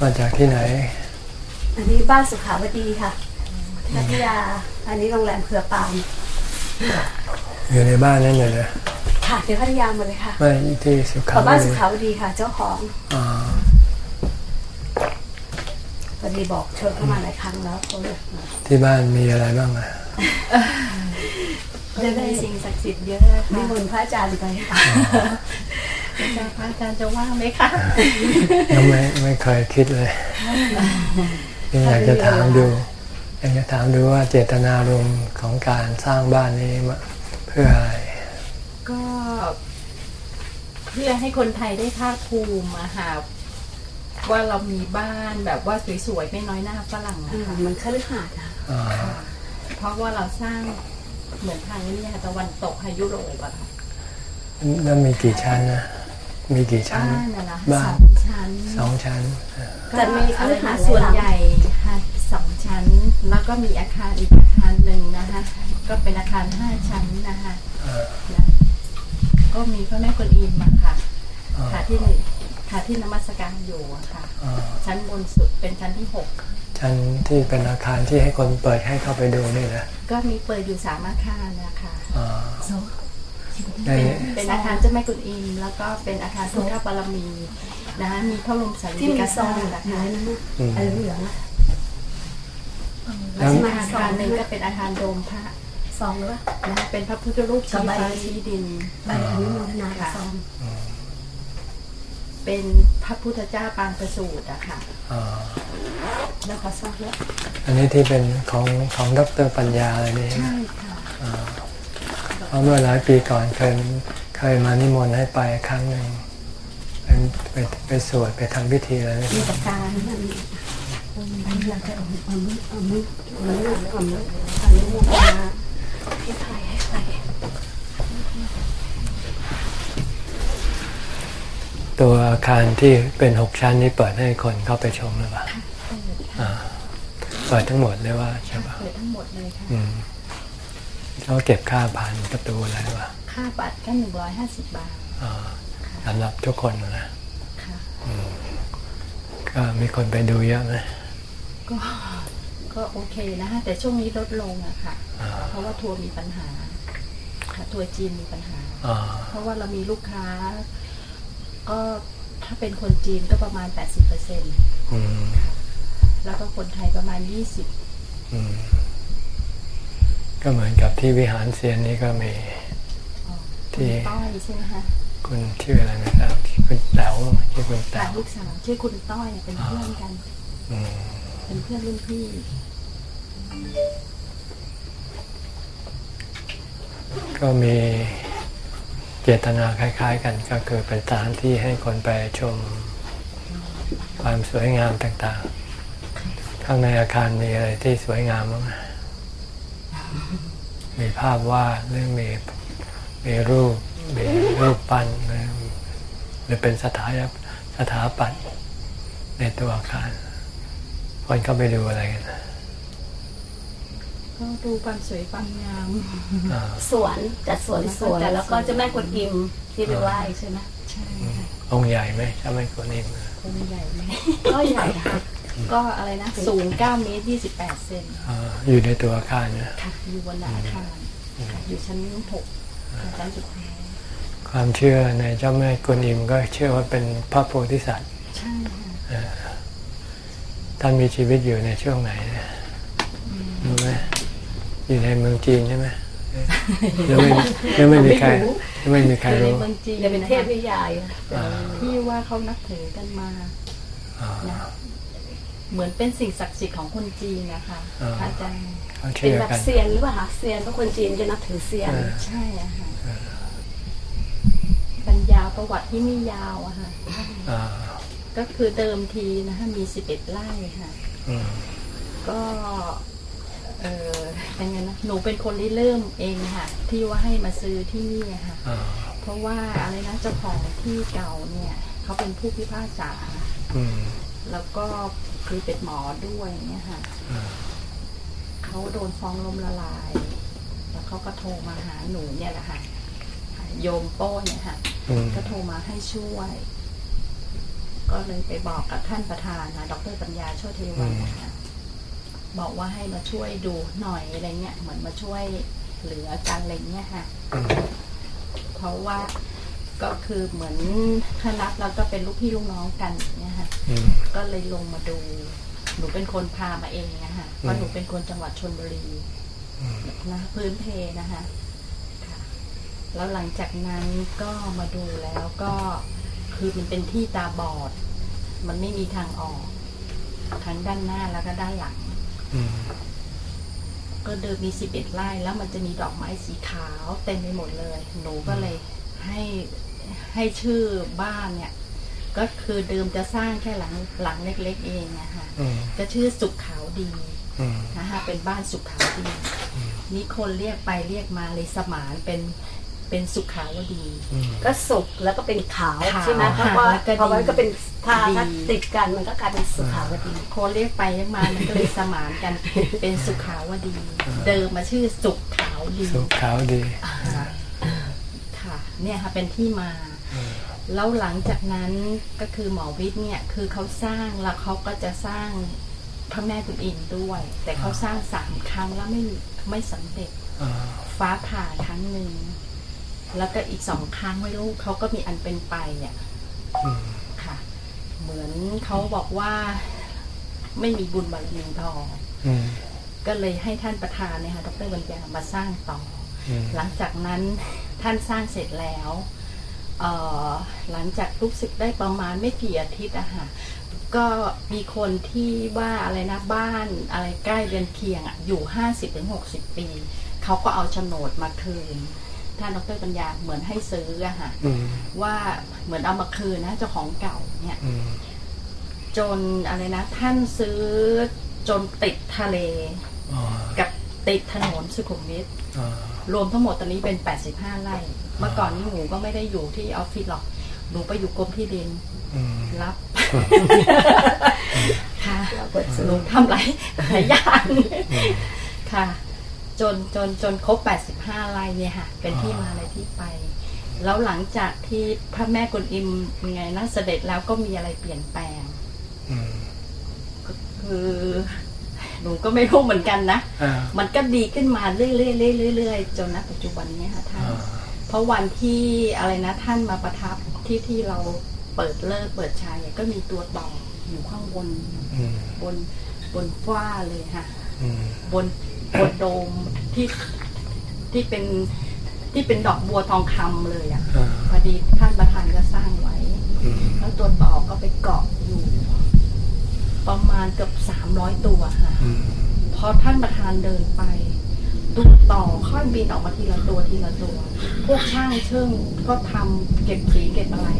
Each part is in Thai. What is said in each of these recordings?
มาจากที่ไหน อันนี้บ้านสุขาวดีค่ะพัทยา อันนี้โรงแรมเผื่อปามอยู่ในบ้านนั่นเลยนะค่ะเดี๋ยวพัทยาหมดเลยค่ะไม่ที่สุขขาอบ้านวสุดีขาวดีค่ะ เจ้าของอ๋อพอดีบอกชวนเข้ามาหลายครั้งแล้วเขาเลยมาที่บ้านมีอะไรบ้างอะได้ได้มีสิ่งศักดิ์สิทธิ์เยอะนิค่ะมนต์พระอาจารย์ไป อาจารย์พระอาจารย์จะว่างไหมคะยังไม่ไม่เคยคิดเลยยังอยากจะถามดูอยากจะถามดูว่าเจตนารมณ์ของการสร้างบ้านนี้มาเพื่ออะไรก็เพื่อให้คนไทยได้ภาคภูมิอะค่ะว่าเรามีบ้านแบบว่าสวยๆไม่น้อยหน้าฝรั่งอืนะมคะมันคฤหาสน์อะอ๋อเพราะว่าเราสร้างเหมือนทางนี้ค่ะตะวันตกค่ะยุโรปอะค่ะแล้วมีกี่ชั้นนะ มีกี่ชั้น บ้านนะนะบ้าสนองชั้นสองชั้นแต่มีคอะไรฤหานะสน์ส่วนหลายหลังใหญ่ค่ะสองชั้น แล้วก็มีอาคารอีกอาคารหนึ่งนะคะก็เป็นอาคารห้าชั้นนะคะอ่านะก็มีพระแม่กวนอิมมาค่ะอ๋อค่ะที่หนึ่งค่ะที่นมัสการอยู่อะค่ะอ๋อชั้นบนสุดเป็นชั้นที่หกชั้นที่เป็นอาคารที่ให้คนเปิดให้เข้าไปดูนี่นะก็มีเปิดอยู่สามอาคารนะคะอ๋อใน เป็นเป็นอาคารเจ้าแม่กวนอิม แล้วก็เป็นอาคารพุทธบารมีนะคะมีพระบรมสารีที่ริมีกซองธาตุแบนะบนั้คะนนะอืมอะไรเหลืองอะแล้วอาคารหนึ่งก็เป็นอาคารโดมพระซองหรือเปล่านะคะเป็นพระพุทธรูปชี้ฟ้าชี้ดินใบอนุโมทนากับซองเป็นพระพุทธเจ้าปางประสูติอะค่ะอ๋อแล้วก็ซองแล้วอันนี้ที่เป็นของของดรปัญญาอะไรนี่ใช่ค่ะ เพราะเมื่อหลายปีก่อนเคยเคยมานิมนต์ให้ไปครั้งหนึ่งเป็นไปไปสวดไปทำพิธีอะไรนี่มีแต่การมันอันนี้เราจะเอาเอามือเอามือเอามือเอามืออนุโมทนาให้ใครให้ใครตัวอาคารที่เป็นหกชั้นนี้เปิดให้คนเข้าไปชมหรือเปล่าอ่าเปิดทั้งหมดเลยว่าใช่ป่ะเปิดทั้งหมดเลยค่ะอืม เขาเก็บค่าผ่านประตูอะไรวะค่าบัตรแค่หนึ่งร้อยห้าสิบบาทอ่าสำหรับทุกคนนะค่ะก็มีคนไปดูเยอะไหมก็ก็โอเคนะคะแต่ช่วงนี้ลดลงอะค่ะอ่าเพราะว่าทัวร์มีปัญหาค่ะทัวร์จีนมีปัญหาอ่าเพราะว่าเรามีลูกค้า ก็ถ้าเป็นคนจีนก็ประมาณ80%เปอร์เซ็นต์อืมแล้วก็คนไทยประมาณ20อืม ก็เหมือนกับที่วิหารเซียนนี้ก็มีอ๋อที่คุณต้อยใช่ไหมคะคุณชื่ออะไรนะครับคุณแต๋วชื่อคุณแต๋ค่ะวลูกสาวชื่อคุณต้อยเป็นเพื่อนกันอืมเป็นเพื่อนรุ่นพี่ก็มีเจตนาคล้าย ๆ กันก็คือเป็นสถานที่ให้คนไปชมความสวยงามต่างๆ ข้างในอาคารมีอะไรที่สวยงามบ้างไหม มีภาพวาดหรือมีมีรูปมีรูปปั้นหรือหรือเป็นสถาสถาปัตย์ในตัวอาคารคนเข้าไปดูอะไรกันนะก็ดูความสวยความงามอ่าสวนจัดสวนสวยแล้วก็เจ้าแม่กวนอิมที่ไปไหว้ใช่ไหมใช่ค่ะองค์ใหญ่ไหมถ้าไม่คนนี้องค์ใหญ่ไหมก็ใหญ่ค่ะ ก็อะไรนะสูง9เมตร28เซนอ่าอยู่ในตัวอาคารนะค่ะอยู่บนอาคารค่ะอยู่ชั้น6ชั้นสุดท้ายความเชื่อในเจ้าแม่กวนอิมก็เชื่อว่าเป็นพระโพธิสัตว์ใช่ค่ะท่านมีชีวิตอยู่ในช่วงไหนเนี่ยรู้ไหมอยู่ในเมืองจีนใช่ไหมยังไม่ยังไม่มีใครยังไม่มีใครอยู่ในรู้เมืองจีนจะเป็นนะเทพคะนิยายอ่าที่ว่าเขานับถือกันมาอ่านะ เหมือนเป็นสิ่งศักดิ์สิทธิ์ของคนจีนนะคะอ่าอาจารย์เขาเป็นเชื่อแบบกันเซียนหรือเปล่าคะเซียนเพราะคนจีนจะนับถือเซียนอ่าใช่อะค่ะปัญญาประวัติที่ไม่ยาวอะค่ะอ่าก็คือเดิมทีนะคะมี11ไร่ค่ะอืมก็เออเป็นไงนะหนูเป็นคนริเริ่มเองค่ะ ที่ว่าให้มาซื้อที่นี่อะค่ะอ่าเพราะว่าอะไรนะเจ้าของที่เก่าเนี่ย เขาเป็นผู้พิพากษาอืมแล้วก็ คือเป็นหมอด้วยเนี่ยค่ะอ่าเขาโดนฟ้องล้มละลาย แล้วเขาก็โทรมาหาหนูเนี่ยแหละค่ะโยมโป้เนี่ยค่ะอืมก็โทรมาให้ช่วย ก็เลยไปบอกกับท่านประธานนะดรปัญญาโชติวันนะคะบอกว่าให้มาช่วยดูหน่อยอะไรเงี้ยเหมือนมาช่วยเหลือกันอะไรเงี้ยค่ะอืมเพราะว่า ก็คือเหมือนถ้านับแล้วก็เป็นลูกพี่ลูกน้องกันอย่างเนี่ยค่ะอืมก็เลยลงมาดู หนูเป็นคนพามาเองนะคะเพราะหนูเป็นคนจังหวัดชนบุรีอืมนะพื้นเพนะคะค่ะแล้วหลังจากนั้นก็มาดูแล้วก็คือมันเป็นที่ตาบอด มันไม่มีทางออกทั้งด้านหน้าแล้วก็ด้านหลังอืมก็เดิมมีสิบเอ็ดไร่แล้วมันจะมีดอกไม้สีขาวเต็มไปหมดเลย หนูก็เลยให้ ให้ชื่อบ้านเนี่ย ก็คือเดิมจะสร้างแค่หลังหลังเล็ก ๆ เองนะคะอืมก็ชื่อสุขขาวดีอืมนะคะเป็นบ้านสุขขาวดี นี่คนเรียกไปเรียกมาเลยสมานเป็นเป็นสุขขาวดีอืมก็สุกแล้วก็เป็นขาวขาวใช่ไหมเพราะค่ะว่าแล้วก็เพราะว่าดีก็เป็นทาดีถ้าติดกันมันก็กลายเป็นสุขาวดีคนเรียกไปเรียกมามันก็เลยสมานกันเป็นสุขขาวดี เดิมมาชื่อสุขขาวดี สุขขาวดีค่ะเนี่ยค่ะเป็นที่มา แล้วหลังจากนั้นก็คือหมอวิทย์เนี่ยคือเขาสร้างแล้วเขาก็จะสร้างพระแม่กุนอิมด้วย แต่เขาสร้างสามครั้งแล้วไม่ไม่สำเร็จอ่าฟ้าผ่าครั้งหนึ่งแล้วก็อีกสองครั้งไม่รู้เขาก็มีอันเป็นไปอะอืมค่ะ เหมือนเขาบอกว่าไม่มีบุญบารมีพออืมก็เลยให้ท่านประธานเนี่ยค่ะดรบัญญามาสร้างต่ออืมหลังจากนั้นท่านสร้างเสร็จแล้วเอ่อ หลังจากรู้สึกได้ประมาณไม่กี่อาทิตย์อะค่ะก็มีคนที่ว่าอะไรนะบ้านอะไรใกล้เรือนเคียงอะอยู่ห้าสิบถึงหกสิบปี เขาก็เอาโฉนดมาคืนท่านดรปัญญาเหมือนให้ซื้ออะค่ะอืมว่าเหมือนเอามาคืนนะเจ้าของเก่าเนี่ยอืมจนอะไรนะ ท่านซื้อจนติดทะเลอ๋อกับติดถนนสุขุมวิทอ่ารวมทั้งหมดตอนนี้เป็น 85 ไร่ เมื่อก่อนนี้หนูก็ไม่ได้อยู่ที่ออฟฟิศหรอก หนูไปอยู่กรมที่ดินอืมรับค่ะหนูทำหลายหลายอย่างค่ะ จนจนจนครบ 85ไร่เนี่ยค่ะ เป็นที่มาเลยที่ไป แล้วหลังจากที่พระแม่กุนอิมไงนะเสด็จแล้วก็มีอะไรเปลี่ยนแปลงอืมคือหนูก็ไม่รู้เหมือนกันนะอ่ามันก็ดีขึ้นมาเรื่อยๆเรื่อยๆจนณปัจจุบันเนี้ค่ะท่านอ่า เพราะวันที่อะไรนะท่านมาประทับที่ที่เราเปิดเลิกเปิดชายเนี่ยก็มีตัวต่ออยู่ข้างบนอืมบนบนฟ้าเลยค่ะอืมบนบนโดมที่ที่เป็นที่เป็นดอกบัวทองคำเลยอะอ่าพอดีท่านประธานก็สร้างไว้อืมแล้วตัวต่อก็ไปเกาะอยู่ ประมาณเกือบสามร้อยตัวค่ะอืมพอท่านประธานเดินไป ตัวต่อค่อยบินออกมาทีละตัวทีละตัว พวกช่างเชิ่งก็ทำเก็บสีเก็บอะไร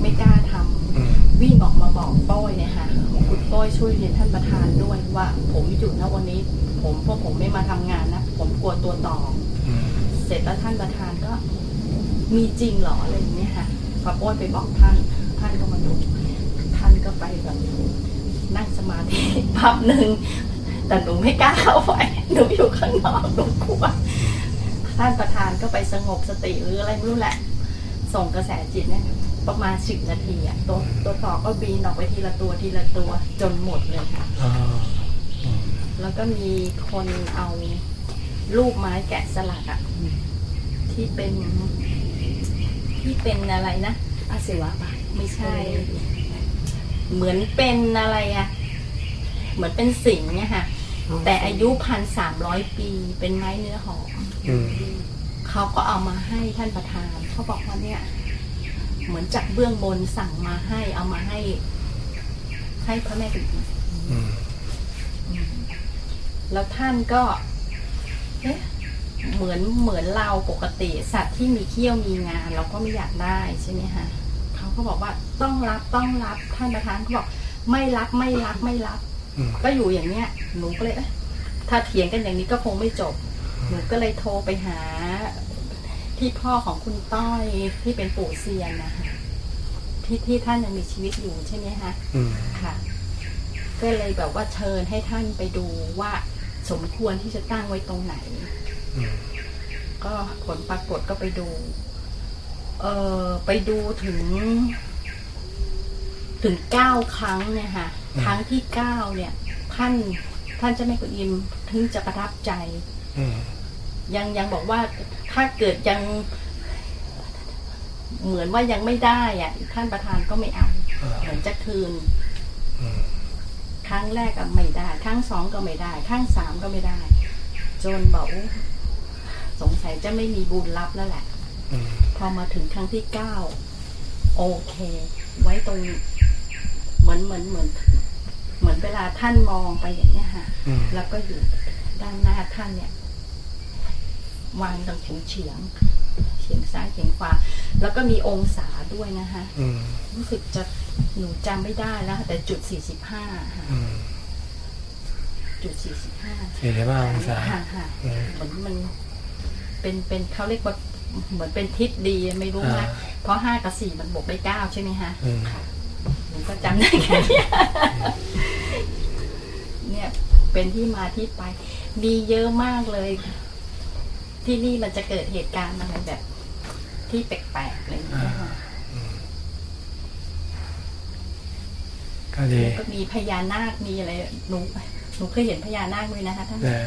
ไม่กล้าทำอืมวิ่งออกมาบอกป้อยเนี่ยค่ะคุณป้อยช่วยเรียนท่านประธานด้วยว่า ผมอยู่นะวันนี้ ผมพวกผมไม่มาทำงานนะผมกลัวตัวต่อ เสร็จแล้วท่านประธานก็ มีจริงเหรออะไรอย่างเงี้ยค่ะพอป้อยไปบอกท่านท่านก็มาดูท่านก็ไปแบบนั่งสมาธิพับหนึ่ง แต่หนูไม่กล้าเข้าไปหนูอยู่ข้างนอกหนูกลัวท่านประธานก็ไปสงบสติหรืออะไรไม่รู้แหละ ส่งกระแสจิตเนี่ยประมาณสิบนาทีอะตัวตัวต่อก็บีนออกไปทีละตัวทีละตัวจนหมดเลยค่ะอ่าอืมแล้วก็มีคนเอารูปไม้แกะสลักอะที่เป็น ที่เป็นอะไรนะอาศิวะปะไม่ใช่ เหมือนเป็นอะไรอะเหมือนเป็นสิงห์เนี่ยค่ะ แต่อายุพันสามร้อยปีเป็นไม้เนื้อหอมอืมเขาก็เอามาให้ท่านประธานเขาบอกว่าเนี่ย เหมือนจากเบื้องบนสั่งมาให้เอามาให้ ให้พระแม่กุนอิมอืมแล้วท่านก็เอ๊ะเหมือนเหมือนเราปกติสัตว์ที่มีเขี้ยวมีงาน เราก็ไม่อยากได้ใช่ไหมคะเขาก็บอกว่าต้องรับต้องรับท่านประธานก็บอก ไม่รับไม่รับไม่รับอืมก็อยู่อย่างเนี้ย หนูก็เลยเอ๊ะถ้าเถียงกันอย่างนี้ก็คงไม่จบ หนูก็เลยโทรไปหา ที่พ่อของคุณต้อยที่เป็นปู่เซียนนะคะที่ที่ท่านยังมีชีวิตอยู่ใช่ไหมคะอืมค่ะ ก็เลยแบบว่าเชิญให้ท่านไปดูว่าสมควรที่จะตั้งไว้ตรงไหนอืมก็ผลปรากฏก็ไปดู เออไปดูถึงถถึงเก้าครั้งเนี่ยค่ะอืมครั้งที่เก้าเนี่ย ท่าน ท่านเจะไม่กุณอิมถึงจะประทับใจอืมยังยังบอกว่าถ้าเกิดยัง เหมือนว่ายังไม่ได้อะท่านประธานก็ไม่เอาอ่าเหมือนจะคืนอืมครั้งแรกก็ไม่ได้ ครั้งสองก็ไม่ได้ ครั้งสามก็ไม่ได้ จนบอกอุ๊ยสงสัยจะไม่มีบุญรับแล้วแหละอืมพอมาถึงครั้งที่เก้าโอเค ไว้ตรงเหมือนเหมือนเหมือน เหมือนเวลาท่านมองไปอย่างเนี้ยค่ะอืมแล้วก็อยู่ด้านหน้าท่านเนี่ย วางตรงเฉียงเฉียงเฉียงซ้ายเฉียงขวาแล้วก็มีองศาด้วยนะคะอืมรู้สึกจะหนูจำไม่ได้แล้วแต่จุดสี่สิบห้าค่ะอืมจุดสี่สิบห้าสี่สิบห้าองศาค่ะค่ะอืมเหมือนมันเป็นเป็นเขาเรียกว่าเหมือนเป็นทิศดีไม่รู้อ่านะเพราะห้ากับสี่มันบวกได้เก้าใช่ไหมฮะอืมค่ะ หนูก็จำได้แค่เนี้ยเนี่ยเป็นที่มาที่ไป มีเยอะมากเลย ที่นี่มันจะเกิดเหตุการณ์อะไรแบบ ที่แปลกๆอะไรอย่างเงี้ยค่ะก็ดีแล้วก็มีพญานาค มีอะไร หนูหนูเคยเห็นพญานาคด้วยนะคะท่านแต่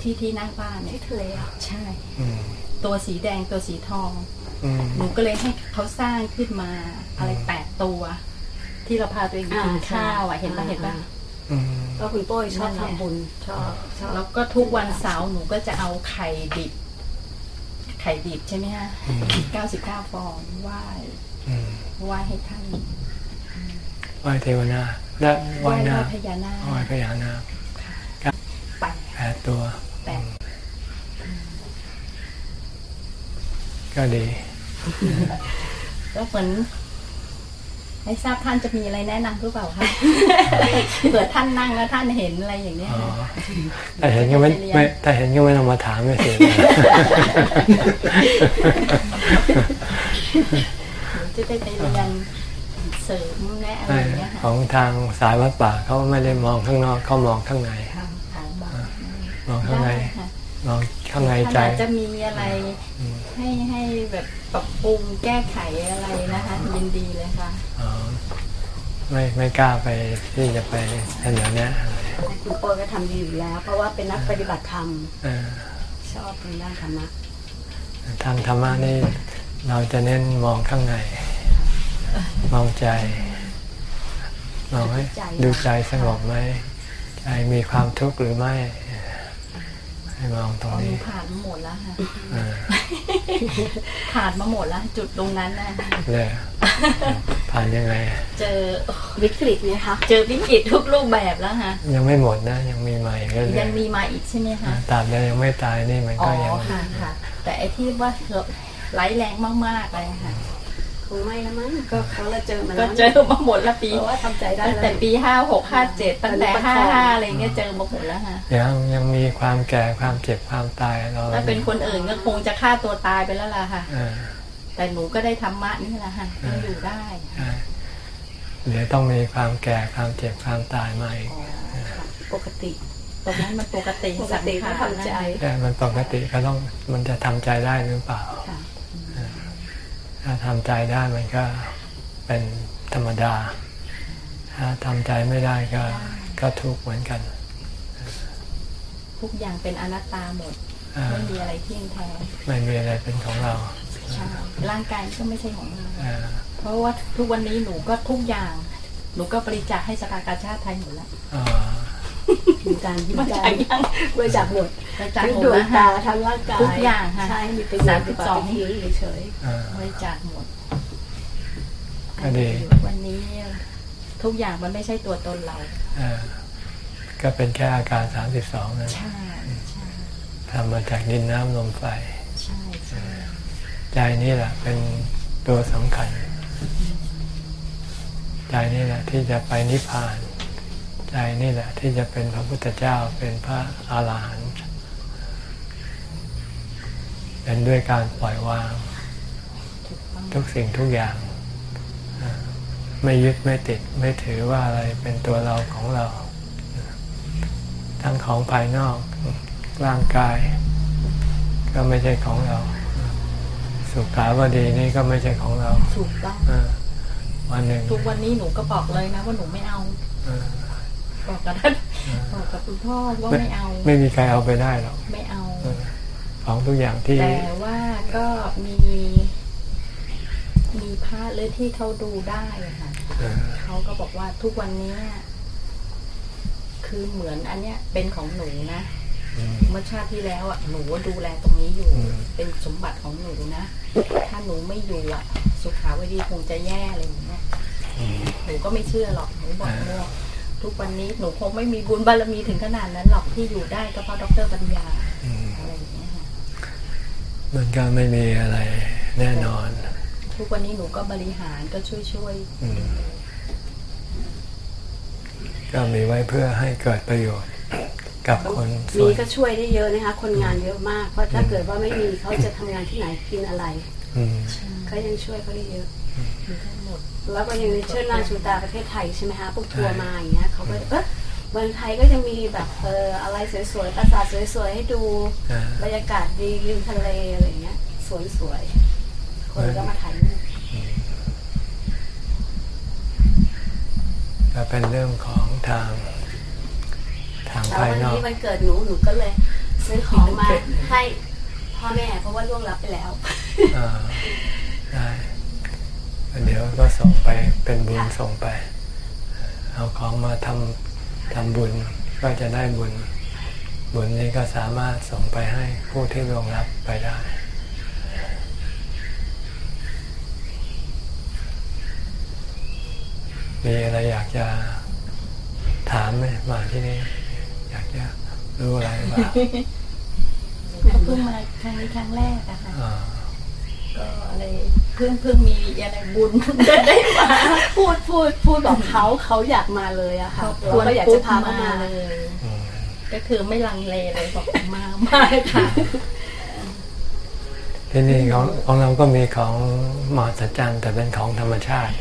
ที่ที่นั่งบ้านเนี่ยที่ทะเลอะใช่อืมตัวสีแดงตัวสีทองอืมหนูก็เลยให้เขาสร้างขึ้นมาอะไรแปดตัว ที่เราพาตัวเองไปกินข้าวอะเห็นปะเห็นปะอืมก็คุณโป้ยชอบนั่นแหละทำบุญชอบชอบแล้วก็ทุกวันเสาร์หนูก็จะเอาไข่ดิบ ไข่ดิบใช่ไหมฮะอืมเก้าสิบเก้าฟองไหว้อืมไหว้ให้ท่านไหว้เทวนาและไหไหว้ว้นาไหว้คพญานาคไหว้พญานาคไปแปดตัวแปดก็ดีแล้วเหมือน ไม่ทราบท่านจะมีอะไรแนะนำหรือเปล่าคะเผื่อท่านนั่งแล้วท่านเห็นอะไรอย่างเนี้ยอ๋อแต่เห็นก็ไม่ไม่แต่เห็นก็ไม่ต้องมาถามไม่เสียหนูจะได้ไปเรียนเสริมแนะอะไรอย่างเงี้ยขค่ะองทางสายวัดป่าเขาไม่ได้มองข้างนอกเขามองข้างในของบอกมองข้างในได้ค่ะมองข้างในใจท่านอาจจะมีอะไรอืมให้ให้แบบปรับปรุงแก้ไขอะไรนะคะยินดีเลยค่ะอ๋อ ไม่ไม่กล้าไปที่จะไปเสนอแนะอะไรคุณโป้ยก็ทำดีอยู่แล้ว เพราะว่าเป็นนักปฏิบัติธรรมเออชอบทางด้านธรรมะทางธรรมะนี่เราจะเน้นมองข้างในมองใจมองให้ดูใจสงบไหมใจมีความทุกข์หรือไม่ ให้มองตรงตอนนี้นี้ผ่านมาหมดแล้วค่ะเออ ผ่านมาหมดแล้ว จุดตรงนั้นนะเลยผ่านยังไง เจอวิกฤตเนี่ยคะเจอวิกฤตทุกรูปแบบแล้วค่ะยังไม่หมดนะ ยังมีใหม่เรื่อยยังมีมาอีกใช่ไหมๆคะตราบใดยังไม่ตายนี่มันอ๋ก็อยังค่ะค่ะ แต่ไอ้ที่ว่าไหลแรงมากๆเลยค่ะ คงไม่แล้วมั้งก็เขาเราเจอมาก็แล้วเจอมาหมดแล้วปีเพราะว่าทำใจได้ตั้งแล้วแต่ปีห้าหกห้าเจ็ดตั้งแต่ตอนนี้ห้าประคห้าองอะไรเงี้ยเจอมาหมดแล้วค่ะยังยังมีความแก่ความเจ็บความตายเราถ้าเป็นคนอื่นก็คงจะฆ่าตัวตายไปแล้วล่ะค่ะเออแต่หนูก็ได้ธรรมะนี่แหละค่ะยังอยู่ได้ ใช่เดี๋ยวต้องมีความแก่ความเจ็บความตายมาอีกปกติ ตรงนั้นมันปกติปกสังติขาก็รทำใจ แต่มันปกติก็ต้องมันจะทำใจได้หรือเปล่า ค่ะ ถ้าทำใจได้มันก็เป็นธรรมดา ถ้าทำใจไม่ได้ก็ก็ทุกข์เหมือนกัน ทุกอย่างเป็นอนัตตาหมดอ่าไม่มีอะไรเที่ยงแท้ไม่มีอะไรเป็นของเราใช่ร่างกายก็ไม่ใช่ของเราอ่าเพราะว่าทุกวันนี้หนูก็ทุกอย่าง หนูก็บริจาคให้สภากาชาติไทยหมดแล้วอ่า มีการมีบริกาจารคยังบริจาคหมดบริจาคทั้งหมดดวงแล้วตาค่ะทั้งร่างกายทุกอย่างค่ะใช่มีประโยชน์กว่า32ไปทิ้งเฉยอ่าบริจาคหมดก็ดีวันนี้ทุกอย่างมันไม่ใช่ตัวตนเราอ่าก็เป็นแค่อาการสามสิบสองนั้นใช่ใช่ทำมาจากดินน้ำลมไฟใช่ใช่ใจนี่แหละเป็นตัวสำคัญ ใจนี่แหละที่จะไปนิพพาน ใจนี่แหละ ที่จะเป็นพระพุทธเจ้าเป็นพระอาหารหันต์เป็นด้วยการปล่อยวางถูกต้องทุกสิ่งทุกอย่างอ่าไม่ยึดไม่ติดไม่ถือว่าอะไรเป็นตัวเราของเรา ทั้งของภายนอกร่างกาย ก็ไม่ใช่ของเรา สุขาวดีนี่ก็ไม่ใช่ของเราถูกต้องอ่าวันวันหนึ่งทุกวันนี้หนูก็บอกเลยนะว่าหนูไม่เอาเออ บอกกับท่านบอกกับคุณพ่อว่าไม่เอา ไม่มีใครเอาไปได้หรอกไม่เอาเออของทุกอย่างที่แต่ว่าก็มี มีพระหรือที่เขาดูได้อะค่ะเออเขาก็บอกว่าทุกวันเนี้ยคือเหมือนอันเนี้ยเป็นของหนูนะอืมเมื่อชาติที่แล้วอะหนูดูแลตรงนี้อยู่อืมเป็นสมบัติของหนูนะ ถ้าหนูไม่อยู่อะ สุขาวดีคงจะแย่อะไรอย่างเงี้ยอืมหนูก็ไม่เชื่อหรอกหนูบอกมั่ว ทุกวันนี้หนูคงไม่มีบุญบารมีถึงขนาดนั้นหรอกที่อยู่ได้ก็เพราะดรปัญญาอืมอะไรอย่างเงี้ยค่ะมันก็ไม่มีอะไรแน่นอน ทุกวันนี้หนูก็บริหารก็ช่วยช่วยๆอืมก็มีไว้เพื่อให้เกิดประโยชน์กับคนส่มีวนก็ช่วยได้เยอะนะคะ คนงานเยอะมาก เพราะถ้าเกิดว่าไม่มีเขาจะทำงานที่ไหนกินอะไรอืมก็ยังช่วยเขาได้เยอะมีทั้งหมด แล้วก็ยังเชิดหน้าชูตาประเทศไทยใช่ไหมคะพวกทัวร์มาอย่างเงี้ยเขาก็เออเมืองไทยก็จะมีแบบเอออะไรสวยๆปราสาทสวยๆให้ดูอ่าบรรยากาศดีริมทะเลอะไรอย่างเงี้ยสวยๆคนก็มาถ่ายรูปก็เป็นเรื่องของทางทางแต่ภายวันนอกนี้วันเกิดหนูหนูก็เลย ซื้อของมาให้พ่อแม่เพราะว่าล่วงรับไปแล้วอ่าได้ เดี๋ยวก็ส่งไปเป็นบุญส่งไป เอาของมาทำทำบุญก็จะได้บุญ บุญนี้ก็สามารถส่งไปให้ผู้ที่ลวงรับไปได้มีอะไรอยากจะถามไหมมาที่นี่ อยากจะรู้อะไรบ้างก็เพิ่งมาครั้งนี้ครั้งแรกอะค่ะอ่า ก็อะไรเพิ่งเพิ่งมีอะไรบุญจะได้มาพูดพูดพูดบอกเขาเขาอยากมาเลยอะค่ะเขาเราก็อยากจะพาเขามาเลยอืมก็คือไม่ลังเลเลยบอกมามาค่ะ ที่นี่ของของเราก็มีของมหัศจรรย์แต่เป็นของธรรมชาติ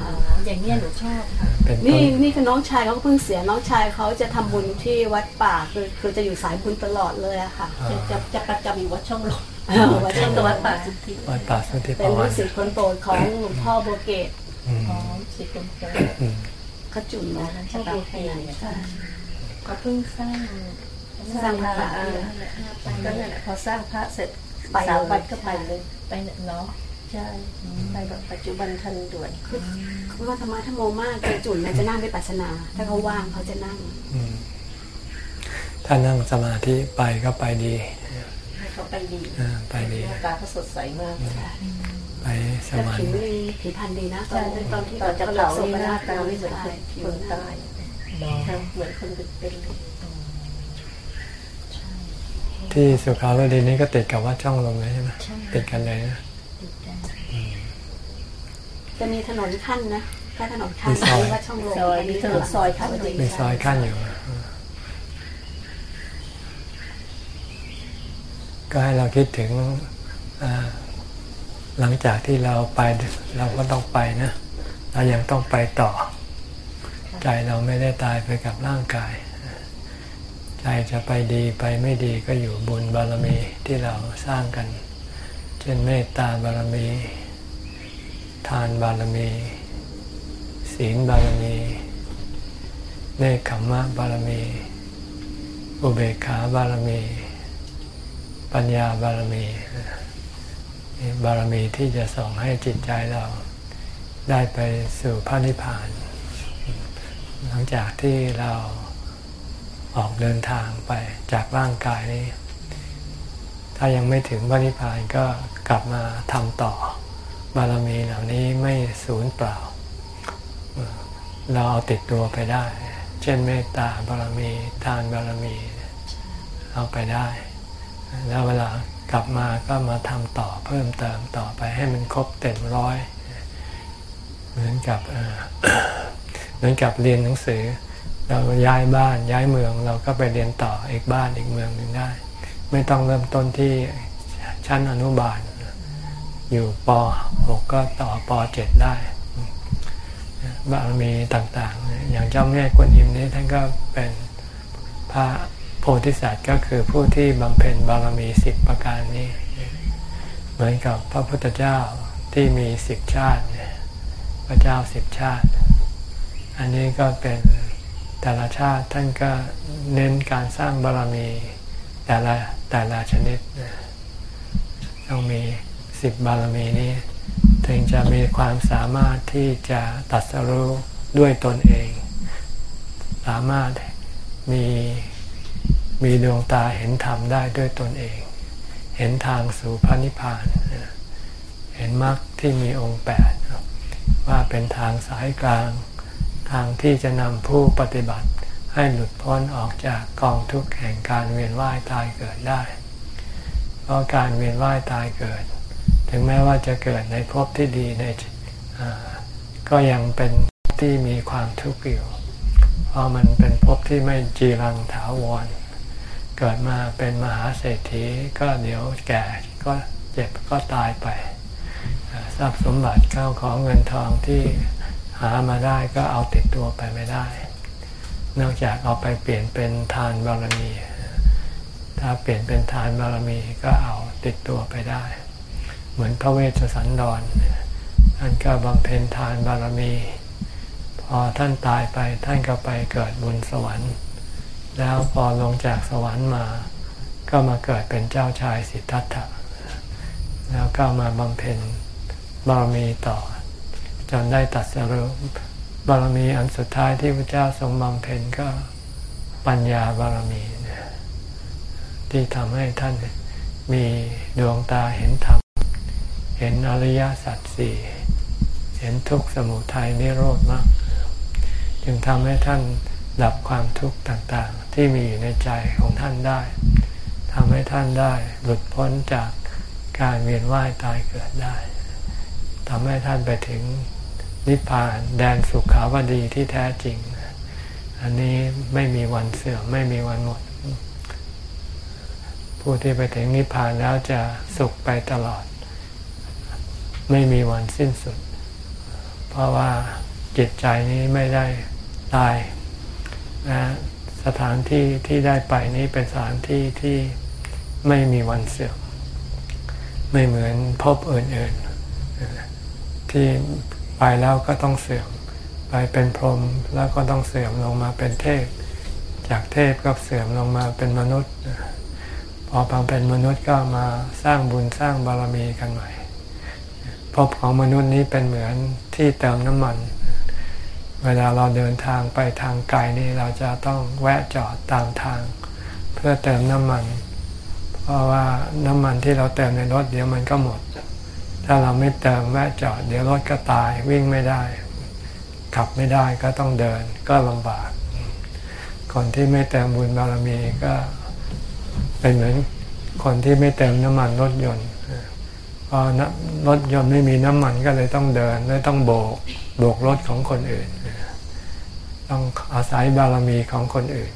อ๋ออย่างเนี้ยหนูชอบค่ะเป็นต้นี่นนี่คือน้องชายเขาก็เพิ่งเสียน้องชายเขาจะทำบุญที่วัดป่าคือคือจะอยู่สายบุญตลอดเลยอะค่ะอ่าจะจะประจำอยู่วัดช่องลมเออวัดช่องลมวัดป่าสุทธิวัดป่าสุทธิเป็ปนลูวากรศิษย์คนโปรดของหลวงพ่อโบเกตอืมอ๋อสิบคนโตอืมขจุนนะชอบโบเกตใช่ก็เพิ่งสร้างสร้างพระเออไปก็นั่นแหละพอสร้างพระเสร็จ ไปเลยสามวันก็ไปเลยไปเนาะใช่ไปแบบปัจจุบันทันด่วนคือว่าธรรมะธรรมโมมากเจจุนเนี่ยจะนั่งไปปัสสนา ถ้าเขาว่างเขาจะนั่งอืมถ้านั่งสมาธิไปก็ไปดีให้เขาไปดีอ่าไปดีหน้าตาเขาสดใสมากไปสแต่วรรผิวค์นี่ผิวพรรณดีนะตอใช่นตอนที่ตอนจะเขาเผาศพนี่ไปหน้าแล้วตาไม่เหมือนคนผิวคนหน้าใต้เนาะค่ะเหมือนคนเป็น ที่สุขาวดีนี้ก็ติดกับวัดช่องลมเลยใช่ไหมใช่ติดกันเลยนะติดกันจะมีถนนขั้นนะถ้าถนนขั้นมีซอยที่วัดช่องลมซอยอันมีนี้ถนนซอยค่ะจริงมีซอยขั้นอยู่อ่าก็ให้เราคิดถึงอ่าหลังจากที่เราไปเราก็ต้องไปนะเรายังต้องไปต่อ ใจเราไม่ได้ตายไปกับร่างกาย ใจจะไปดีไปไม่ดีก็อยู่บุญบารมีที่เราสร้างกัน เช่นเมตตาบารมี ทานบารมี ศีลบารมี เนคขมะบารมี อุเบกขาบารมี ปัญญาบารมีบารมีที่จะส่งให้จิตใจเราได้ไปสู่พระนิพพาน หลังจากที่เรา ออกเดินทางไปจากร่างกายนี้ ถ้ายังไม่ถึงพระนิพพานก็กลับมาทำต่อบารมีเหล่านี้ไม่สูญเปล่า เราเอาติดตัวไปได้ เช่นเมตตาบารมีทานบารมีเอาไปได้ แล้วเวลากลับมาก็มาทำต่อเพิ่มเติมต่อไปให้มันครบเต็มร้อย เหมือนกับเอ่อเหมือนกับเรียนหนังสือ เราย้ายบ้านย้ายเมืองเราก็ไปเรียนต่ออีกบ้านอีกเมืองหนึ่งได้ ไม่ต้องเริ่มต้นที่ชั้นอนุบาล อยู่ป .6 ก็ต่อป .7 ได้บารมีต่างๆ อย่างเจ้าแม่กวนอิมนี้ท่านก็เป็นพระโพธิสัตว์ก็คือผู้ที่บำเพ็ญบารมีสิบประการนี้ เหมือนกับพระพุทธเจ้าที่มีสิบชาติพระเจ้าสิบชาติ อันนี้ก็เป็น แต่ละชาติท่านก็เน้นการสร้างบารมีแต่ละแต่ละชนิดต้องมีสิบบารมีนี้ถึงจะมีความสามารถที่จะตัดสรู้ด้วยตนเอง สามารถมีมีดวงตาเห็นธรรมได้ด้วยตนเอง เห็นทางสู่พระนิพพาน เห็นมรรคที่มีองค์แปดว่าเป็นทางสายกลาง ทางที่จะนำผู้ปฏิบัติให้หลุดพ้นออกจากกองทุกข์แห่งการเวียนว่ายตายเกิดได้ เพราะการเวียนว่ายตายเกิด ถึงแม้ว่าจะเกิดในภพที่ดีในก็ยังเป็นที่มีความทุกข์อยู่ เพราะมันเป็นภพที่ไม่จีรังถาวร เกิดมาเป็นมหาเศรษฐีก็เดี๋ยวแก่ก็เจ็บก็ตายไป ทรัพย์สมบัติเข้าของเงินทองที่ หามาได้ก็เอาติดตัวไปไม่ได้ นอกจากเอาไปเปลี่ยนเป็นทานบารมี ถ้าเปลี่ยนเป็นทานบารมีก็เอาติดตัวไปได้ เหมือนพระเวชสันดรท่านก็บำเพ็ญทานบารมี พอท่านตายไปท่านก็ไปเกิดบนสวรรค์ แล้วพอลงจากสวรรค์มา ก็มาเกิดเป็นเจ้าชายสิทธัตถะแล้วก็มาบำเพ็ญบารมีต่อ จนได้ตัดสรุบารมีอันสุดท้ายที่พระเจ้าทรงบำเพ็ญก็ปัญญาบารมีที่ทำให้ท่านมีดวงตาเห็นธรรม เห็นอริยสัจสี่เห็นทุกข์สมุทัยนิโรธมาก จึงทำให้ท่านดับความทุกข์ต่างๆ ที่มีอยู่ในใจของท่านได้ทำให้ท่านได้หลุดพ้นจากการเวียนว่ายตายเกิดได้ทำให้ท่านไปถึง นิพพานแดนสุขาวดีที่แท้จริง อันนี้ไม่มีวันเสื่อมไม่มีวันหมด ผู้ที่ไปถึงนิพพานแล้วจะสุขไปตลอด ไม่มีวันสิ้นสุด เพราะว่าจิตใจนี้ไม่ได้ตายนะสถานที่ที่ได้ไปนี้เป็นสถานที่ที่ไม่มีวันเสื่อม ไม่เหมือนพบอื่นๆที่ ไปแล้วก็ต้องเสื่อม ไปเป็นพรหมแล้วก็ต้องเสื่อมลงมาเป็นเทพ จากเทพก็เสื่อมลงมาเป็นมนุษย์ พอพอเป็นมนุษย์ก็มาสร้างบุญสร้างบารมีกันใหม่พบของมนุษย์นี้เป็นเหมือนที่เติมน้ำมัน เวลาเราเดินทางไปทางไกลนี่เราจะต้องแวะจอดตามทาง เพื่อเติมน้ำมัน เพราะว่าน้ำมันที่เราเติมในรถเดี๋ยวมันก็หมด ถ้าเราไม่เติมแวะจอด เดี๋ยวรถก็ตายวิ่งไม่ได้ ขับไม่ได้ก็ต้องเดินก็ลำบาก คนที่ไม่เติมบุญบารมีก็เป็นเหมือนคนที่ไม่เติมน้ำมันรถยนต์พอรถยนต์ไม่มีน้ำมันก็เลยต้องเดินเลยต้องโบกโบกรถของคนอื่น ต้องอาศัยบารมีของคนอื่น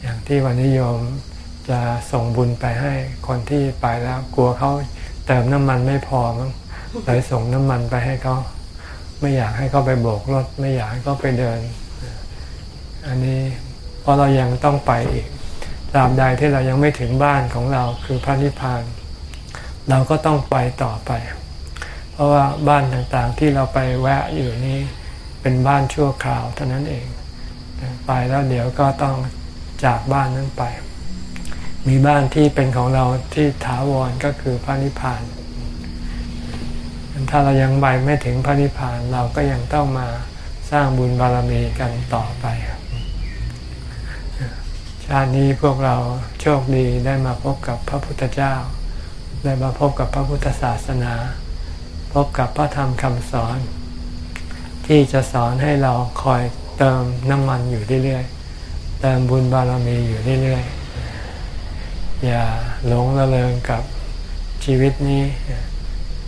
อย่างที่วันนี้โยมจะส่งบุญไปให้คนที่ไปแล้วกลัวเขา เติมน้ำมันไม่พอมั้งเลยส่งน้ำมันไปให้เขาไม่อยากให้เขาไปโบกรถ ไม่อยากให้เขาไปเดิน อันนี้เพราะเรายังต้องไปอีกตราบใดที่เรายังไม่ถึงบ้านของเราคือพระนิพพาน เราก็ต้องไปต่อไป เพราะว่าบ้านต่างๆที่เราไปแวะอยู่นี้เป็นบ้านชั่วคราวเท่านั้นเอง ไปแล้วเดี๋ยวก็ต้องจากบ้านนั้นไป มีบ้านที่เป็นของเราที่ถาวรก็คือพระนิพพาน ถ้าเรายังไปไม่ถึงพระนิพพานเราก็ยังต้องมาสร้างบุญบารมีกันต่อไป ชาตินี้พวกเราโชคดีได้มาพบกับพระพุทธเจ้า ได้มาพบกับพระพุทธศาสนา พบกับพระธรรมคำสอน ที่จะสอนให้เราคอยเติมน้ำมันอยู่เรื่อยๆ เติมบุญบารมีอยู่เรื่อยๆ อย่าหลงระเริงกับชีวิตนี้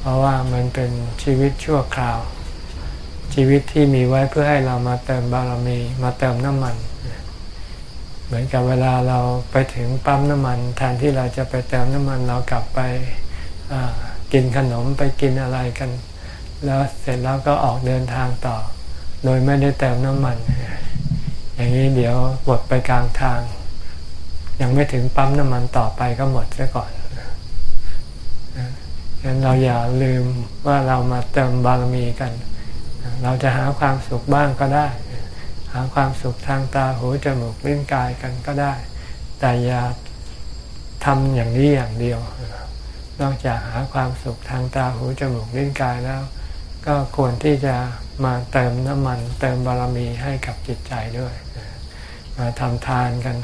เพราะว่ามันเป็นชีวิตชั่วคราว ชีวิตที่มีไว้เพื่อให้เรามาเติมบารมีมาเติมน้ำมัน เหมือนกับเวลาเราไปถึงปั๊มน้ำมันแทนที่เราจะไปเติมน้ำมันเรากลับไปกินขนมไปกินอะไรกัน แล้วเสร็จแล้วก็ออกเดินทางต่อ โดยไม่ได้เติมน้ำมัน อย่างนี้เดี๋ยวหมดไปกลางทาง ยังไม่ถึงปั๊มน้ำมันต่อไปก็หมดซะก่อนฉะนั้นเราอย่าลืมว่าเรามาเติมบารมีกัน เราจะหาความสุขบ้างก็ได้ หาความสุขทางตาหูจมูกลิ้นกายกันก็ได้ แต่อย่าทำอย่างนี้อย่างเดียว นอกจากหาความสุขทางตาหูจมูกลิ้นกายแล้ว ก็ควรที่จะมาเติมน้ำมัน เติมบารมีให้กับจิตใจด้วย มาทำทานกัน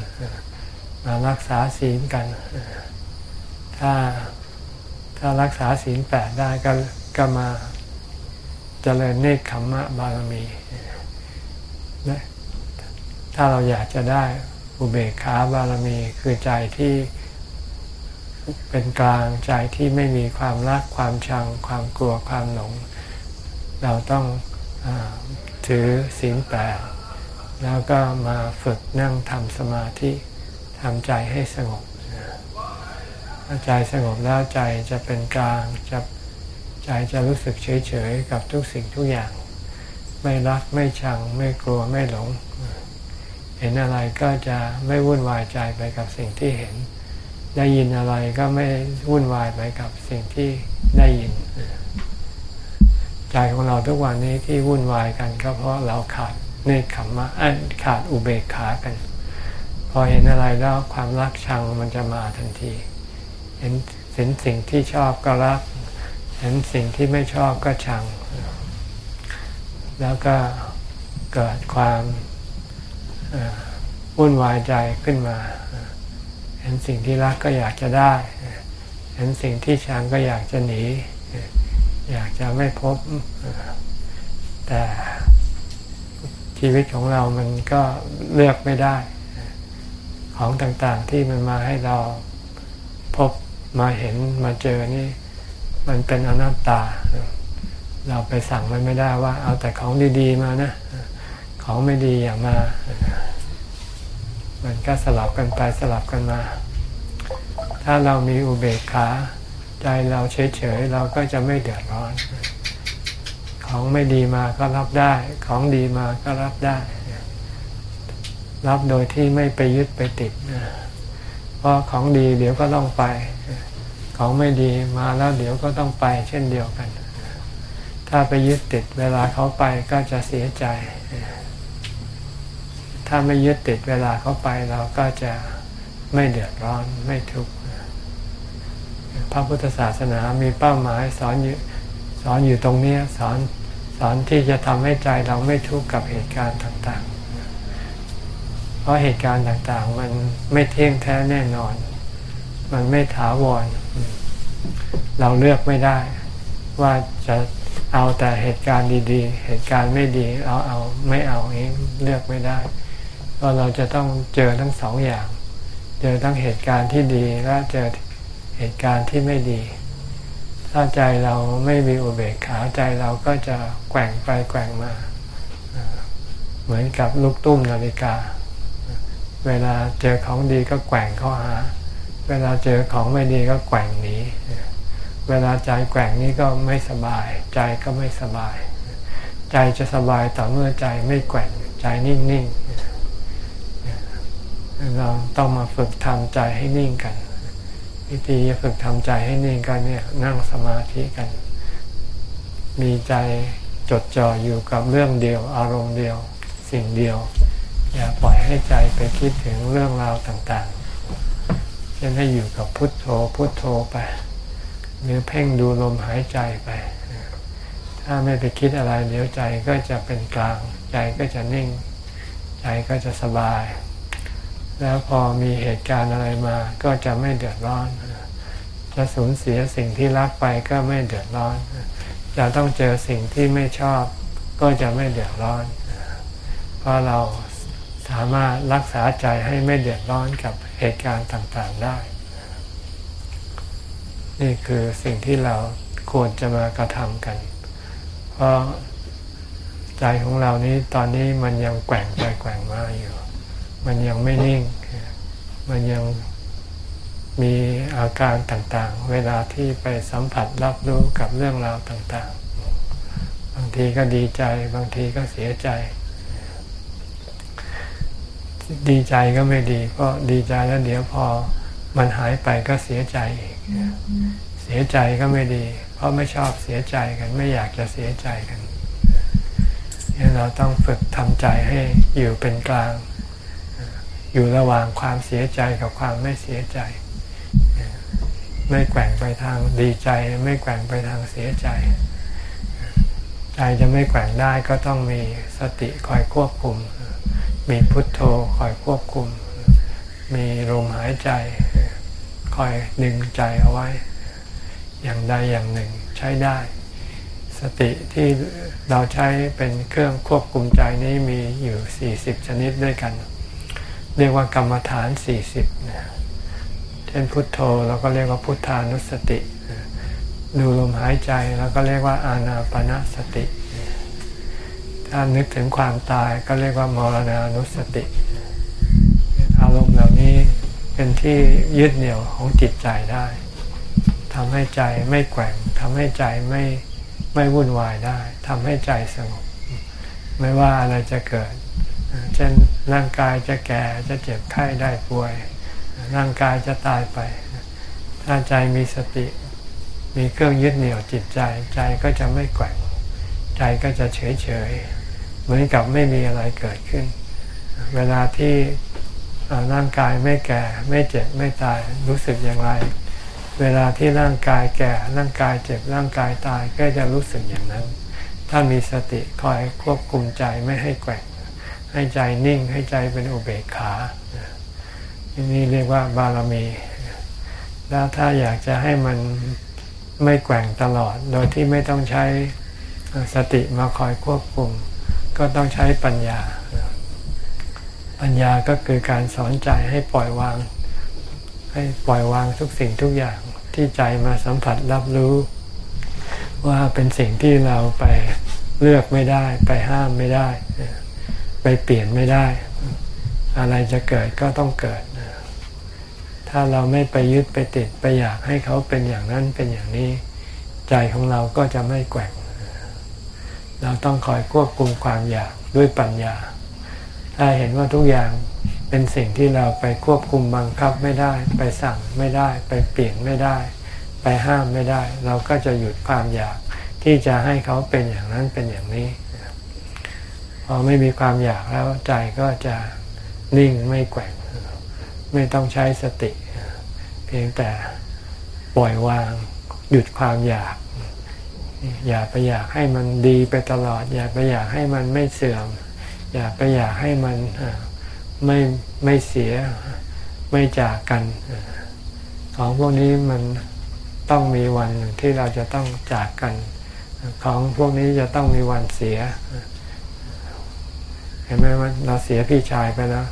มารักษาศีลกัน ถ้าถ้ารักษาศีลแปดได้ก็ก็มาเจริญเนคขมมะบารมีนะถ้าเราอยากจะได้อุเบกขาบารมีคือใจที่เป็นกลางใจที่ไม่มีความรักความชัง ความกลัวความหลง เราต้องอถือศีลแปดแล้วก็มาฝึกนั่งทำสมาธิ ทำใจให้สงบถ้าใจสงบแล้วใจจะเป็นกลางจะใจจะรู้สึกเฉยๆกับทุกสิ่งทุกอย่าง ไม่รักไม่ชัง ไม่กลัวไม่หลง เห็นอะไรก็จะไม่วุ่นวายใจไปกับสิ่งที่เห็น ได้ยินอะไรก็ไม่วุ่นวายไปกับสิ่งที่ได้ยิน ใจของเราทุกวันนี้ที่วุ่นวายกันก็เพราะเราขาดเนคขมมะขาดอุเบกขากัน พอเห็นอะไรแล้วความรักชังมันจะมาทันที เห็นเห็นสิ่งที่ชอบก็รัก เห็นสิ่งที่ไม่ชอบก็ชัง แล้วก็เกิดความวุ่นวายใจขึ้นมา เห็นสิ่งที่รักก็อยากจะได้ เห็นสิ่งที่ชังก็อยากจะหนี อยากจะไม่พบ แต่ชีวิตของเรามันก็เลือกไม่ได้ ของต่างๆ ที่มันมาให้เราพบมาเห็นมาเจอนี่ มันเป็นอนัตตา เราไปสั่งมันไม่ได้ว่า เอาแต่ของดีๆมานะ ของไม่ดีอย่ามา มันก็สลับกันไปสลับกันมา ถ้าเรามีอุเบกขาใจเราเฉยๆเราก็จะไม่เดือดร้อน ของไม่ดีมาก็รับได้ ของดีมาก็รับได้ รับโดยที่ไม่ไปยึดไปติด เพราะของดีเดี๋ยวก็ต้องไป ของไม่ดีมาแล้วเดี๋ยวก็ต้องไป เช่นเดียวกัน ถ้าไปยึดติดเวลาเขาไปก็จะเสียใจ ถ้าไม่ยึดติดเวลาเขาไปเราก็จะไม่เดือดร้อนไม่ทุกข์พระพุทธศาสนามีเป้าหมายสอนอยู่สอนอยู่ตรงนี้สอนสอนที่จะทำให้ใจเราไม่ทุกข์กับเหตุการณ์ต่างๆ เพราะเหตุการณ์ต่างๆ มันไม่เที่ยงแท้แน่นอน มันไม่ถาวร เราเลือกไม่ได้ ว่าจะเอาแต่เหตุการณ์ดีๆ เหตุการณ์ไม่ดีเราเอาไม่เอาเองเลือกไม่ได้ เพราะเราจะต้องเจอทั้งสองอย่าง เจอทั้งเหตุการณ์ที่ดีและเจอเหตุการณ์ที่ไม่ดี ถ้าใจเราไม่มีอุเบกขาใจเราก็จะแกว่งไปแกว่งมา เหมือนกับลูกตุ้มนาฬิกา เวลาเจอของดีก็แกว่งเข้าหา เวลาเจอของไม่ดีก็แกว่งหนีเวลาใจแกว่งนี้ก็ไม่สบาย ใจก็ไม่สบาย ใจจะสบายต่อเมื่อใจไม่แกว่งใจนิ่งๆเราต้องมาฝึกทำใจให้นิ่งกันวิธีฝึกทำใจให้นิ่งกันเนี่ยนั่งสมาธิกัน มีใจจดจ่ออยู่กับเรื่องเดียว อารมณ์เดียว สิ่งเดียว อย่าปล่อยให้ใจไปคิดถึงเรื่องราวต่างๆเช่นให้อยู่กับพุทโธพุทโธไป หรือเพ่งดูลมหายใจไป ถ้าไม่ไปคิดอะไรเดี๋ยวใจก็จะเป็นกลาง ใจก็จะนิ่ง ใจก็จะสบาย แล้วพอมีเหตุการณ์อะไรมาก็จะไม่เดือดร้อนจะสูญเสียสิ่งที่รักไปก็ไม่เดือดร้อน จะต้องเจอสิ่งที่ไม่ชอบก็จะไม่เดือดร้อน เพราะเรา สามารถรักษาใจให้ไม่เดือดร้อนกับเหตุการณ์ต่างๆได้ นี่คือสิ่งที่เราควรจะมากระทำกัน เพราะใจของเรานี้ตอนนี้มันยังแกว่งไปแกว่งมาอยู่ มันยังไม่นิ่ง มันยังมีอาการต่างๆ เวลาที่ไปสัมผัสรับรู้กับเรื่องราวต่างๆ บางทีก็ดีใจ บางทีก็เสียใจ ดีใจก็ไม่ดีเพราะดีใจแล้วเดี๋ยวพอมันหายไปก็เสียใจอีกเสียใจก็ไม่ดี เพราะไม่ชอบเสียใจกัน ไม่อยากจะเสียใจกันเราต้องฝึกทำใจให้อยู่เป็นกลาง อยู่ระหว่างความเสียใจกับความไม่เสียใจ ไม่แกว่งไปทางดีใจ ไม่แกว่งไปทางเสียใจ ใจจะไม่แกว่งได้ก็ต้องมีสติคอยควบคุม มีพุทโธคอยควบคุม มีลมหายใจ คอยดึงใจเอาไว้ อย่างใดอย่างหนึ่งใช้ได้ สติที่เราใช้เป็นเครื่องควบคุมใจนี้มีอยู่ 40 ชนิดด้วยกัน เรียกว่ากรรมฐาน 40นะเช่นพุทโธเราก็เรียกว่าพุทธานุสติ ดูลมหายใจเราก็เรียกว่าอานาปนาสติ ถ้านึกถึงความตายก็เรียกว่ามรณานุสติ อารมณ์เหล่านี้เป็นที่ยึดเหนี่ยวของจิตใจได้ทำให้ใจไม่แกว่งทำให้ใจไม่ไม่วุ่นวายได้ทำให้ใจสงบ ไม่ว่าอะไรจะเกิดเช่นร่างกายจะแก่จะเจ็บไข้ได้ป่วย ร่างกายจะตายไป ถ้าใจมีสติ มีเครื่องยึดเหนี่ยวจิตใจ ใจก็จะไม่แกว่ง ใจก็จะเฉยเฉย เหมือนกับไม่มีอะไรเกิดขึ้น เวลาที่ร่างกายไม่แก่ไม่เจ็บไม่ตายรู้สึกอย่างไร เวลาที่ร่างกายแก่ร่างกายเจ็บร่างกายตายก็จะรู้สึกอย่างนั้น ถ้ามีสติคอยควบคุมใจไม่ให้แกว่งให้ใจนิ่งให้ใจเป็นอุเบกขานี่เรียกว่าบารมี แล้วถ้าอยากจะให้มันไม่แกว่งตลอด โดยที่ไม่ต้องใช้สติมาคอยควบคุม ก็ต้องใช้ปัญญา ปัญญาก็คือการสอนใจให้ปล่อยวาง ให้ปล่อยวางทุกสิ่งทุกอย่างที่ใจมาสัมผัสรับรู้ ว่าเป็นสิ่งที่เราไปเลือกไม่ได้ ไปห้ามไม่ได้ ไปเปลี่ยนไม่ได้ อะไรจะเกิดก็ต้องเกิด ถ้าเราไม่ไปยึดไปติดไปอยากให้เขาเป็นอย่างนั้นเป็นอย่างนี้ ใจของเราก็จะไม่แกว่ง เราต้องคอยควบคุมความอยากด้วยปัญญา ถ้าเห็นว่าทุกอย่างเป็นสิ่งที่เราไปควบคุมบังคับไม่ได้ ไปสั่งไม่ได้ ไปเปลี่ยนไม่ได้ ไปห้ามไม่ได้ เราก็จะหยุดความอยากที่จะให้เขาเป็นอย่างนั้นเป็นอย่างนี้พอไม่มีความอยากแล้วใจก็จะนิ่งไม่แกว่งไม่ต้องใช้สติ เพียงแต่ปล่อยวางหยุดความอยาก อย่าไปอยากให้มันดีไปตลอด อย่าไปอยากให้มันไม่เสื่อม อย่าไปอยากให้มันไม่ไม่เสียไม่จากกันของพวกนี้มันต้องมีวันที่เราจะต้องจากกัน ของพวกนี้จะต้องมีวันเสีย เห็นไหมว่าเราเสียพี่ชายไปแล้ว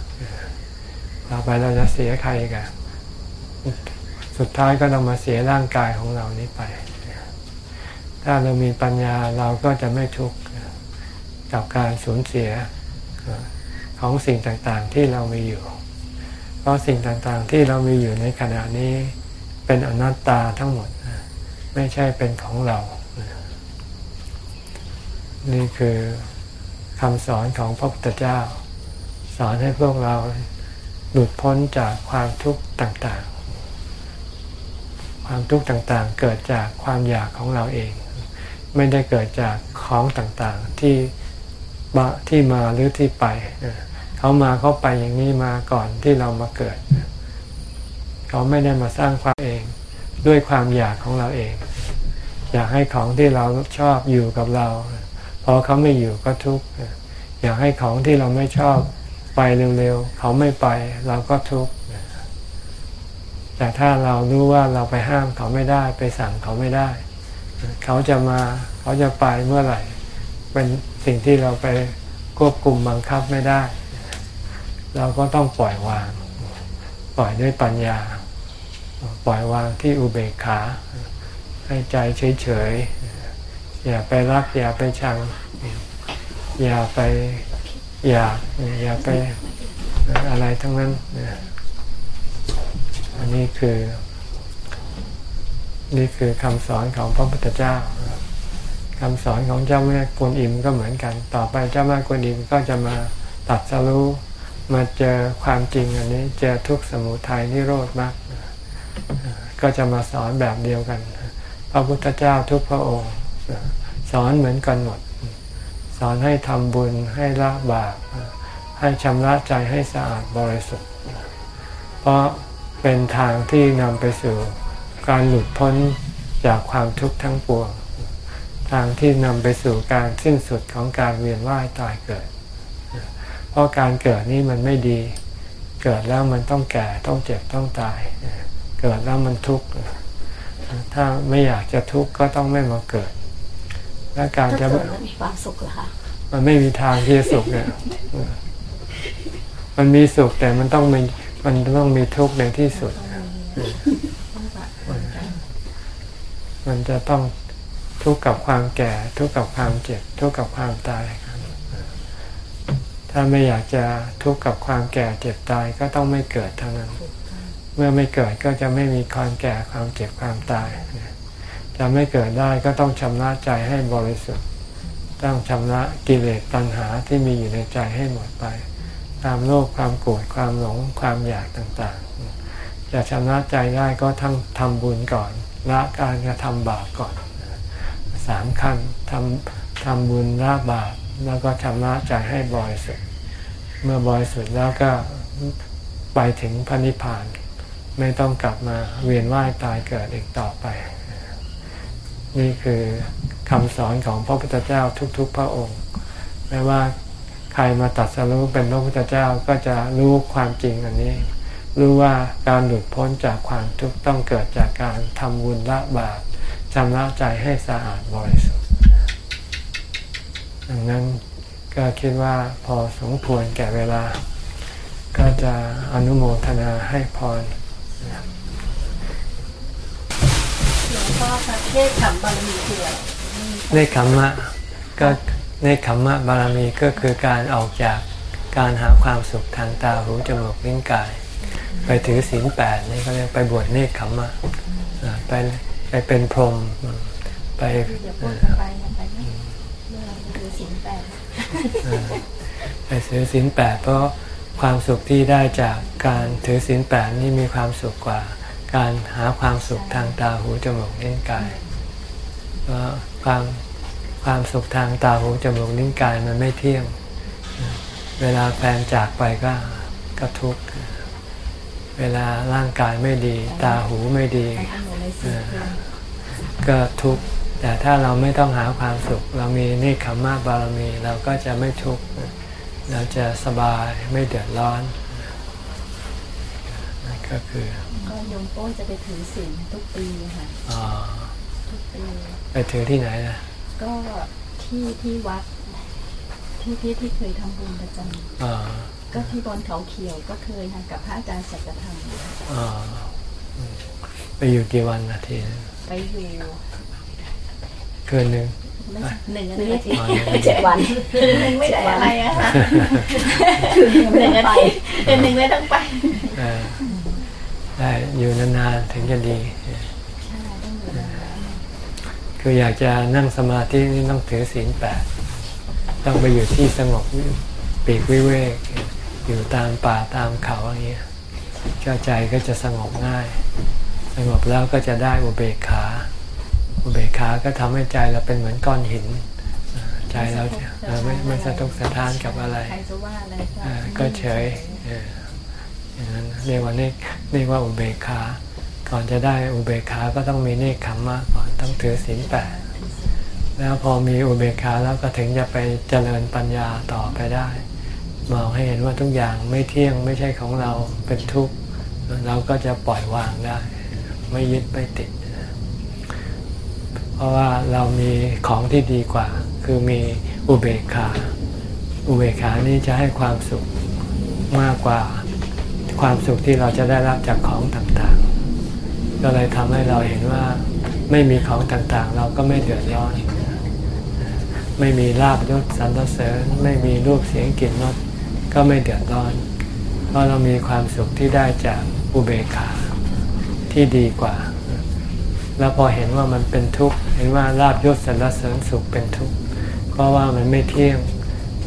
ต่อไปเราจะเสียใครกันสุดท้ายก็ต้องมาเสียร่างกายของเรานี้ไป ถ้าเรามีปัญญาเราก็จะไม่ทุกข์กับการสูญเสียของสิ่งต่างๆที่เรามีอยู่ เพราะสิ่งต่างๆที่เรามีอยู่ในขณะนี้เป็นอนัตตาทั้งหมด ไม่ใช่เป็นของเรา นี่คือคำสอนของพระพุทธเจ้า สอนให้พวกเราหลุดพ้นจากความทุกข์ต่างๆ ความทุกข์ต่างๆ เกิดจากความอยากของเราเอง ไม่ได้เกิดจากของต่างๆที่มาที่มาหรือที่ไป เขามาเขาไปอย่างนี้มาก่อนที่เรามาเกิด เขาไม่ได้มาสร้างความเอง ด้วยความอยากของเราเอง อยากให้ของที่เราชอบอยู่กับเรา พอเขาไม่อยู่ก็ทุกข์อยากให้ของที่เราไม่ชอบไปเร็วๆ เขาไม่ไปเราก็ทุกข์แต่ถ้าเรารู้ว่าเราไปห้ามเขาไม่ได้ ไปสั่งเขาไม่ได้ เขาจะมาเขาจะไปเมื่อไหร่ เป็นสิ่งที่เราไปควบคุมบังคับไม่ได้ เราก็ต้องปล่อยวาง ปล่อยด้วยปัญญา ปล่อยวางที่อุเบกขา ให้ใจเฉยๆ อย่าไปรัก อย่าไปชัง อย่าไปอยากอย่าไปอะไรทั้งนั้น อันนี้คือ นี่คือคำสอนของพระพุทธเจ้าคำสอนของเจ้าแม่กวนอิมก็เหมือนกัน ต่อไปเจ้าแม่กวนอิมก็จะมาตัดสรู้มาเจอความจริงอันนี้เจอทุกสมุทัยนิโรธมากก็จะมาสอนแบบเดียวกัน พระพุทธเจ้าทุกพระองค์ สอนเหมือนกันหมดสสอนให้ทำบุญให้ละบาปให้ชำระใจให้สะอาดบริสุทธิ์ เพราะเป็นทางที่นำไปสู่ การหลุดพ้นจากความทุกข์ทั้งปวง ทางที่นำไปสู่การสิ้นสุดของการเวียนว่ายตายเกิด เพราะการเกิดนี่มันไม่ดี เกิดแล้วมันต้องแก่ต้องเจ็บต้องตาย เกิดแล้วมันทุกข์ ถ้าไม่อยากจะทุกข์ก็ต้องไม่มาเกิด และการถ้าจะเกิดแล้วมีความสุขเหรอคะ มันไม่มีทางที่จะสุขเนี่ย มันมีสุขแต่มันต้องมีมันต้องมีทุกข์ในที่สุด มันจะต้องทุกข์กับความแก่ ทุกข์กับความเจ็บ ทุกข์กับความตายครับถ้าไม่อยากจะทุกข์กับความแก่เจ็บตายก็ต้องไม่เกิดเท่านั้น เมื่อไม่เกิดก็จะไม่มีความแก่ความเจ็บความตาย จะไม่เกิดได้ก็ต้องชำระใจให้บริสุทธิ์ ต้องชำระกิเลสตัณหาที่มีอยู่ในใจให้หมดไปความโลภความโกรธความหลงความอยากต่างๆจะชำระใจได้ก็ทั้งทำบุญก่อน ละการกระทำบาปก่อนสามขั้นทำทำบุญละบาปแล้วก็ชำระใจให้บริสุทธิ์เมื่อบริสุทธิ์แล้วก็ไปถึงพระนิพพาน ไม่ต้องกลับมาเวียนว่ายตายเกิดอีกต่อไป นี่คือคำสอนของพระพุทธเจ้าทุก ๆ พระองค์ไม่ว่าใครมาตัดสรู้เป็นพระพุทธเจ้าก็จะรู้ความจริงอันนี้ รู้ว่าการหลุดพ้นจากความทุกข์ต้องเกิดจากการทำบุญละบาปชำระใจให้สะอาดบริสุทธิ์ดังนั้นก็คิดว่าพอสมควรแก่เวลา ก็จะอนุโมทนาให้พรหลวงพ่อคะเทศขำบารมีคืออะไรเนคขมมะก็เนคขมมะบารมีก็คือการออกจากการหาความสุขทางตาหูจมูกลิ้นกาย ไปถือศีลแปดนี่เขาเรียกไปบวชเนคขมมะอ่าไปไปเป็นพรหมไปเดี๋ยวพูดกันไปกันไปนะเมื่อเราถือศีลแปดเอ่อไปถือศีลแปดเพราะความสุขที่ได้จากการถือศีลแปดนี่มีความสุขกว่า การหาความสุขทางตาหูจมูกลิ้นกายเพราะความความสุขทางตาหูจมูกลิ้นกายมันไม่เที่ยง เวลาแฟนจากไปก็ก็ทุกข์ เวลาร่างกายไม่ดี ตาหูไม่ดีไปทำหนูในศีลคือก็ทุกข์แต่ถ้าเราไม่ต้องหาความสุข เรามีเนคขมมะบารมี เราก็จะไม่ทุกข์เราจะสบายไม่เดือดร้อนนั่นก็คือก็โยมโป้ยจะไปถือศีลทุกปีค่ะอาทุกปีไปถือที่ไหนนะก็ที่ที่วัดที่ที่ที่เคยทำบุญประจอ่าำ ก็ที่บนเขาเขียวก็เคยค่ะกับพระอาจารย์สัจธรรมอ่าอืมไปอยู่กี่วันนาทีนึงไปอยู่คืนหนึ่งไม่หนึ่งอาหนึ่งทิอาตทิตย์ย์อ๋อหนึ่งเจ็ดวันหนึ่งไม่ได้อะไรอะค่ะคือยังหไม่นึ่งได้อาไปทิตย์เป็นหนึ่งไม่ต้องไปเออได้อยู่นานๆถึงจะดีใช่ต้องอยู่นานคืออยากจะนั่งสมาธินี่ต้องถือศีลแปดต้องไปอยู่ที่สงบปีกวิเวก อยู่ตามป่าตามเขาอย่างเงี้ยก็ใจก็จะสงบง่าย สงบแล้วก็จะได้อุเบกขา อุเบกขาก็ทำให้ใจเราเป็นเหมือนก้อนหิน ใจเราจะไม่ไม่สะทกสะท้านกับอะไรก็เฉยเอออย่างนั้นเรียกว่าเนกเรียกว่าอุเบกขาก่อนจะได้อุเบกขาก็ต้องมีเนคขมมะก่อนต้องถือศีลแปดแล้วพอมีอุเบกขาแล้วก็ถึงจะไปเจริญปัญญาต่อไปได้ มองให้เห็นว่าทุกอย่างไม่เที่ยงไม่ใช่ของเราเป็นทุกข์เราก็จะปล่อยวางได้ ไม่ยึดไม่ติด เพราะว่าเรามีของที่ดีกว่า คือมีอุเบกขา อุเบกขานี้จะให้ความสุขมากกว่าความสุขที่เราจะได้รับจากของต่างๆ ก็เลยทำให้เราเห็นว่าไม่มีของต่างๆ เราก็ไม่เดือดร้อน ไม่มีลาบยศสรรเสริญ ไม่มีรูปเสียงกลิ่นรส ก็ไม่เดือดร้อน เพราะเรามีความสุขที่ได้จากอุเบกขาที่ดีกว่า แล้วพอเห็นว่ามันเป็นทุกข์ เห็นว่าลาบยศสรรเสริญสุขเป็นทุกข์ เพราะว่ามันไม่เที่ยง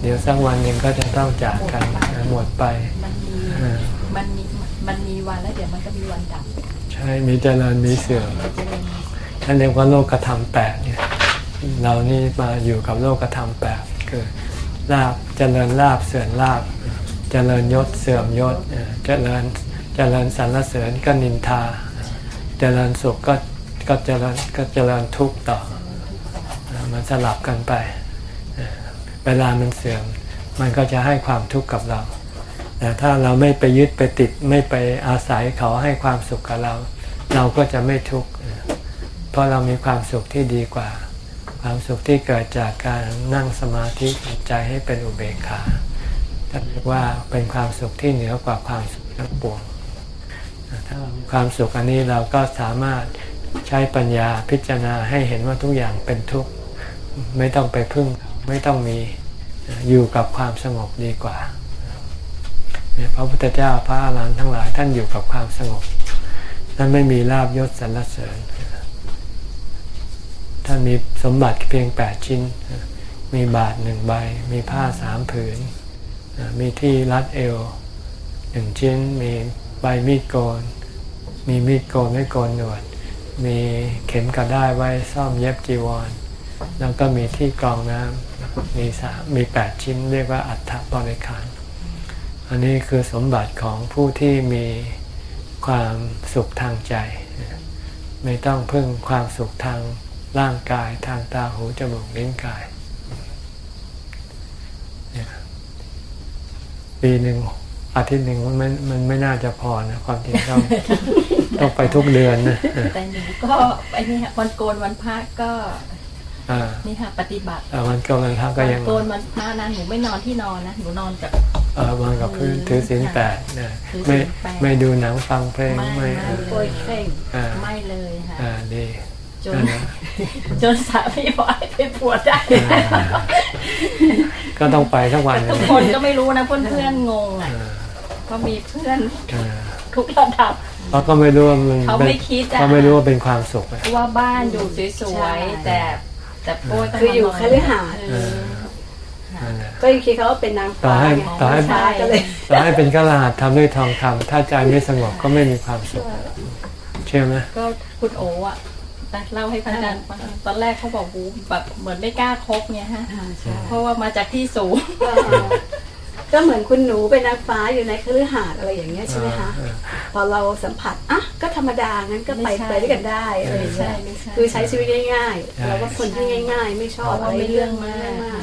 เดี๋ยวสักวันหนึ่งก็จะต้องจากกันหมดไป มันมีอ่ามันมีมันมีวันแล้วเดี๋ยวมันก็มีวันดับ ใช่ มีเจริญมีเสื่อมมันจะเป็นนั่นเรียกว่าโลกธรรมแปดเนี่ย เรานี่มาอยู่กับโลกธรรมแปดคือลาบ เจริญลาบเสื่อมลาบ เจริญยศเสื่อมยศเอ่อเจริญเจริญสรรเสริญก็นินทา เจริญสุขก็ก็เจริญก็เจริญทุกข์ต่อ มันสลับกันไป เวลามันเสื่อม มันก็จะให้ความทุกข์กับเรา แต่ถ้าเราไม่ไปยึดไปติดไม่ไปอาศัยเขาให้ความสุขกับเรา เราก็จะไม่ทุกข์ เพราะเรามีความสุขที่ดีกว่า ความสุขที่เกิดจากการนั่งสมาธิทำใจให้เป็นอุเบกขาท่านเรียกว่าเป็นความสุขที่เหนือกว่าความสุขทั้งปวง ถ้าเรามีความสุขอันนี้เราก็สามารถใช้ปัญญาพิจารณาให้เห็นว่าทุกอย่างเป็นทุกข์ไม่ต้องไปพึ่งไม่ต้องมีอยู่กับความสงบดีกว่าพระพุทธเจ้าพระอรหันต์ทั้งหลายท่านอยู่กับความสงบท่านไม่มีลาบยศสรรเสริญ ท่านมีสมบัติเพียงแปดชิ้น มีบาทหนึ่งใบ มีผ้าสามผืน มีที่รัดเอวหนึ่งชิ้น มีใบมีดโกน มีมีดโกนไม่โกนหนวด มีเข็มกระด้ไว้ซ่อมเย็บจีวร แล้วก็มีที่กรองน้ำมีสามมีแปดชิ้น เรียกว่าอัฐบริขาร อันนี้คือสมบัติของผู้ที่มีความสุขทางใจ ไม่ต้องพึ่งความสุขทาง ร่างกายทางตาหูจมูกลิ้นกายเนี่ยปีหนึ่งอาทิตย์หนึ่งมันไม่มันไม่น่าจะพอนะความจริงต้องต้องไปทุกเดือนนะแต่หนูก็ไอ้นี่ค่ะวันโกนวันพระก็อ่านี่ค่ะปฏิบัติอ่าวันกำลังทักก็วันยังโกนวันพระนะหนูไม่นอนที่นอนนะหนูนอนกับเออวางกับพื้นถือศีลแปดนะถือศีไม่ลแปดไม่ดูหนังฟังเพลงไม่ไม่ไม่โอยเคร่งอ่าไม่เลยค่ะอ่าดี จนนั่นนะจนสามีบอกให้ไปบวชได้ ก็ต้องไปทั้งวันทุกคนก็ไม่รู้นะเพื่อนเพื่อนๆงงอะอ่าก็มีเพื่อนอ่าทุกระดับเขาก็ไม่รู้ว่ามันเขาเป็นไม่คิดอะเขาไม่รู้ว่าเป็นความสุขอะว่าบ้านอยู่สวยใช่ๆแต่แต่โป้ยก็คืออยู่มนนคฤหาสน์เออนั่นแหละก็ยังคิดเขาว่าเป็นนางต่อฟ้าให้ไงต่อให้ฟ้าก็เลยต่อให้เป็นกระลาดทำด้วยทองคำถ้าใจไม่สงบก็ไม่มีความสุข เชื่อไหมก็คุณโออะ แต่เล่าให้พระอาจารย์ฟังตอนแรกเขาบอกวูแบบเหมือนไม่กล้าคบเนี่ยฮะอ่าใช่เพราะว่ามาจากที่สูงก็ก็เหมือนคุณหนูเป็นนางฟ้าอยู่ในคฤหาสน์อะไรอย่างเงี้ยใช่ไหมคะอ่าพอเราสัมผัสอะก็ธรรมดางั้นก็ไปไม่ใช่ไปด้วยกันได้อะไรอย่างเงี้ยไม่ใช่ไม่ใช่คือใช้ชีวิตง่ายใช่ๆเราก็คนที่ง่าย ๆ ไม่ชอบเพอะราะไรว่าไม่เรื่องมากมาก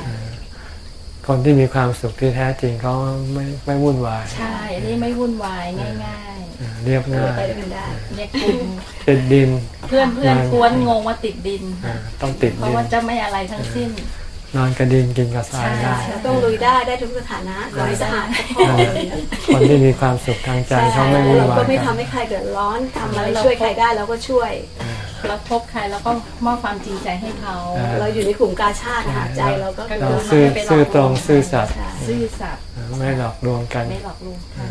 คนที่มีความสุขที่แท้จริงเขาไม่ไม่วุ่นวาย ใช่อันนี้ไม่วุ่นวายง่ายอ่าเรียบง่ายไปด้วยกันได้ๆเรียกกลุ่มติดดิน เพื่อนเพื่อนกวนงงว่าติดดินอ่าต้องติดเพดิราะนว่าจะไม่อะไรทั้งสิ้น นอนกระดินกินกระทรายได้ใช่เราต้องลุยได้ได้ทุกสถานะขอให้สะอาดก็พอนั่นแหละคนที่มีความสุขทางใจใช่เขาไม่วุ่นเราวาก็ยไม่กัทำนให้ใครเดือดร้อนทำอะไรแล้วเราช่วยใครได้เราก็ช่วยเราพบใครแล้วก็มอบความจริงใจให้เขาอ่าเราอยู่ในกลุ่มกาชาติอาหารใจเราก็เราคือซื่อซื่อตรงซื่อสัตย์ใช่ซื่อสัตย์ไม่หลอกลวงกันไม่หลอกลวงใคร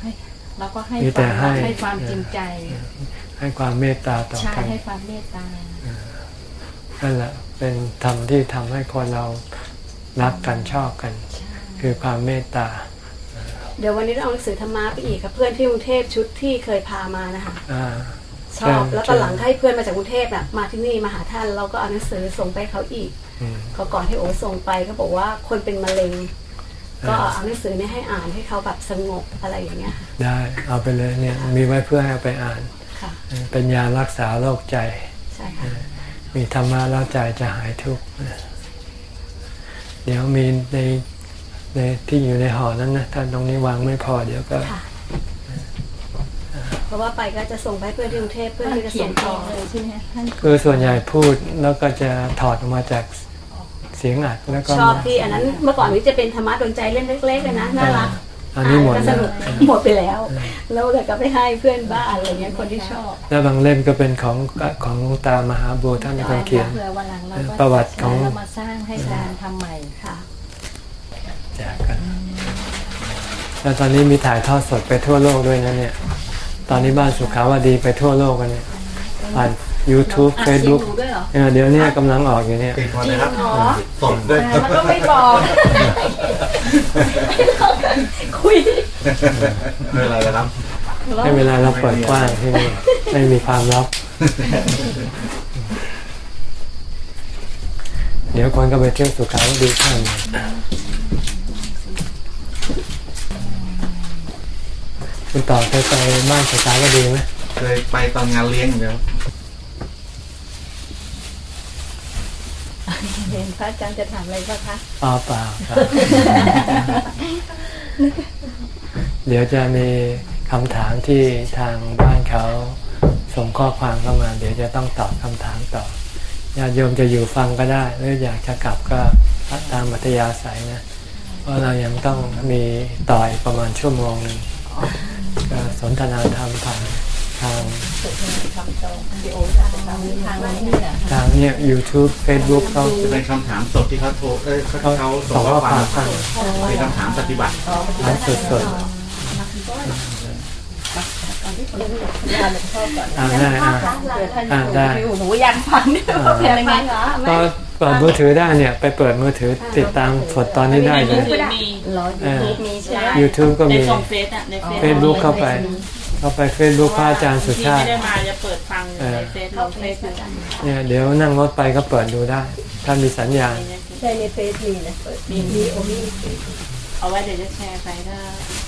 ให้แล้วก็ให้มีแต่ความรักให้ให้ความจริงใจ ให้ความเมตตาต่อใช่กันให้ความเมตตา นั่นแหละเป็นธรรมที่ทำให้คนเรารักกันชอบกันใช่คือความเมตตา เดี๋ยววันนี้เราเอาหนังสือธรรมะไปอีกค่ะเพื่อนที่กรุงเทพชุดที่เคยพามานะคะอ่าชอบใช่แล้วตอนหลังให้เพื่อนมาจากกรุงเทพน่ะมาที่นี่มาหาท่านเราก็เอาหนังสือส่งไปให้เขาอีกอืมเขาก่อนที่โอส่งไปเขาบอกว่าคนเป็นมะเร็ง ก็เอาหนังสือนี้ให้อ่านให้เขาแบบสงบอะไรอย่างเงี้ยค่ะได้เอาไปเลยเนี่ยมีไว้เพื่อให้เอาไปอ่านค่ะเป็นยารักษาโรคใจใช่ค่ะ มีธรรมะแล้วใจจะหายทุกข์เดี๋ยวมีในในที่อยู่ในห่อนั้นนะถ้าตรงนี้วางไม่พอเดี๋ยวก็ค่ะเพราะว่าไปก็จะส่งไปให้เพื่อนที่กรุงเทพเพื่อนท่านที่จะเขียส่นงเอต่องเลยใช่ไหมคะท่านคือส่วนใหญ่พูดแล้วก็จะถอดออกมาจากเสียงอัดแล้วก็ชอบที่อันนั้นเมื่อก่อนนี้จะเป็นธรรมะดนใจเล่นเล็กๆเลยนะน่ารัก อันนี้หมดก็สแล้วนุกหมดไปแล้ว แล้วเลยก็ไปให้เพื่อนบ้านอะไรเงี้ยคนที่ชอบ แล้วบางเล่มก็เป็นของของหลวงตามหาบัวท่านเป็นคนเขียนเผื่อวันหลังเราก็ประวัติของเรามาสร้างให้การทำใหม่ค่ะแจกกันแล้วตอนนี้มีถ่ายทอดสดไปทั่วโลกด้วยนะเนี่ย ตอนนี้บ้านสุขาวดีไปทั่วโลกกันเนี่ยผ่าน YouTube อะเสียง Facebook หนูด้วยเหรอเออเดี๋ยวเนี้กำลังออกอยู่เนี่ยปิดหมดเลยครับจริงเหรอสดด้วยแต่มันก็ไม่บอก คุยไม่เป็นไรแล้วครับ ให้เวลาเราเปิดกว้างที่นี่ไม่มีความลับ เดี๋ยวคนก็ไปเที่ยวสุขาวดีข้างหนึ่งคุณต่อเคยไปบ้านสุขาวดีไหมเคยไปตอนงานเลี้ยงอยู่แล้ว เห็นพระอาจารย์จะถามอะไรบ้างคะอ๋อเปล่าครับเดี๋ยวจะมีคำถามที่ทางบ้านเขาส่งข้อความเข้ามา เดี๋ยวจะต้องตอบคำถามต่อญาติโยมจะอยู่ฟังก็ได้ หรืออยากจะกลับก็ตามอัธยาศัยนะเพราะเรายังต้องมีต่อยประมาณชั่วโมงหนึงสนทนาธรรมผ่าน ทางทางทางนี้เหรอทางเนี่ย YouTube Facebook เขาจะเป็นคำถามสดที่เขาโทรเอ้ยเขาเขาเขาส่ส่งงข้ข้ออความมคาวเข้าเป็นคำถามปฏิบัติถามสดยาหลวงพ่อก่อนๆอ่าได้อ่าเผื่อท่านอ่าได้อยู่หนูอยากฟังเนี่ยอ่าเป็นยังไงคะก็เปิดมือถือได้เนี่ย ไปเปิดมือถือติดตามสดตอนนี้ได้เลยรอยูทูบมีใช่ไหม YouTube ก็ในมีส่งเฟซอะในเฟซ Facebook เข้าไป เข้าไป Facebook พระอาจารย์สุชาที่ติไม่ได้มาจะเปิดฟังเออในเฟซลงเฟซอยู่เนี่ยเดี๋ยวนั่งรถไปก็เปิดดูได้ ถ้ามีสัญญาณใช่ในเฟซมีนะเปิดมีมีโอมีเอาไว้เดี๋ยวจะแชร์ไปถ้า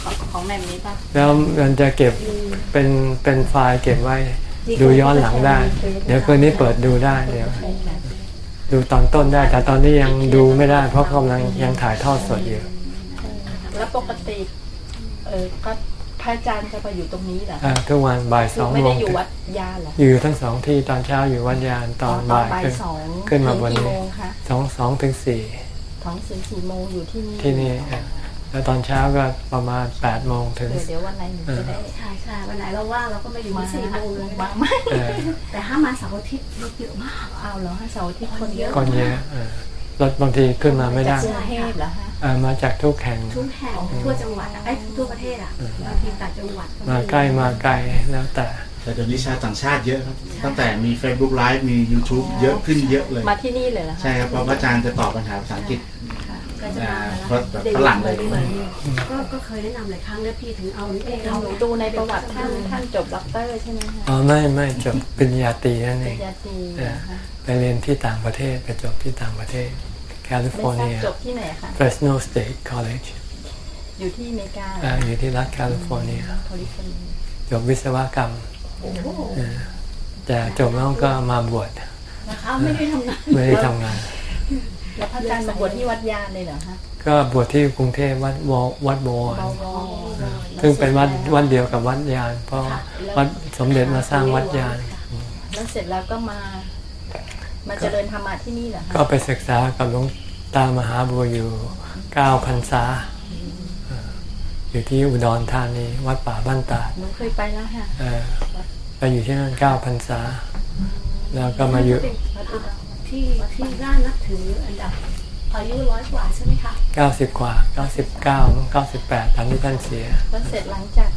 ของของแม่มนี้ป่ะแล้วมันจะเก็บเป็นเป็นไฟล์เก็บไว้ดูย้อนหลังได้ เดี๋ยวคืนนี้เปิดดูได้เดี๋ยวดูตอนต้นได้ แต่ตอนนี้ยังดูไม่ได้ เพราะกำลังยังถ่ายทอดสดอยู่แล้วปกติเออก็ พระอาจารย์จะไปอยู่ตรงนี้เหรออ่าทุกวันบ่ายสคือองไม่โมได้งอยู่วัดยาเหรออยู่ทั้งสองที่ตอนเช้าอยู่วัดยานตอนบ่ายบ่ายขึ้นสองขึ้นมาบนถึงนี้กี่โมงคะสองสองถึงสี่ท้องถึงสี่โมงอยู่ที่นี่ที่นี่อะแล้วตอนเช้าก็ประมาณแปดโมงถึงเดี๋ยวเดี๋ยววันไหนหนูจะได้ใช่ใช่วันไหนเราว่างเราก็มาอยู่มาที่สี่โมงเลยบ้างไหมเออแต่ถ้ามาเสาร์อาทิตย์รถเยอะมากเอาเหรอให้เสาร์อาที่คนเยอะก่อนเยอะเออ รถบางทีขึ้นมาไม่ได้กรุงเทพเหรอฮะเออมาจากทุกแห่งทุกแห่งทั่วจังหวัดอะไอ้ยทั่วประเทศอะบางทีต่างจังหวัดมาใกล้มาไกลแล้วแต่แต่เดี๋ยวนี้ชาวต่างชาติเยอะครับ ตั้งแต่มี Facebook Live มี YouTube เยอะขึ้นเยอะเลย มาที่นี่เลยเหรอคะใช่ครับเพราะพระอาจารย์จะตอบปัญหาภาษาอังกฤษก็จะอ่ามาเพราะแบบฝรั่งเลยก็ก็เคยแนะนำหลายครั้งแล้วพี่ถึงเอานี่เองหนูดูในประวัติท่านท่านจบด็อกเตอร์ใช่ไหมคะอ๋อไม่ไม่จบปริญญาตรีนั่นปเอริงญญาตรีเออนะคะ ไปเรียนที่ต่างประเทศไปจบที่ต่างประเทศแคลิฟไม่อร์ทราบเนียจบที่ไหนคะ Fresno State College อยู่ที่อเมริกาอ่าอยู่ที่รัฐแคลิฟอร์เนียแคลิฟอร์เนียจบวิศวกรรมเออแต่จบแล้วก็มาบวชนะคะไม่ได้ทำงานไม่ได้ทำงานแล้วพระอาจารย์มาบวชที่วัดยานเลยเหรอคะก็บวชที่กรุงเทพวัดวอวัดบวรบวรซึ่งเป็นวัดวัดเดียวกับวัดยาน เพราะวัดสมเด็จมาสร้างวัดยาน แล้วเสร็จแล้วก็มา มาเจริญธรรมะที่นี่เหรอคะก็ไปศึกษากับหลวงตามหาบัวอยู่เก้าพรรษาเอ่ออยู่ที่อุดรธานีวัดป่าบ้านตาดหนูเคยไปแล้วค่ะเอ่อไปอยู่ที่นั่นเก้าพรรษา แล้วก็มาอยู่วัดอุดรที่ที่น่านับถืออันดับอายุร้อยกว่าใช่ไหมคะเก้าสิบกว่าเก้าสิบเก้าเก้าสิบแปดตอนที่ท่านเสียแล้วเสร็จหลังจาก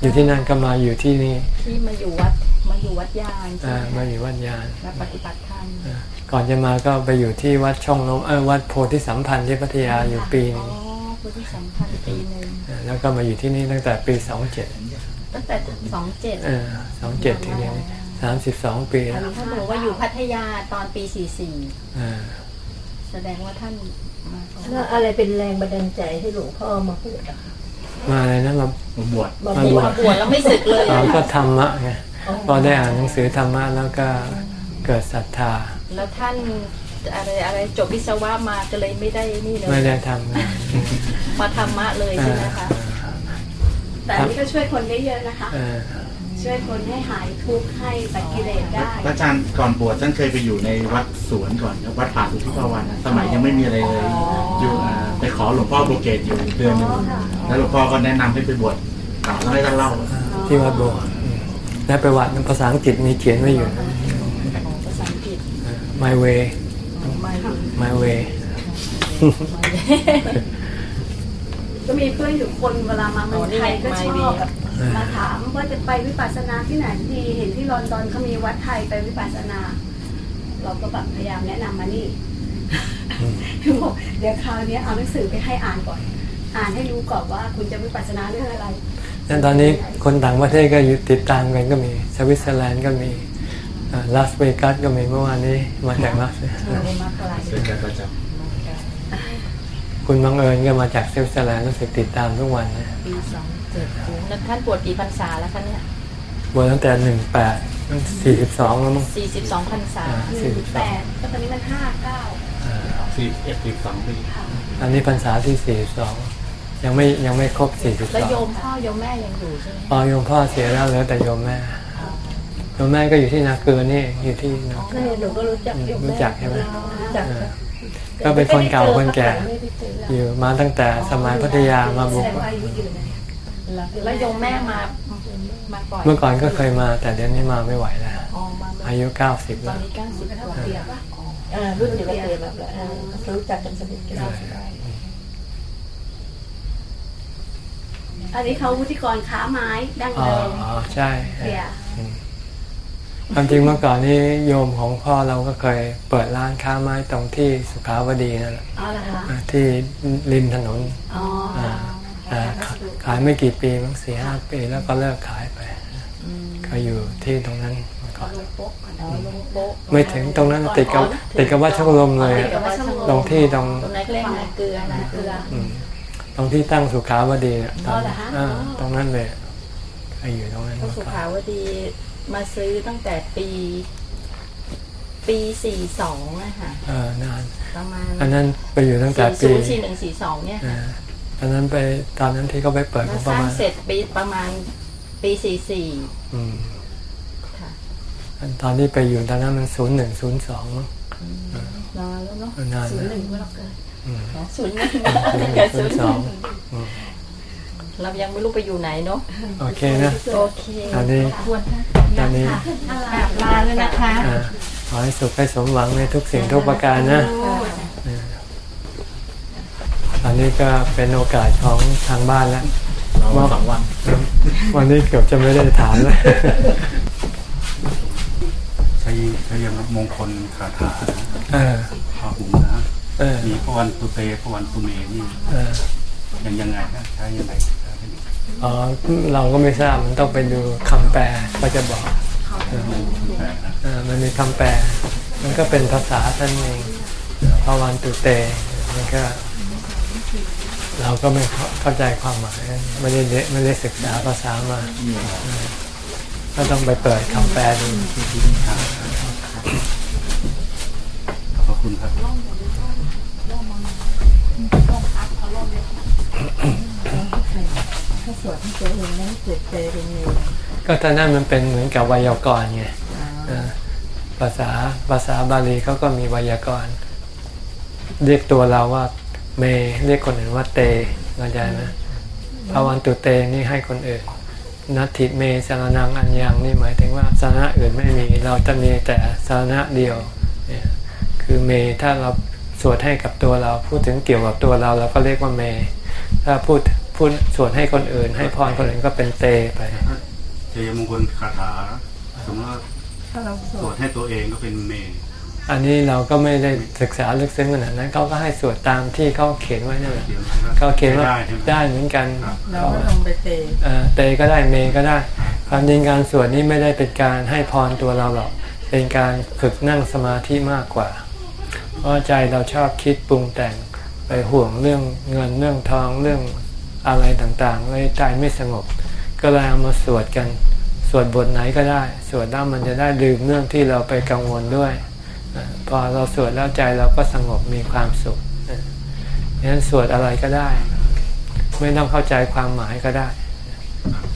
อยู่ที่นั่นก็มาอยู่ที่นี่ที่มาอยู่วัดมาอยู่วัดยานใช่อ่าไหมมาอยู่วัดยานมาปฏิบัติธรรมอ่าก่อนจะมาก็ไปอยู่ที่วัดช่องลมเออวัดโพธิสัมพันธ์ที่พัทยาอยู่ปีหอ๋นึองพุทธิสัมพันธ์ปีหนึ่งอ่าแล้วก็มาอยู่ที่นี่ตั้งแต่ปีสองเจ็ดตั้งแต่สองเจ็ดเออสองเจ็ดถึงนี้สามสิบสองปีแล้วท่านบอกว่าอยู่พัทยาตอนปีสี่สี่อ่าแสดงว่าท่านมาก่อนแล้วอะไรเป็นแรงบันดาลใจให้หลวงพ่อมาพูดอะคะ มาเลยนะมามาบวชมามาบบววชชบวชแล้วไม่สึกเลยเราอะก็ธรรมะไงพอได้อ่านหนังสือธรรมะแล้วก็เกิดศรัทธา แล้วท่านอะไรอะไรจบวิศวะมาก็เลยไม่ได้นี่เลยไม่ได้ทำงานมาธรรมะเลยใช่ไหมคะแต่อันนี้ก็ช่วยคนได้เยอะนะคะเออ ช่วยคนให้หายทุกข์ให้ตัดกิเลสได้พระอาจารย์ก่อนบวชท่านเคยไปอยู่ในวัดสวนก่อนครับวัดป่าสุทธิภาวันนะสมัยยังไม่มีอะไรเลยอยู่อ่าไปขอหลวงพ่อโบรเกตอยู่เดือนหนึงแล้วหลวงพ่อก็แนะนำให้ไปบวชต่อแล้วให้ท่านเล่าที่วัดโบสถ์อืมและประวัติภาษาอังกฤษมีเขียนไว้อยู่ของภาษาอังกฤษ My way ไม่ my way ก็มีเพื่อนอยู่คนเวลามาเมืองไทยก็ชอบมาถามว่าจะไปวิปัสสนาที่ไหนดีเห็นที่ลอนดอนเขามีวัดไทยไปวิปัสสนา เราก็แบบพยายามแนะนำมานี่คือบอกเดี๋ยวคราวนี้เอาหนังสือไปให้อ่านก่อน อ่านให้รู้ก่อนว่าคุณจะวิปัสสนาเรื่องอะไรนั่นตอนนี้คนต่างประเทศก็อยู่ติดตามกันก็มีสวิตเซอร์แลนด์ก็มีลาสเวกัสก็มีเมื่อวานนี้มาจากลาสเวกัส คุณบังเอิญก็มาจากสวิตเซอร์แลนด์รู้สึกติดตามทุกวันนะปีสองเจ็ดโอ้นั่นท่านบวชกี่พรรษาแล้วคะเนี่ยบวชตั้งแต่หนึ่งแปดสี่สิบสองแล้วมั้งสี่สิบสองพรรษาอ่าหนึ่งแปดก็ตอนนี้มันห้าเก้าำสี่เอ็ดสิบสองปีอันนี้พรรษาที่สี่สองยังไม่ยังไม่ครบสี่สิบแล้วสองโยมพ่อโยมแม่ยังอยู่ใช่ไหมพอโยมพ่อเสียแล้วเหลือแต่โยมแม่โยมแม่ก็อยู่ที่นาเกลือนี่อยู่ที่นาเกลือนี่หนูก็รู้จักอยู่รู้จักใช่ไหมรู้จักค่ะ ก็เป็นคนเก่าคนแก่ไม่ได้เจอแล้วอยู่มาตั้งแต่สมัยพัทยามาแสบุกดงว่าอายุยืนนะแล้วโยมแม่มามาก่อนเมื่อก่อนก็เคยมาแต่เดี๋ยวนี้มาไม่ไหวแล้วอ๋อมาอายุเก้าสิบตอแล้นวนี้เก้าสิบกว่าเปียกปะอ่ารุ่นเดียวกันเลยแบบแล้วอ่ารู้จักกันสนิทกันอันนี้เขาวุฒิกรค้าไม้ดั้งอ๋อเดิมอ๋อใช่เปีย ความจริงเมื่อก่อนนี้โยมของพ่อเราก็เคยเปิดร้านค้าไม้ตรงที่สุขาวดีนั่นแหละอ๋อเหรอคะอ่าที่ริมถนนอ๋ออ่าอ่าขาขายไม่กี่ปีมั้งสี่ห้าปีแล้วก็เลิกขายไป ก็อยู่ที่ตรงนั้นเมื่อก่อนอ๋อลงโป๊ะไม่ถึงตรงนั้นติดกับติดกับวัดชักลมเลยติดอะกับวัดช่องลมตรงที่ตรงตรงนั้นเรียกนาเกลือนาเกลืออืมตรงที่ตั้งสุขาวดีน่ะตอนอ่าตรงนั้นเลยใครอยู่ตรงนั้นพระเมื่อสุก่อนขาวดี มาซื้อตั้งแต่ปี ปีสี่สองอะค่ะเออนาน ประมาณอันนั้นไปอยู่ตั้งแต่สี่ปีศูนย์สี่หนึ่งสี่สองเนี่ยอ่าค่ะอันนั้นไปตอนนั้นที่เขาไปเปิดมาก็สประร้างมาณเสร็จปีประมาณปีสี่สี่อืมค่ะอันตอนที่ไปอยู่ตอนนั้นมันศูนย์หนึ่งศูนย์สองนานแล้วเนาะนานศูนแล้ย์วหนึ่งเมื่อเราเกิดอืมศูนย์หนึ่งศูนย์สองอืม เรายังไม่รู้ไปอยู่ไหนเนาะโอเคนะโอเคอันนี้ควรค่ะอันนี้กราบลาแล้วนะคะอ่าขอให้สุขให้สมหวังในทุกสิ่งทุกประการนะอันนี้ก็เป็นโอกาสของทางบ้านแล้วเราสองวัน วันนี้เกือบจะไม่ได้ถามแล้วใช้ใช้ยังมงคลคาถานะเออพาหุงนะเออมีพระวันตุเตพระวันตุเมนี่เออยังยังไงนะใช้ยังไง อ๋อเราก็ไม่ทราบมันต้องไปดูคำแปลก็จะบอกแปลนะเออมันมีคำแปล มันก็เป็นภาษาท่านเองพระวันตุเตมันก็ เราก็ไม่เข้าเข้าใจความหมายไม่ได้เรียนไม่ได้ศึกษาภาษามาเออก็ต้องไปเปิดคำแปลดูขอบคุณครับ ถ้าสวดให้ตัวเองนั้นเกิดเจอเป็นเองก็ท่านั้นมันเป็นเหมือนกับไวยากรณ์ไงเออภาษาภาษาบาลีเขาก็มีไวยากรณ์ เรียกตัวเราว่า เม เรียกคนอื่นว่าเตเข้าใจไหมภาวันตุเตนี่ให้คนอื่นนัตถิเมสารนังอัญญังนี่หมายถึงว่าสาระอื่นไม่มี เราจะมีแต่สาระเดียวเนี่ยคือเมถ้าเราสวดให้กับตัวเรา พูดถึงเกี่ยวกับตัวเราเราก็เรียกว่าเม ถ้าพูด พูดสวดให้คนอื่น ให้พรคนอื่นก็เป็นเตไปเจยมงคลคาถาสมมติว่าถ้าเราสสววดดให้ตัวเองก็เป็นเมนอันนี้เราก็ไม่ได้ศึกษาลึกซึ้งขนาดนั้นเขาก็ให้สวดตามที่เขาเขียนไว้นั่นแหละเขียนเขาเขียนว่าได้ใช่ไหมได้เหมือนกันเราก็ลงไปเตะเอ่อเตก็ได้เมก็ได้ ความจริงการสวดนี้ไม่ได้เป็นการให้พรตัวเราหรอกเป็นการฝึกนั่งสมาธิมากกว่า เพราะใจเราชอบคิดปรุงแต่งไปห่วงเรื่องเงินเรื่องทองเรื่อง อะไรต่างๆเลยใจไม่สงบ ก็เลยเอามาสวดกันสวดบทไหนก็ได้ สวดแล้วมันจะได้ลืมเรื่องที่เราไปกังวลด้วยอาพอเราสวดแล้วใจเราก็สงบมีความสุขอ่าดังนั้นสวดอะไรก็ได้ ไม่ต้องเข้าใจความหมายก็ได้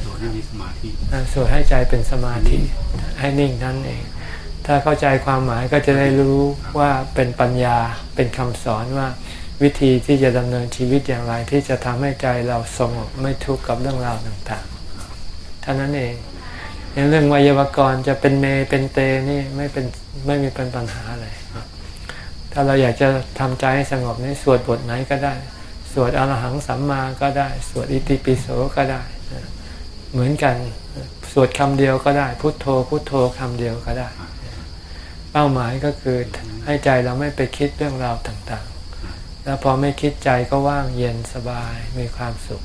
สวดให้มีสมาธิอ่าสวดให้ใจเป็นสมาธิให้นิ่งนั่นเอง ถ้าเข้าใจความหมายก็จะได้รู้ว่าเป็นปัญญาเป็นคำสอนว่า วิธีที่จะดำเนินชีวิตอย่างไรที่จะทำให้ใจเราสงบไม่ทุกข์กับเรื่องราวต่างๆเท่านั้นเองในเรื่องไวยากรจะเป็นเมเป็นเตนี่ไม่เป็นไม่มีเป็นปัญหาอะไรถ้าเราอยากจะทำใจให้สงบนี่สวดบทไหนก็ได้ สวดอรหังสัมมาก็ได้ สวดอิติปิโสก็ได้ เหมือนกันสวดคำเดียวก็ได้ พุทโธ พุทโธคำเดียวก็ได้ เป้าหมายก็คือให้ใจเราไม่ไปคิดเรื่องราวต่างๆ แล้วพอไม่คิดใจก็ว่างเย็นสบายมีความสุข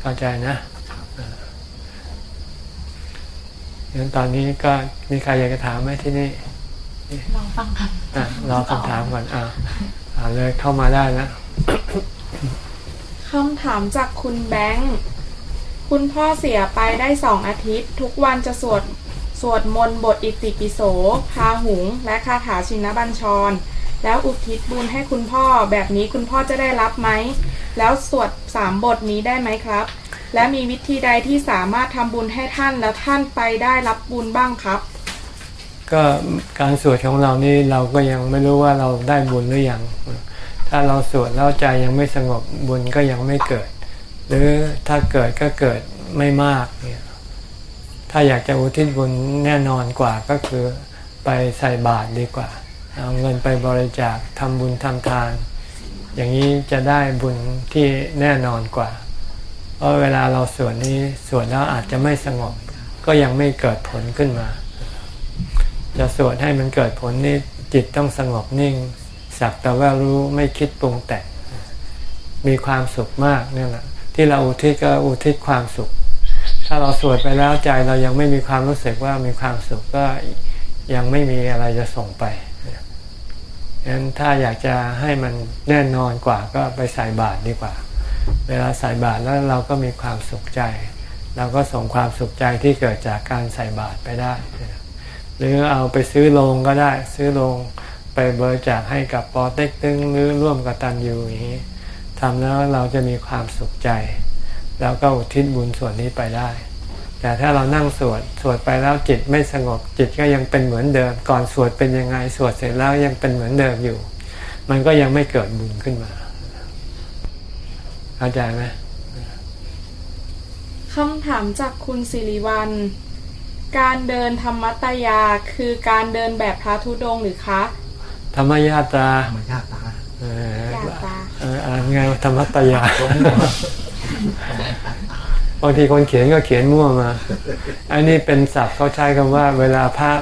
เข้าใจนะงั้นตอนนี้ก็มีใครอยากจะถามไหมที่นี่ลองฟังค่ะอะรอคำถามก่อนอะอ่าเลยเข้ามาได้แล้วคำถามจากคุณแบงค์ คุณพ่อเสียไปได้สองอาทิตย์ ทุกวันจะสวด สวดมนต์บทอิติปิโส พาหุง และคาถาชินบัญชร แล้วอุทิศบุญให้คุณพ่อแบบนี้คุณพ่อจะได้รับไหม แล้วสวดสามบทนี้ได้ไหมครับ และมีวิธีใดที่สามารถทำบุญให้ท่านแล้วท่านไปได้รับบุญบ้างครับ ก็การสวดของเรานี่เราก็ยังไม่รู้ว่าเราได้บุญหรือยังถ้าเราสวดแล้วใจยังไม่สงบบุญก็ยังไม่เกิด หรือถ้าเกิดก็เกิดไม่มากเนี่ย ถ้าอยากจะอุทิศบุญแน่นอนกว่าก็คือไปใส่บาตรดีกว่า เอาเงินไปบริจาคทำบุญทำทาน อย่างนี้จะได้บุญที่แน่นอนกว่า เพราะเวลาเราสวดนี้สวดแล้วอาจจะไม่สงบ ก็ยังไม่เกิดผลขึ้นมา จะสวดให้มันเกิดผลนี่จิตต้องสงบนิ่ง สักแต่ว่ารู้ไม่คิดปรุงแต่งมีความสุขมากนี่แหละที่เราอุทิศก็อุทิศความสุข ถ้าเราสวดไปแล้วใจเรายังไม่มีความรู้สึกว่ามีความสุขก็ยังไม่มีอะไรจะส่งไปฉะนั้นถ้าอยากจะให้มันแน่นอนกว่าก็ไปใส่บาตรดีกว่า เวลาใส่บาตรแล้วเราก็มีความสุขใจ เราก็ส่งความสุขใจที่เกิดจากการใส่บาตรไปได้ หรือเอาไปซื้อโรงก็ได้ ซื้อโรงไปบริจาคให้กับปอเต็กตึงหรือร่วมกับตันยูอย่างนี้ทำแล้วเราจะมีความสุขใจ แล้วก็อุทิศบุญส่วนนี้ไปได้ แต่ถ้าเรานั่งสวดสวดไปแล้วจิตไม่สงบจิตก็ยังเป็นเหมือนเดิม ก่อนสวดเป็นยังไงสวดเสร็จแล้วยังเป็นเหมือนเดิมอยู่ มันก็ยังไม่เกิดบุญขึ้นมาเข้าใจไหมคำถามจากคุณสิริวัลการเดินธรรมตยาคือการเดินแบบพระธุดงค์หรือคะธรรมยาตราธรรมชาติตาเอออยากตาเอออ่านไงว่าธรรมตยา บางทีคนเขียนก็เขียนมั่วมา อันนี้เป็นศัพท์เขาใช้คำว่า เวลาพระ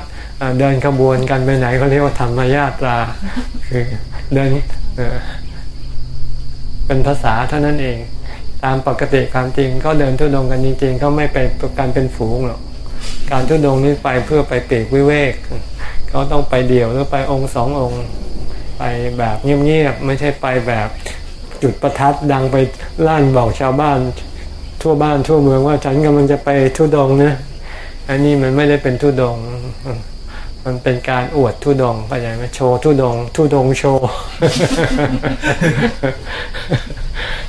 เดินขบวนกันไปไหนเขาเรียกว่าธรรมญาตรา คือเดินเป็นภาษาเท่านั้นเอง ตามปกติความจริงก็เดินทุดงกันจริงๆเขาไม่ไปการเป็นฝูงหรอก การทุดงนี้ไปเพื่อไปเปีกวิเวกเขาต้องไปเดี่ยวหรือไปองค์สององค์ ไปแบบเงียบๆไม่ใช่ไปแบบ จุดประทัดดังไปลั่นบอกชาวบ้านทั่วบ้านทั่วเมืองว่าฉันกำลังจะไปทุดงนะอันนี้มันไม่ได้เป็นทุดง มันเป็นการอวดทุดงเข้าใจไหมโชว์ทุดงทุดงโชว์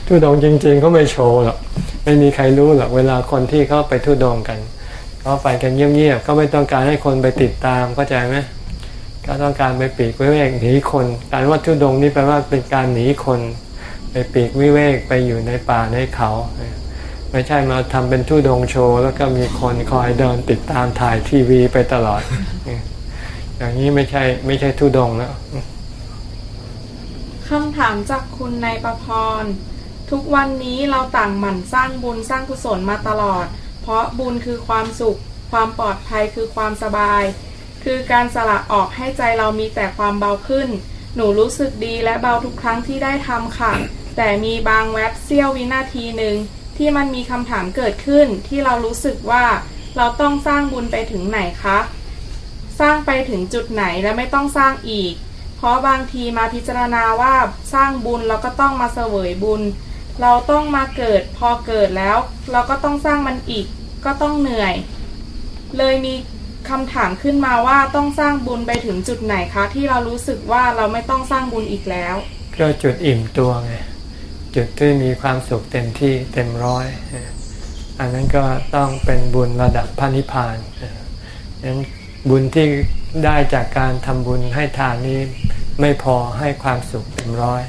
ทุดงจริงๆเขาไม่โชว์หรอกไม่มีใครรู้หรอกเวลาคนที่เขาไปทุดงกันเขาไปกันเงียบๆเขาไม่ต้องการให้คนไปติดตามเข้าใจไหมก็ต้องการไปปีกไวิเวกหนีคนการว่าทุดงนี่แปลว่าเป็นการหนีคน ไปปีกวิเวกไปอยู่ในป่าในเขา ไม่ใช่มาทำเป็นทุดงโชว์ แล้วก็มีคนคอยเดินติดตามถ่ายทีวีไปตลอด อย่างนี้ไม่ใช่ไม่ใช่ทุดงแล้วคำถามจากคุณนายประพร ทุกวันนี้เราต่างหมั่นสร้างบุญสร้างกุศลมาตลอด เพราะบุญคือความสุข ความปลอดภัยคือความสบาย คือการสละออกให้ใจเรามีแต่ความเบาขึ้น หนูรู้สึกดีและเบาทุกครั้งที่ได้ทำค่ะ แต่มีบางแว็บเสี้ยววินาทีหนึ่งที่มันมีคำถามเกิดขึ้นที่เรารู้สึกว่าเราต้องสร้างบุญไปถึงไหนคะ สร้างไปถึงจุดไหนและไม่ต้องสร้างอีก เพราะบางทีมาพิจารณาว่าสร้างบุญเราก็ต้องมาเสวยบุญ เราต้องมาเกิดพอเกิดแล้ว เราก็ต้องสร้างมันอีกก็ต้องเหนื่อย เลยมีคำถามขึ้นมาว่าต้องสร้างบุญไปถึงจุดไหนคะ ที่เรารู้สึกว่าเราไม่ต้องสร้างบุญอีกแล้ว ก็จุดอิ่มตัวไง จุดที่มีความสุขเต็มที่เต็มร้อย อันนั้นก็ต้องเป็นบุญระดับพระนิพพานนั้นบุญที่ได้จากการทำบุญให้ทานนี้ไม่พอให้ความสุขเต็มร้อย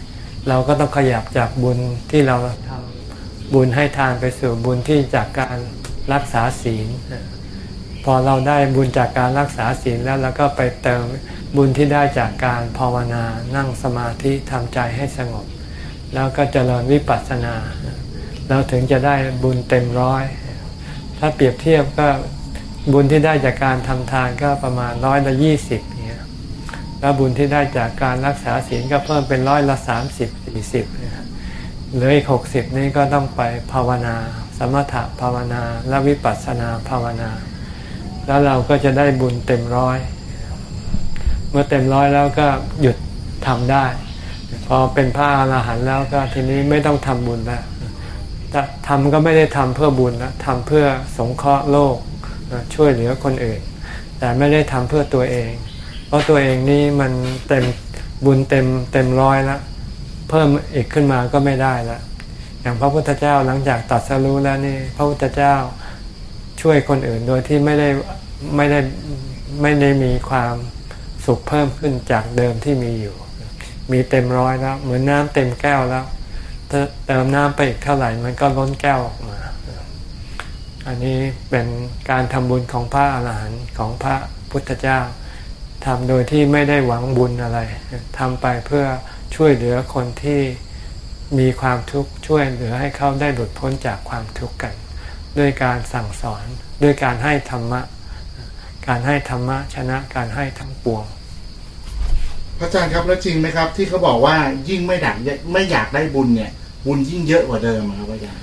เราก็ต้องขยับจากบุญที่เราทำบุญให้ทานไปสู่บุญที่จากการรักษาศีล พอเราได้บุญจากการรักษาศีลแล้วเราก็ไปเติมบุญที่ได้จากการภาวนานั่งสมาธิทำใจให้สงบ แล้วก็เจริญวิปัสสนาเราถึงจะได้บุญเต็มร้อย ถ้าเปรียบเทียบก็บุญที่ได้จากการทำทานก็ประมาณร้อยละยี่สิบเนี่ยแล้วบุญที่ได้จากการรักษาศีลก็เพิ่มเป็นร้อยละสามสิบสี่สิบเหลืออีกหกสิบนี่ก็ต้องไปภาวนา สมถะภาวนาและวิปัสสนาภาวนา แล้วเราก็จะได้บุญเต็มร้อย เมื่อเต็มร้อยแล้วก็หยุดทำได้ พอเป็นพระอรหันต์แล้วก็ทีนี้ไม่ต้องทำบุญแล้วทำก็ไม่ได้ทำเพื่อบุญนะทำเพื่อสงเคราะห์โลกช่วยเหลือคนอื่น แต่ไม่ได้ทำเพื่อตัวเอง เพราะตัวเองนี่มันเต็มบุญเต็มเต็มร้อยแล้วเพิ่มอีกขึ้นมาก็ไม่ได้ล้วอย่างพระพุทธเจ้าหลังจากตัดสรู้แล้วนี่พระพุทธเจ้าช่วยคนอื่นโดยที่ไม่ได้ไม่ได้ไม่ได้มีความสุขเพิ่มขึ้นจากเดิมที่มีอยู่ มีเต็มร้อยแล้ว เหมือนน้ำเต็มแก้วแล้วเติมน้ำไปอีกเท่าไหร่มันก็ล้นแก้วออกมา อันนี้เป็นการทำบุญของพระอาหารหันต์ของพระพุทธเจ้าทำโดยที่ไม่ได้หวังบุญอะไรทำไปเพื่อช่วยเหลือคนที่มีความทุกข์ช่วยเหลือให้เขาได้หลุดพ้นจากความทุกข์กัน ด้วยการสั่งสอน ด้วยการให้ธรรมะ การให้ธรรมะชนะการให้ทั้งปวง พระอาจารย์ครับแล้วจริงไหมครับ ที่เขาบอกว่ายิ่งไม่ดักไม่อยากได้บุญเนี่ย บุญยิ่งเยอะกว่าเดิมอะครับพระอาจารย์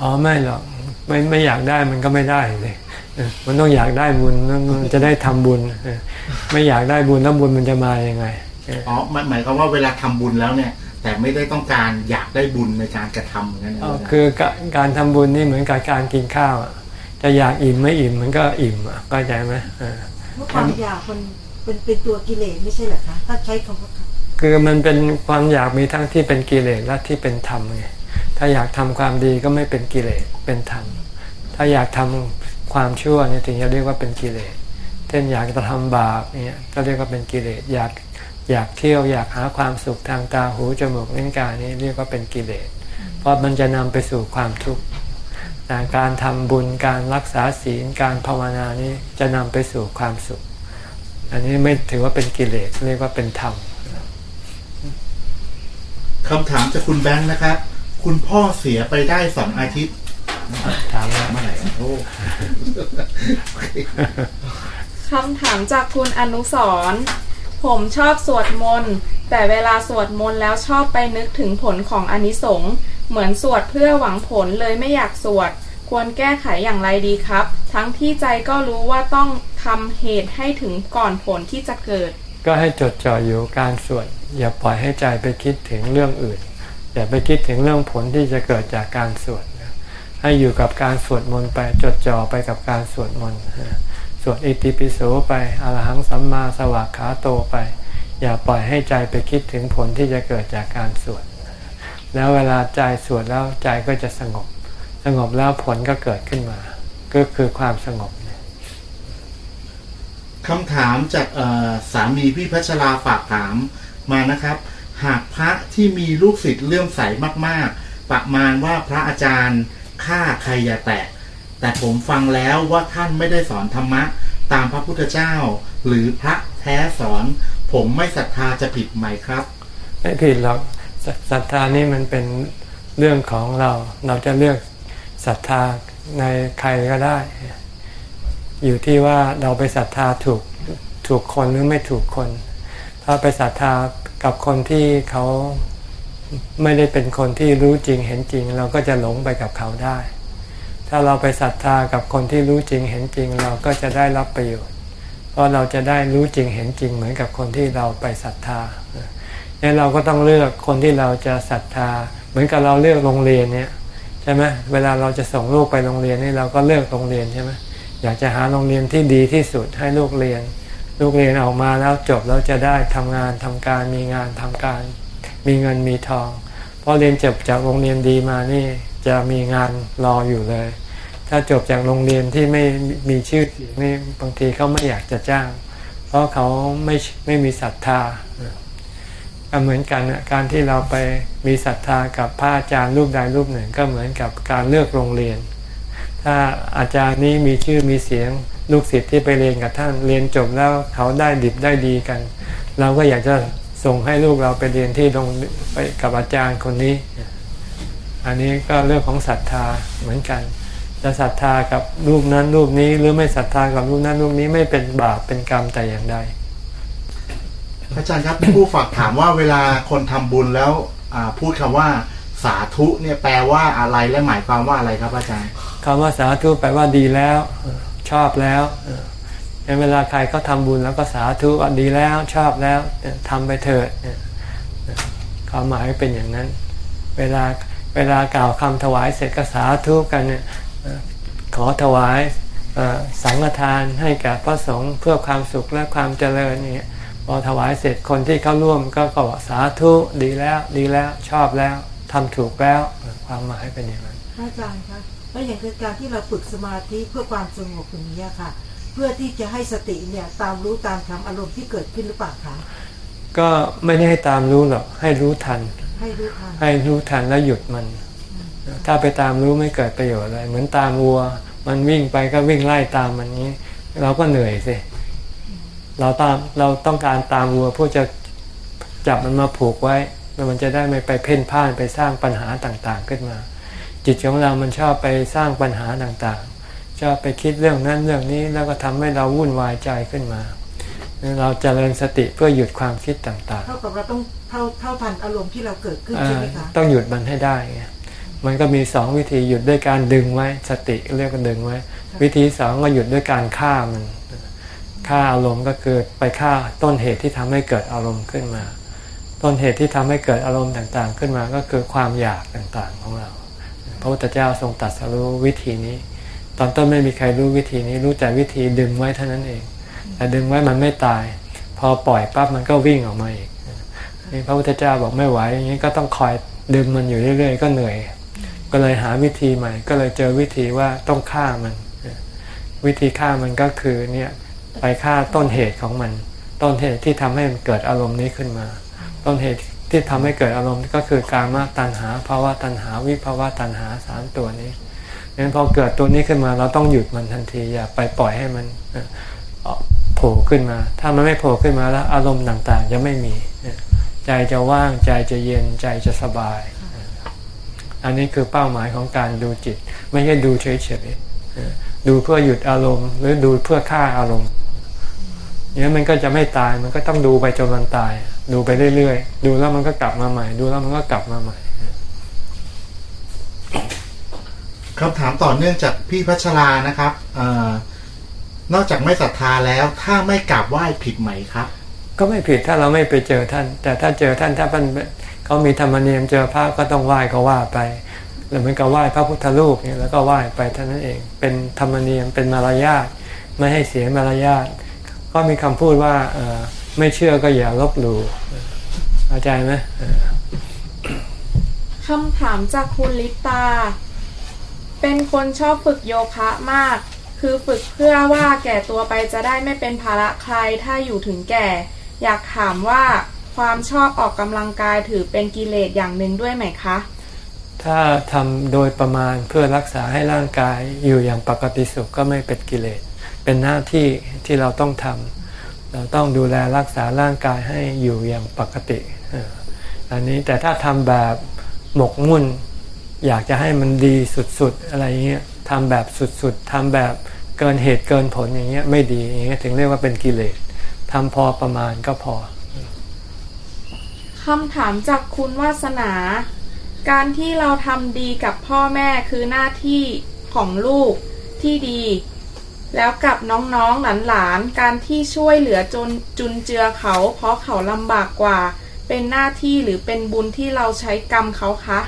อ๋อไม่หรอกไม่ไม่อยากได้มันก็ไม่ได้เลยเออมันต้องอยากได้บุญแล้วมันจะได้ทำบุญเออไม่อยากได้บุญแล้วบุญมันจะมายังไงเอออ๋อหมายหมายความว่าเวลาทำบุญแล้วเนี่ย แต่ไม่ได้ต้องการอยากได้บุญในการกระทำอย่างนั้นนะอ๋อพระาจารย์คือการการทำบุญนี่เหมือนกับการกินข้าวอะจะอยากอิ่มไม่อิ่มมันก็อิ่มอะเข้าใจไหมเออเพราะความอยากมัน เป็นเป็นตัวกิเลสไม่ใช่หรอคะถ้าใช้คำว่าคือมันเป็นความอยากมีทั้งที่เป็นกิเลสและที่เป็นธรรมไงถ้าอยากทำความดีก็ไม่เป็นกิเลสเป็นธรรม ถ้าอยากทำความชั่วเนี่ยถึงจะเรียกว่าเป็นกิเลสเช่นอยากจะทำบาปเนี่ยก็เรียกว่าเป็นกิเลสอยากอยากเที่ยวอยากหาความสุขทางตาหูจมูกลิ้นกายนี่เรียกว่าเป็นกิเลส เพราะมันจะนำไปสู่ความทุกข์การทำบุญการรักษาศีลการภาวนานี้จะนำไปสู่ความสุข อันนี้ไม่ถือว่าเป็นกิเลสเรียกว่าเป็นธรรมคำถามจากคุณแบงค์นะครับ คุณพ่อเสียไปได้สองอาทิตย์ถามแล้วเมื่อไหร่อะโอ้คำถามจากคุณอนุสรณ์ผมชอบสวดมนต์แต่เวลาสวดมนต์แล้วชอบไปนึกถึงผลของอานิสงส์เหมือนสวดเพื่อหวังผลเลยไม่อยากสวด ควรแก้ไขอย่างไรดีครับ ทั้งที่ใจก็รู้ว่าต้อง ทำเหตุให้ถึงก่อนผลที่จะเกิด ก็ให้จดจ่ออยู่การสวดอย่าปล่อยให้ใจไปคิดถึงเรื่องอื่น อย่าไปคิดถึงเรื่องผลที่จะเกิดจากการสวดให้อยู่กับการสวดมนต์ไปจดจ่อไปกับการสวดมนต์สวดอิติปิโสไปอรหังสัมมาสวากขาโตไป อย่าปล่อยให้ใจไปคิดถึงผลที่จะเกิดจากการสวด แล้วเวลาใจสวดแล้วใจก็จะสงบ สงบแล้วผลก็เกิดขึ้นมา ก็คือความสงบ คำถามจากสามีพี่พัชราฝากถามมานะครับ หากพระที่มีลูกศิษย์เลื่อมใสมากๆ ประมาณว่าพระอาจารย์ฆ่าใครอย่าแตะ แต่ผมฟังแล้วว่าท่านไม่ได้สอนธรรมะ ตามพระพุทธเจ้า หรือพระแท้สอน ผมไม่ศรัทธาจะผิดไหมครับ ไม่ผิดหรอกศรัทธานี่มันเป็นเรื่องของเราเราจะเลือกศรัทธาในใครก็ได้ อยู่ที่ว่าเราไปศรัทธาถูกถูกคนหรือไม่ถูกคน ถ้าไปศรัทธากับคนที่เขาไม่ได้เป็นคนที่รู้จริงเห็นจริง เราก็จะหลงไปกับเขาได้ ถ้าเราไปศรัทธากับคนที่รู้จริงเห็นจริง เราก็จะได้รับประโยชน์ เพราะเราจะได้รู้จริงเห็นจริงเหมือนกับคนที่เราไปศรัทธาเนี่ยเราก็ต้องเลือกคนที่เราจะศรัทธา เหมือนกับเราเลือกโรงเรียนเนี่ยใช่ไหมเวลาเราจะส่งลูกไปโรงเรียนนี่เราก็เลือกโรงเรียนใช่ไหม อยากจะหาโรงเรียนที่ดีที่สุดให้ลูกเรียน ลูกเรียนออกมาแล้วจบแล้วจะได้ทำงานทำการมีงานทำการ มีเงินมีทองเพราะเรียนจบจากโรงเรียนดีมานี่จะมีงานรออยู่เลย ถ้าจบจากโรงเรียนที่ไม่มีชื่อเสียงนี่บางทีเขาไม่อยากจะจ้าง เพราะเขาไม่ไม่มีศรัทธาก็เหมือนกันการที่เราไปมีศรัทธากับพระอาจารย์รูปใดรูปหนึ่งก็เหมือนกับการเลือกโรงเรียน ถ้าอาจารย์นี้มีชื่อมีเสียงลูกศิษย์ที่ไปเรียนกับท่านเรียนจบแล้วเขาได้ดิบได้ดีกัน เราก็อยากจะส่งให้ลูกเราไปเรียนที่โรงไปกับอาจารย์คนนี้ อันนี้ก็เรื่องของศรัทธาเหมือนกันจะศรัทธากับรูปนั้นรูปนี้หรือไม่ศรัทธากับรูปนั้นรูปนี้ไม่เป็นบาปเป็นกรรมแต่อย่างใดพระอาจารย์ครับผู้ฝากถามว่าเวลาคนทำบุญแล้วพูดคำว่าสาธุเนี่ยแปลว่าอะไรและหมายความว่าอะไรครับอาจารย์ คำว่าสาธุแปลว่าดีแล้ว ชอบแล้วเอองั้นเวลาใครเขาทำบุญแล้วก็สาธุอะดีแล้วชอบแล้วทำไปเถิดความหมายเป็นอย่างนั้น เวลาเวลากล่าวคำถวายเสร็จก็สาธุกันเนี่ยขอถวายสังฆทานให้แก่พระสงฆ์เพื่อความสุขและความเจริญเนี่ยพอถวายเสร็จคนที่เข้าร่วมก็ก็บอกสาธุดีแล้วดีแล้วชอบแล้วทำถูกแล้วความหมายเป็นอย่างนั้นพระอาจารย์คะ แล้วอย่างคือการที่เราฝึกสมาธิเพื่อความสงบอย่างนี้ยค่ะ เพื่อที่จะให้สติเนี่ยตามรู้ตามทำอารมณ์ที่เกิดขึ้นหรือเปล่าคะก็ไม่ได้ให้ตามรู้หรอกให้รู้ทัน ให้รู้ทันให้รู้ทันแล้วหยุดมัน ถ้าไปตามรู้ไม่เกิดประโยชน์อะไรเหมือนตามวัว มันวิ่งไปก็วิ่งไล่ตามมันนี้ เราก็เหนื่อยสิเราตามเราต้องการตามวัวเพื่อจะจับมันมาผูกไว้แล้วมันจะได้ไม่ไปเพ่นพ่านไปสร้างปัญหาต่างๆขึ้นมา จิตของเรามันชอบไปสร้างปัญหาต่างๆ ชอบไปคิดเรื่องนั้นเรื่องนี้แล้วก็ทำให้เราวุ่นวายใจขึ้นมา เราจเจริญสติเพื่อหยุดความคิดต่างๆ เท่ากับเราต้องเท่าเท่าทันอารมณ์ที่เราเกิดขึ้นอ่าใช่ไหมคะต้องหยุดมันให้ได้ไงมันก็มีสองวิธีหยุดด้วยการดึงไว้ สติเรียกว่าดึงไว้ วิธีสองก็หยุดด้วยการฆ่ามันฆ่าอารมณ์ก็คือไปฆ่าต้นเหตุที่ทำให้เกิดอารมณ์ขึ้นมา ต้นเหตุที่ทำให้เกิดอารมณ์ต่างๆ ขึ้นมาก็คือความอยากต่างๆของเรา พระพุทธเจ้าทรงตรัสรู้วิธีนี้ ตอนต้นไม่มีใครรู้วิธีนี้ รู้แต่วิธีดึงไว้เท่านั้นเอง แต่ดึงไว้มันไม่ตาย พอปล่อยปั๊บมันก็วิ่งออกมาอีกนี่พระพุทธเจ้าบอกไม่ไหวอย่างนี้ก็ต้องคอยดึงมันอยู่เรื่อย ๆ ก็เหนื่อย ก็เลยหาวิธีใหม่ ก็เลยเจอวิธีว่าต้องฆ่ามัน วิธีฆ่ามันก็คือเนี่ยไปฆ่าต้นเหตุของมัน ต้นเหตุที่ทำให้มันเกิดอารมณ์นี้ขึ้นมา ต้นเหตุ ที่ทำให้เกิดอารมณ์ก็คือการมาตัณหาภาวะตัณหาวิภาวะตัณหาสามตัวนี้งั้นพอเกิดตัวนี้ขึ้นมาเราต้องหยุดมันทันทีอย่าไปปล่อยให้มันโผล่ขึ้นมา ถ้ามันไม่โผล่ขึ้นมาแล้ว อารมณ์ต่างๆ จะไม่มี ใจจะว่างใจจะเย็นใจจะสบาย อันนี้คือเป้าหมายของการดูจิต ไม่ใช่ดูเฉยๆดูเพื่อหยุดอารมณ์ หรือดูเพื่อฆ่าอารมณ์เนี่ยมันก็จะไม่ตายมันก็ต้องดูไปจนมันตาย ดูไปเรื่อยๆ ดูแล้วมันก็กลับมาใหม่ ดูแล้วมันก็กลับมาใหม่คำถามต่อเนื่องจากพี่พัชรานะครับเออนอกจากไม่ศรัทธาแล้วถ้าไม่กราบไหว้ผิดไหมครับ ก็ไม่ผิดถ้าเราไม่ไปเจอท่าน แต่ถ้าเจอท่านถ้ามันเขามีธรรมเนียมเจอพระก็ต้องไหว้ก็ว่าไปหรือเหมือนกับไหว้พระพุทธรูปเนี่ยแล้วก็ไหว้ไปเท่านั้นเอง เป็นธรรมเนียมเป็นมารยาทไม่ให้เสียมารยาทก็มีคำพูดว่าเอ่อ ไม่เชื่อก็อย่าลบหลู่เข้าใจไหมเออคำถามจากคุณลิปตา เป็นคนชอบฝึกโยคะมาก คือฝึกเพื่อว่าแก่ตัวไปจะได้ไม่เป็นภาระใครถ้าอยู่ถึงแก่ อยากถามว่าความชอบออกกำลังกายถือเป็นกิเลสอย่างหนึ่งด้วยไหมคะ ถ้าทำโดยประมาณเพื่อรักษาให้ร่างกายอยู่อย่างปกติสุขก็ไม่เป็นกิเลส เป็นหน้าที่ที่เราต้องทำ เราต้องดูแลรักษาร่างกายให้อยู่อย่างปกติ อันนี้แต่ถ้าทำแบบหมกมุ่น อยากจะให้มันดีสุดๆอะไรเงี้ยทำแบบสุดๆทำแบบเกินเหตุเกินผลอย่างเงี้ยไม่ดีอย่างเงี้ยถึงเรียกว่าเป็นกิเลสทำพอประมาณก็พอคำถามจากคุณวาสนา การที่เราทำดีกับพ่อแม่คือหน้าที่ของลูกที่ดี แล้วกับน้องๆหลานๆการที่ช่วยเหลือจนจุนเจือเขา เพราะเขาลำบากกว่า เป็นหน้าที่หรือเป็นบุญที่เราใช้กรรมเขาคะ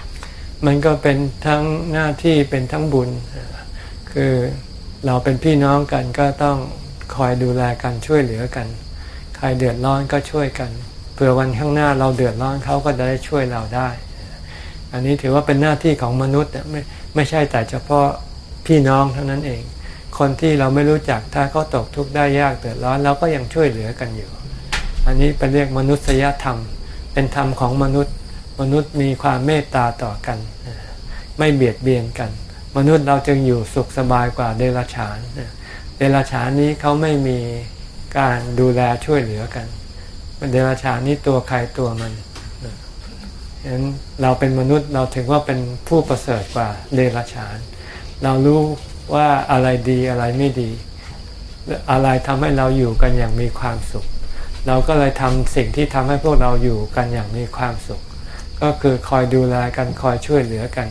มันก็เป็นทั้งหน้าที่เป็นทั้งบุญ คือเราเป็นพี่น้องกันก็ต้องคอยดูแลกันช่วยเหลือกัน ใครเดือดร้อนก็ช่วยกันเผื่อวันข้างหน้าเราเดือดร้อนเขาก็จะได้ช่วยเราได้ อันนี้ถือว่าเป็นหน้าที่ของมนุษย์ไม่ไม่ใช่แต่เฉพาะพี่น้องเท่านั้นเอง คนที่เราไม่รู้จักถ้าเขาตกทุกข์ได้ยากเดือดร้อนเราก็ยังช่วยเหลือกันอยู่ อันนี้เป็นเรียกมนุษยธรรม เป็นธรรมของมนุษย์ มนุษย์มีความเมตตาต่อกัน ไม่เบียดเบียนกัน มนุษย์เราจึงอยู่สุขสบายกว่าเดรัจฉานเดรัจฉานนี้เขาไม่มีการดูแลช่วยเหลือกันเดรัจฉานนี้ตัวใครตัวมันฉะนั้นเราเป็นมนุษย์เราถึงว่าเป็นผู้ประเสริฐกว่าเดรัจฉาน เรารู้ ว่าอะไรดีอะไรไม่ดี อะไรทำให้เราอยู่กันอย่างมีความสุข เราก็เลยทำสิ่งที่ทำให้พวกเราอยู่กันอย่างมีความสุข ก็คือคอยดูแลกันคอยช่วยเหลือกัน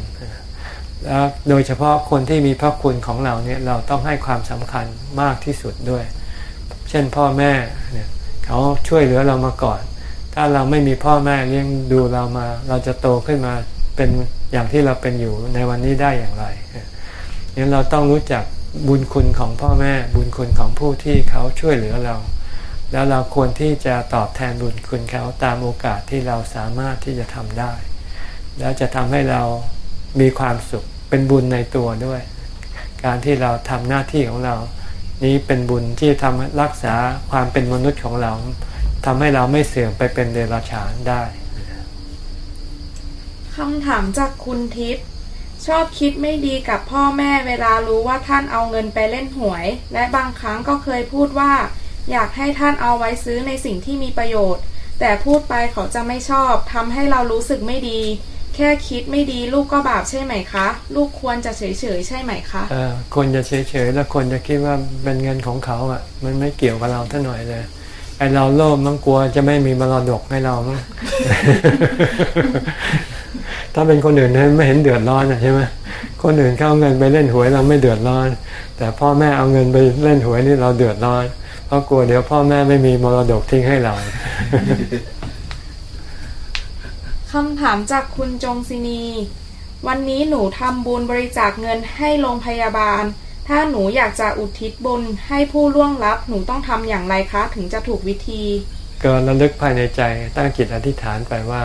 แล้วโดยเฉพาะคนที่มีพระคุณของเราเนี่ยเราต้องให้ความสำคัญมากที่สุดด้วย เช่นพ่อแม่เนี่ยเขาช่วยเหลือเรามาก่อน ถ้าเราไม่มีพ่อแม่เลี้ยงดูเรามา เราจะโตขึ้นมาเป็นอย่างที่เราเป็นอยู่ในวันนี้ได้อย่างไร เนี่เราต้องรู้จักบุญคุณของพ่อแม่ บุญคุณของผู้ที่เขาช่วยเหลือเรา แล้วเราควรที่จะตอบแทนบุญคุณเขาตามโอกาสที่เราสามารถที่จะทำได้ แล้วจะทำให้เรามีความสุขเป็นบุญในตัวด้วย การที่เราทำหน้าที่ของเรา นี้เป็นบุญที่ทำรักษาความเป็นมนุษย์ของเราทำให้เราไม่เสื่อมไปเป็นเดรัจฉานได้คำถามจากคุณทิพย์ ชอบคิดไม่ดีกับพ่อแม่เวลารู้ว่าท่านเอาเงินไปเล่นหวย และบางครั้งก็เคยพูดว่า อยากให้ท่านเอาไว้ซื้อในสิ่งที่มีประโยชน์ แต่พูดไปเขาจะไม่ชอบทำให้เรารู้สึกไม่ดี แค่คิดไม่ดีลูกก็บาปใช่ไหมคะ ลูกควรจะเฉยๆใช่ไหมคะเออคนจะเฉยๆแล้วคนจะคิดว่าเป็นเงินของเขาอะ มันไม่เกี่ยวกับเราเท่าหน่อยเลยไอเราโลภมันกลัวจะไม่มีมรดกให้เรามั้ง ถ้าเป็นคนอื่นนั้นไม่เห็นเดือดร้อนอะใช่ไหมคนอื่นเขาเอาเงินไปเล่นหวยเราไม่เดือดร้อน แต่พ่อแม่เอาเงินไปเล่นหวยนี่เราเดือดร้อน เพราะกลัวเดี๋ยวพ่อแม่ไม่มีมรดกทิ้งให้เราคำถามจากคุณจงศินี วันนี้หนูทำบุญบริจาคเงินให้โรงพยาบาล ถ้าหนูอยากจะอุทิศบุญให้ผู้ล่วงลับ หนูต้องทำอย่างไรคะ ถึงจะถูกวิธี ก็ระลึกภายในใจตั้งจิตอธิษฐานไปว่า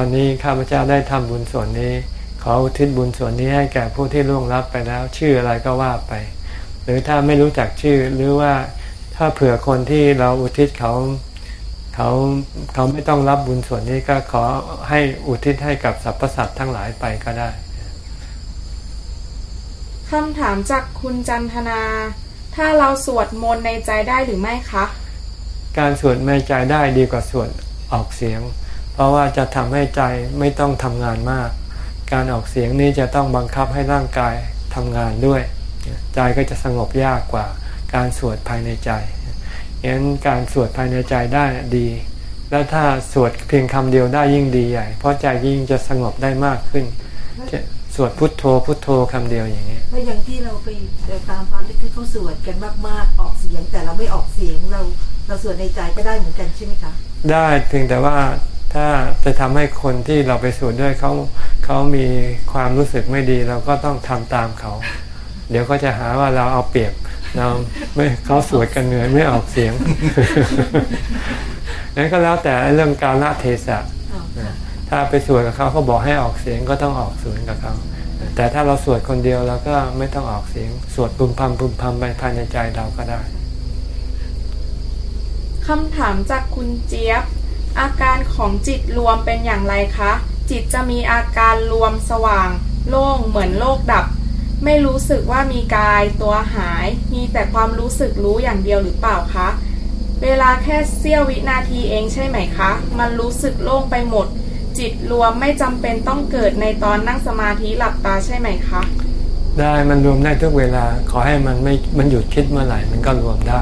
วันนี้ข้าพเจ้าได้ทำบุญส่วนนี้ ขออุทิศบุญส่วนนี้ให้แก่ผู้ที่ล่วงลับไปแล้ว ชื่ออะไรก็ว่าไป หรือถ้าไม่รู้จักชื่อหรือว่าถ้าเผื่อคนที่เราอุทิศเขาเขาเขาไม่ต้องรับบุญส่วนนี้ก็ขอให้อุทิศให้กับสรรพสัตว์ทั้งหลายไปก็ได้คำถามจากคุณจันทนา ถ้าเราสวดมนต์ในใจได้หรือไม่คะ การสวดในใจได้ดีกว่าสวดออกเสียง เพราะว่าจะทำให้ใจไม่ต้องทำงานมาก การออกเสียงนี้จะต้องบังคับให้ร่างกายทำงานด้วย ใจก็จะสงบยากกว่าการสวดภายในใจงั้นการสวดภายในใจได้ดี แล้วถ้าสวดเพียงคำเดียวได้ยิ่งดีใหญ่ เพราะใจยิ่งจะสงบได้มากขึ้นสวดพุทโธพุทโธคำเดียวอย่างนี้แล้วอย่างที่เราไปตามฟังที่เขาสวดกันมาก ๆ ออกเสียงแต่เราไม่ออกเสียงเราเราสวดในใจก็ได้เหมือนกันใช่ไหมคะ ได้เพียงแต่ว่า ถ้าจะทำให้คนที่เราไปสวดด้วยเขาเขามีความรู้สึกไม่ดีเราก็ต้องทำตามเขา เดี๋ยวก็จะหาว่าเราเอาเปรียบเราไม่เขาสวดกันเหนื่อยไม่ออกเสียงนั้นก็แล้วแต่เรื่องการละเทศะถ้าไปสวดกับเขาเขาบอกให้ออกเสียงก็ต้องออกสวดกับเขาแต่ถ้าเราสวดคนเดียวเราก็ไม่ต้องออกเสียง สวดปุมพำปุมพำไปภายในใจเราก็ได้คำถามจากคุณเจี๊ยบ อาการของจิตรวมเป็นอย่างไรคะ จิตจะมีอาการรวมสว่าง โล่งเหมือนโลกดับ ไม่รู้สึกว่ามีกายตัวหาย มีแต่ความรู้สึกรู้อย่างเดียวหรือเปล่าคะ เวลาแค่เสี้ยววินาทีเองใช่ไหมคะ มันรู้สึกโล่งไปหมด จิตรวมไม่จำเป็นต้องเกิดในตอนนั่งสมาธิหลับตาใช่ไหมคะ ได้มันรวมได้ทุกเวลาขอให้มันไม่มันหยุดคิดเมื่อไหร่มันก็รวมได้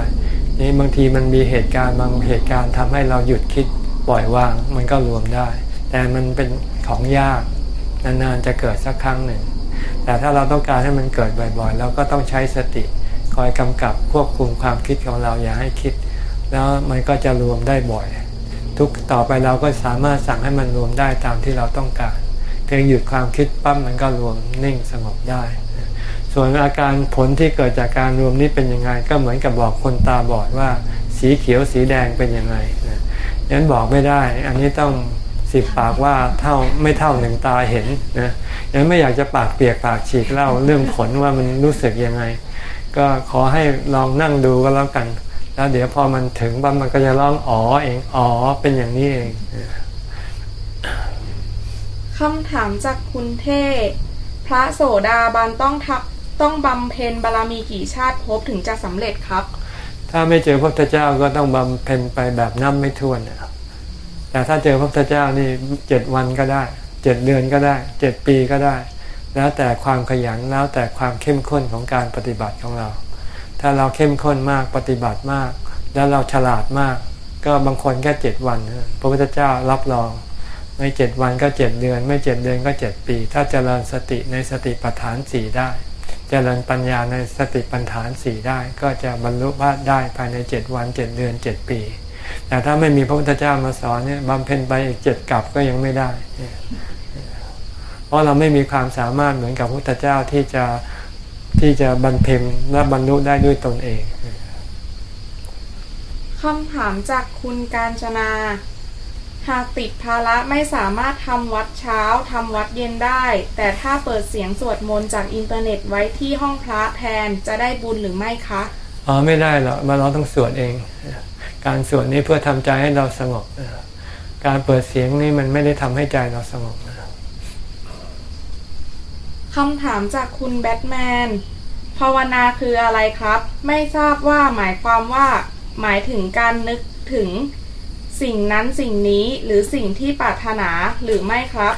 นี่บางทีมันมีเหตุการณ์บางเหตุการณ์ทำให้เราหยุดคิด ปล่อยวางมันก็รวมได้ แต่มันเป็นของยากนานๆจะเกิดสักครั้งหนึ่ง แต่ถ้าเราต้องการให้มันเกิดบ่อยๆ เราก็ต้องใช้สติคอยกำกับควบคุมความคิดของเราอย่าให้คิด แล้วมันก็จะรวมได้บ่อย ทุกต่อไปเราก็สามารถสั่งให้มันรวมได้ตามที่เราต้องการเพียงหยุดความคิดปั๊บมันก็รวมนิ่งสงบได้ ส่วนอาการผลที่เกิดจากการรวมนี้เป็นยังไง ก็เหมือนกับบอกคนตาบอดว่า สีเขียวสีแดงเป็นยังไง นะยันบอกไม่ได้ อันนี้ต้องสิบปากว่าเท่าไม่เท่าหนึ่งตาเห็นนะยันไม่อยากจะปากเปียกปากฉีกเล่าเรื่องผลว่ามันรู้สึกยังไง ก็ขอให้ลองนั่งดูก็แล้วกัน แล้วเดี๋ยวพอมันถึงปั๊บมันก็จะร้องอ๋อเองอ๋อเป็นอย่างนี้เองคำถามจากคุณเทพพระโสดาบันต้องทับต้องบำเพ็ญบารมีกี่ชาติภพถึงจะสำเร็จครับ ถ้าไม่เจอพระพุทธเจ้าก็ต้องบำเพ็ญไปแบบนับไม่ถ้วนนะครับแต่ถ้าเจอพระพุทธเจ้านี่เจ็ดวันก็ได้เจ็ดเดือนก็ได้เจ็ดปีก็ได้ แล้วแต่ความขยันแล้วแต่ความเข้มข้นของการปฏิบัติของเรา ถ้าเราเข้มข้นมากปฏิบัติมาก แล้วเราฉลาดมาก ก็บางคนแค่เจ็ดวัน พระพุทธเจ้ารับรองไม่เจ็ดวันก็เจ็ดเดือน ไม่เจ็ดเดือนก็เจ็ดปี ถ้าเจริญสติในสติปัฏฐานสี่ได้ เจริญปัญญาในสติปัฏฐานสี่ได้ ก็จะบรรลุว่าได้ภายในเจ็ดวันเจ็ดเดือนเจ็ดปี แต่ถ้าไม่มีพระพุทธเจ้ามาสอนเนี่ยบำเพ็ญไปอีกเจ็ดกับก็ยังไม่ได้ เพราะเราไม่มีความสามารถเหมือนกับพระพุทธเจ้าที่จะที่จะบรรเพ็ญและบรรลุได้ด้วยตนเองคำถามจากคุณการจนา หากติดภาระไม่สามารถทำวัดเช้าทำวัดเย็นได้ แต่ถ้าเปิดเสียงสวดมนต์จากอินเทอร์เน็ตไว้ที่ห้องพระแทนจะได้บุญหรือไม่คะอ๋อไม่ได้หรอกมาเราต้องสวดเอง การสวดนี้เพื่อทำใจให้เราสงบการเปิดเสียงนี่มันไม่ได้ทำให้ใจเราสงบคำถามจากคุณแบทแมนภาวนาคืออะไรครับ ไม่ทราบว่าหมายความว่า หมายถึงการนึกถึง สิ่งนั้นสิ่งนี้หรือสิ่งที่ปรารถนาหรือไม่ครับ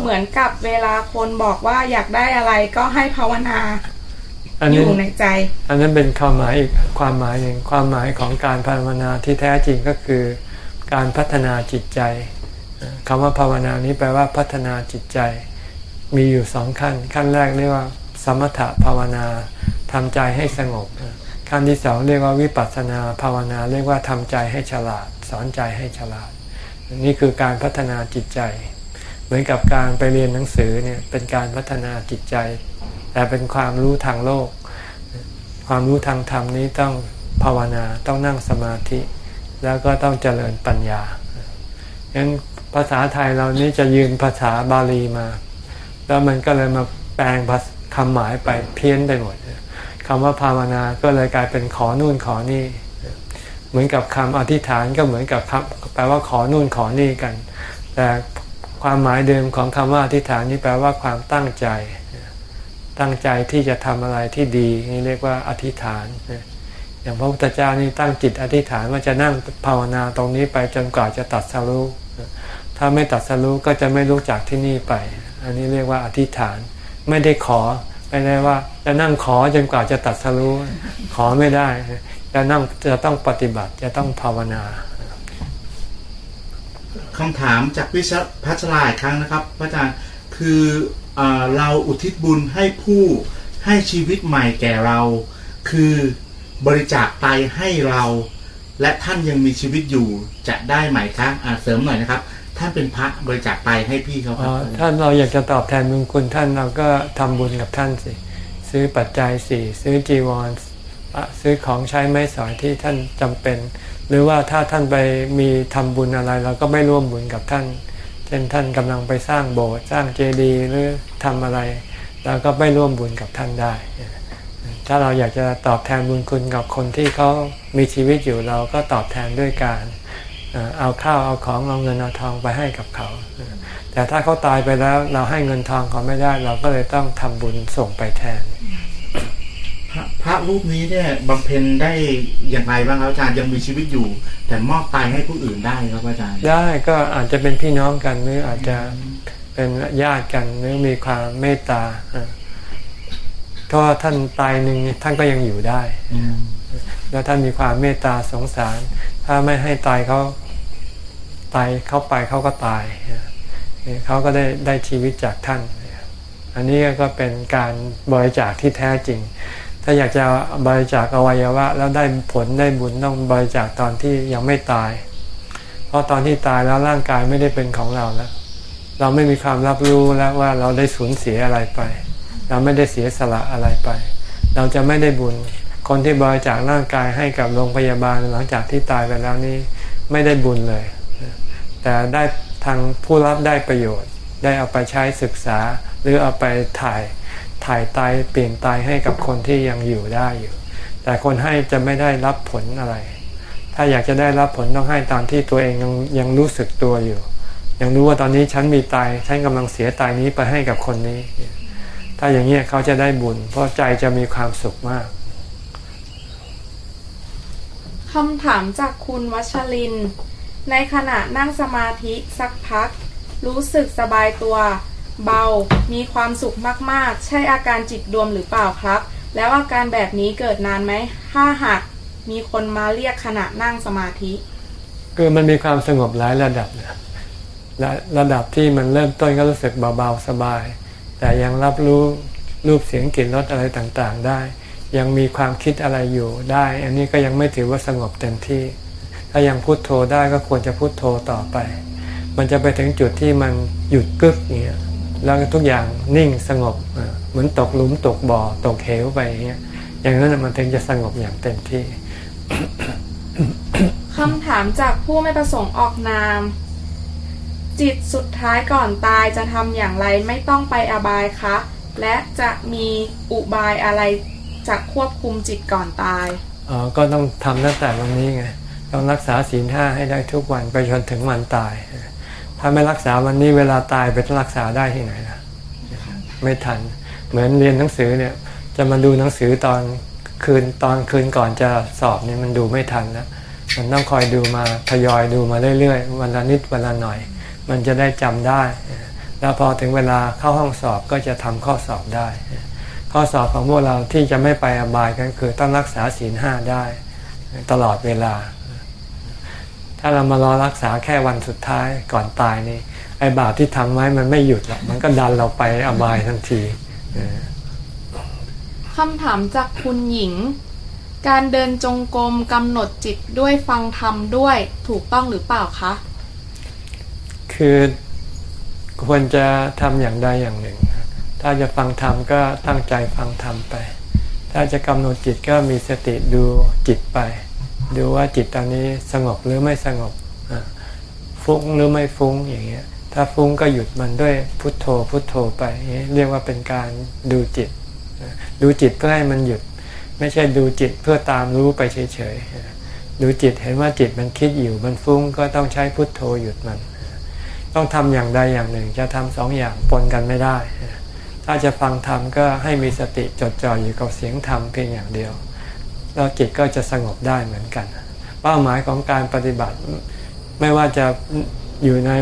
เหมือนกับเวลาคนบอกว่าอยากได้อะไรก็ให้ภาวนาอันอนี้ยู่ในใจ อันนั้นเป็นความหมายอีกความหมายหนึ่งความหมายของการภาวนาที่แท้จริงก็คือ การพัฒนาจิตใจคำว่าภาวนานี้แปลว่าพัฒนาจิตใจ มีอยู่สองขั้น ขั้นแรกเรียกว่า สมถภาวนาทำใจให้สงบ ขั้นที่สองเรียกว่าวิปัสสนาภาวนา เรียกว่าทำใจให้ฉลาด สอนใจให้ฉลาด นี่คือการพัฒนาจิตใจ เหมือนกับการไปเรียนหนังสือเนี่ยเป็นการพัฒนาจิตใจ แต่เป็นความรู้ทางโลก ความรู้ทางธรรมนี้ต้องภาวนาต้องนั่งสมาธิ แล้วก็ต้องเจริญปัญญาฉะนั้นภาษาไทยเรานี้จะยืนภาษาบาลีมา แล้วมันก็เลยมาแปลงคำหมายไปเพี้ยนไปหมดคำว่าภาวนาก็เลยกลายเป็นขอนู่นขอนี่ มือนกับคำอธิษฐานก็เหมือนกับคำแปลว่าขอนู่นขอนี่กัน แต่ความหมายเดิมของคำว่าอธิษฐานนี่แปลว่าความตั้งใจ ตั้งใจที่จะทำอะไรที่ดีนี่เรียกว่าอธิษฐานอย่างพระพุทธเจ้านี่ตั้งจิตอธิษฐานว่าจะนั่งภาวนาตรงนี้ไปจนกว่าจะตัดสรู้ถ้าไม่ตัดสรู้ก็จะไม่รู้จากที่นี่ไป อันนี้เรียกว่าอธิษฐาน ไม่ได้ขอไม่ได้ว่าจะนั่งขอจนกว่าจะตัดสรู้ขอไม่ได้ จะนั่งจะต้องปฏิบัติจะต้องภาวนาคำถามจากวิชพัชราอีกครั้งนะครับพระอาจารย์คือเออเราอุทิศบุญให้ผู้ให้ชีวิตใหม่แก่เรา คือบริจาคไตให้เรา และท่านยังมีชีวิตอยู่จะได้ไหมคะอ่าเสริมหน่อยนะครับ ท่านเป็นพระบริจาคไตให้พี่เขาครับถ้าเราอยากจะตอบแทนบุญคุณท่านเราก็ทำบุญกับท่านสิ ซื้อปัจจัยสี่ซื้อจีวร ซื้อของใช้ไม้สอยที่ท่านจำเป็น หรือว่าถ้าท่านไปมีทำบุญอะไร เราก็ไม่ร่วมบุญกับท่าน เช่นท่านกำลังไปสร้างโบสถ์สร้างเจดีย์หรือทำอะไรเราก็ไม่ร่วมบุญกับท่านได้ ถ้าเราอยากจะตอบแทนบุญคุณกับคนที่เขามีชีวิตอยู่เราก็ตอบแทนด้วยการเอาข้าวเอาของเอาเงินเอาทองไปให้กับเขา แต่ถ้าเขาตายไปแล้วเราให้เงินทองเขาไม่ได้ เราก็เลยต้องทำบุญส่งไปแทน ระพระรูปนี้เนี่ยบำเพ็ญได้อย่างไรบ้างครับอาจารย์ยังมีชีวิตอยู่ แต่มอบไตให้ผู้อื่นได้ครับอาจารย์ ได้ก็อาจจะเป็นพี่น้องกันหรืออาจจะเป็นญาติกันหรือมีความเมตตาก็ท่านตายหนึ่งท่านก็ยังอยู่ได้ แล้วท่านมีความเมตตาสงสาร ถ้าไม่ให้ตายเขาตายเข้าไปเขาก็ตายเขาก็ได้ได้ชีวิตจากท่าน อันนี้ก็เป็นการบริจาคที่แท้จริง ถ้าอยากจะบริจาคอวัยวะ แล้วได้ผลได้บุญต้องบริจาคตอนที่ยังไม่ตาย เพราะตอนที่ตายแล้วร่างกายไม่ได้เป็นของเราแล้วเราไม่มีความรับรู้แล้วว่าเราได้สูญเสียอะไรไป เราไม่ได้เสียสละอะไรไป เราจะไม่ได้บุญ คนที่บริจาคร่างกายให้กับโรงพยาบาลหลังจากที่ตายไปแล้วนี่ไม่ได้บุญเลย แต่ได้ทางผู้รับได้ประโยชน์ ได้เอาไปใช้ศึกษาหรือเอาไปถ่าย ถ่ายตายเปลี่ยนตายให้กับคนที่ยังอยู่ได้อยู่ แต่คนให้จะไม่ได้รับผลอะไร ถ้าอยากจะได้รับผลต้องให้ตามที่ตัวเองยังยังรู้สึกตัวอยู่ ยังรู้ว่าตอนนี้ฉันมีตายฉันกำลังเสียตายนี้ไปให้กับคนนี้ ถ้าอย่างนี้เขาจะได้บุญ เพราะใจจะมีความสุขมากคำถามจากคุณวัชริน ในขณะนั่งสมาธิสักพัก รู้สึกสบายตัว เบา มีความสุขมากๆ ใช่อาการจิตรวมหรือเปล่าครับ แล้วอาการแบบนี้เกิดนานไหม ถ้าหากมีคนมาเรียกขณะนั่งสมาธิ คือมันมีความสงบหลายระดับนะและระดับที่มันเริ่มต้นก็รู้สึกเบาๆสบาย แต่ยังรับรู้รูปเสียงกลิ่นรสอะไรต่างๆ ได้ ยังมีความคิดอะไรอยู่ได้ อันนี้ก็ยังไม่ถือว่าสงบเต็มที่ ถ้ายังพุโทโธได้ก็ควรจะพุโทโธต่อไป มันจะไปถึงจุดที่มันหยุดกึกเงี้ย แล้วทุกอย่างนิ่งสงบเออเหมือนตกหลุมตกบ่อตกเหวไปอย่างเงี้ยอย่างนั้นนะมันถึงจะสงบอย่างเต็มที่คำถามจากผู้ไม่ประสงค์ออกนาม จิตสุดท้ายก่อนตายจะทำอย่างไรไม่ต้องไปอบายคะ และจะมีอุบายอะไรจะควบคุมจิตก่อนตายอ๋อก็ต้องทำตั้งแต่วันนี้ไงต้องรักษาศีลห้าให้ได้ทุกวันไปจนถึงวันตาย ถ้าไม่รักษาวันนี้เวลาตายไปรักษาได้ที่ไหนล่ะไม่ทัน เหมือนเรียนหนังสือเนี่ย จะมาดูหนังสือตอนคืนตอนคืนก่อนจะสอบเนี่ยมันดูไม่ทันนะมันต้องคอยดูมาทยอยดูมาเรื่อยๆวันละนิดวันละหน่อย มันจะได้จำได้ แล้วพอถึงเวลาเข้าห้องสอบก็จะทำข้อสอบได้ ข้อสอบของพวกเราที่จะไม่ไปอบายกันคือต้องรักษาศีลห้าได้ ตลอดเวลา ถ้าเรามารอรักษาแค่วันสุดท้ายก่อนตายนี่ไอ้บาปที่ทำไว้มันไม่หยุดหรอกมันก็ดันเราไปอบายทันทีคำถามจากคุณหญิง การเดินจงกรมกำหนดจิตด้วยฟังธรรมด้วยถูกต้องหรือเปล่าคะ คือควรจะทำอย่างใดอย่างหนึ่ง ถ้าจะฟังธรรมก็ตั้งใจฟังธรรมไป ถ้าจะกำหนดจิตก็มีสติดูจิตไป ดูว่าจิตตอนนี้สงบหรือไม่สงบฟุ้งหรือไม่ฟุ้งอย่างเงี้ย ถ้าฟุ้งก็หยุดมันด้วยพุทโธพุทโธไปเงี้ยเรียกว่าเป็นการดูจิต ดูจิตเพื่อให้มันหยุด ไม่ใช่ดูจิตเพื่อตามรู้ไปเฉยๆ ดูจิตเห็นว่าจิตมันคิดอยู่มันฟุ้งก็ต้องใช้พุทโธหยุดมัน ต้องทำอย่างใดอย่างหนึ่งจะทำสองอย่างปนกันไม่ได้ ถ้าจะฟังธรรมก็ให้มีสติจดจ่ออยู่กับเสียงธรรมเพียงอย่างเดียว แล้วจิตก็จะสงบได้เหมือนกัน เป้าหมายของการปฏิบัติไม่ว่าจะอยู่ใน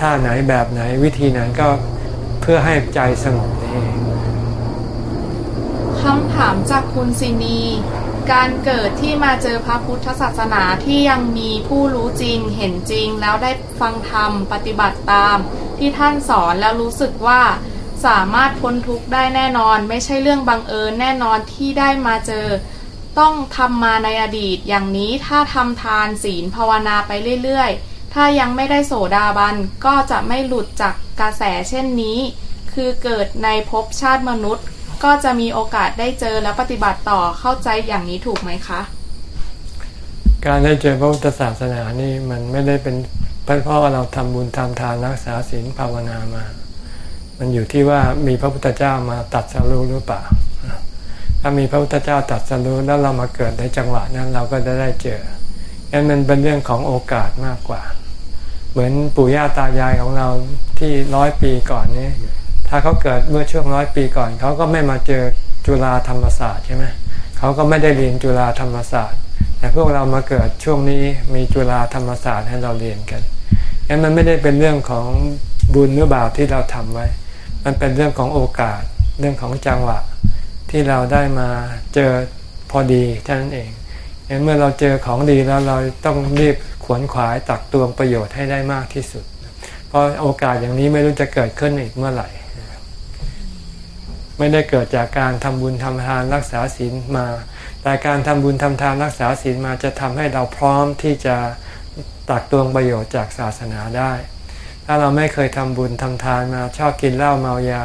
ท่าไหนแบบไหนวิธีไหนก็เพื่อให้ใจสงบนี่เองคำถามจากคุณซินีการเกิดที่มาเจอพระพุทธศาสนาที่ยังมีผู้รู้จริงเห็นจริง แล้วได้ฟังธรรมปฏิบัติตาม ที่ท่านสอนแล้วรู้สึกว่าสามารถพ้นทุกข์ได้แน่นอน ไม่ใช่เรื่องบังเอิญแน่นอนที่ได้มาเจอ ต้องทำมาในอดีตอย่างนี้ถ้าทำทานศีลภาวนาไปเรื่อยๆ ถ้ายังไม่ได้โสดาบันก็จะไม่หลุดจากกระแสเช่นนี้ คือเกิดในภพชาติมนุษย์ ก็จะมีโอกาสได้เจอและปฏิบัติต่อเข้าใจอย่างนี้ถูกไหมคะ การได้เจอพระพุทธศาสนานี่มันไม่ได้เป็นเพราะว่าเราทำบุญทำทานรักษาศีลภาวนามา มันอยู่ที่ว่ามีพระพุทธเจ้ามาตัดสรู้หรือเปล่า ถ้ามีพระพุทธเจ้าตัดสรู้แล้วเรามาเกิดในจังหวะนั้นเราก็จะได้เจองั้นมันเป็นเรื่องของโอกาสมากกว่า เหมือนปู่ย่าตายายของเราที่ร้อยปีก่อนนี้ ถ้าเขาเกิดเมื่อช่วงร้อยปีก่อน เขาก็ไม่มาเจอจุฬาธรรมศาสตร์ใช่ไหมเขาก็ไม่ได้เรียนจุฬาธรรมศาสตร์ แต่พวกเรามาเกิดช่วงนี้มีจุฬาธรรมศาสตร์ให้เราเรียนกันงั้นมันไม่ได้เป็นเรื่องของบุญหรือบาปที่เราทำไว้ มันเป็นเรื่องของโอกาส เรื่องของจังหวะ ที่เราได้มาเจอพอดีเท่านั้นเองงั้นเมื่อเราเจอของดีแล้วเราต้องรีบขวนขวายตักตวงประโยชน์ให้ได้มากที่สุด เพราะโอกาสอย่างนี้ไม่รู้จะเกิดขึ้นอีกเมื่อไหร่ ไม่ได้เกิดจากการทำบุญทำทานรักษาศีลมา แต่การทำบุญทำทานรักษาศีลมาจะทำให้เราพร้อมที่จะตักตวงประโยชน์จากศาสนาได้ ถ้าเราไม่เคยทำบุญทำทานมาชอบกินเหล้าเมายา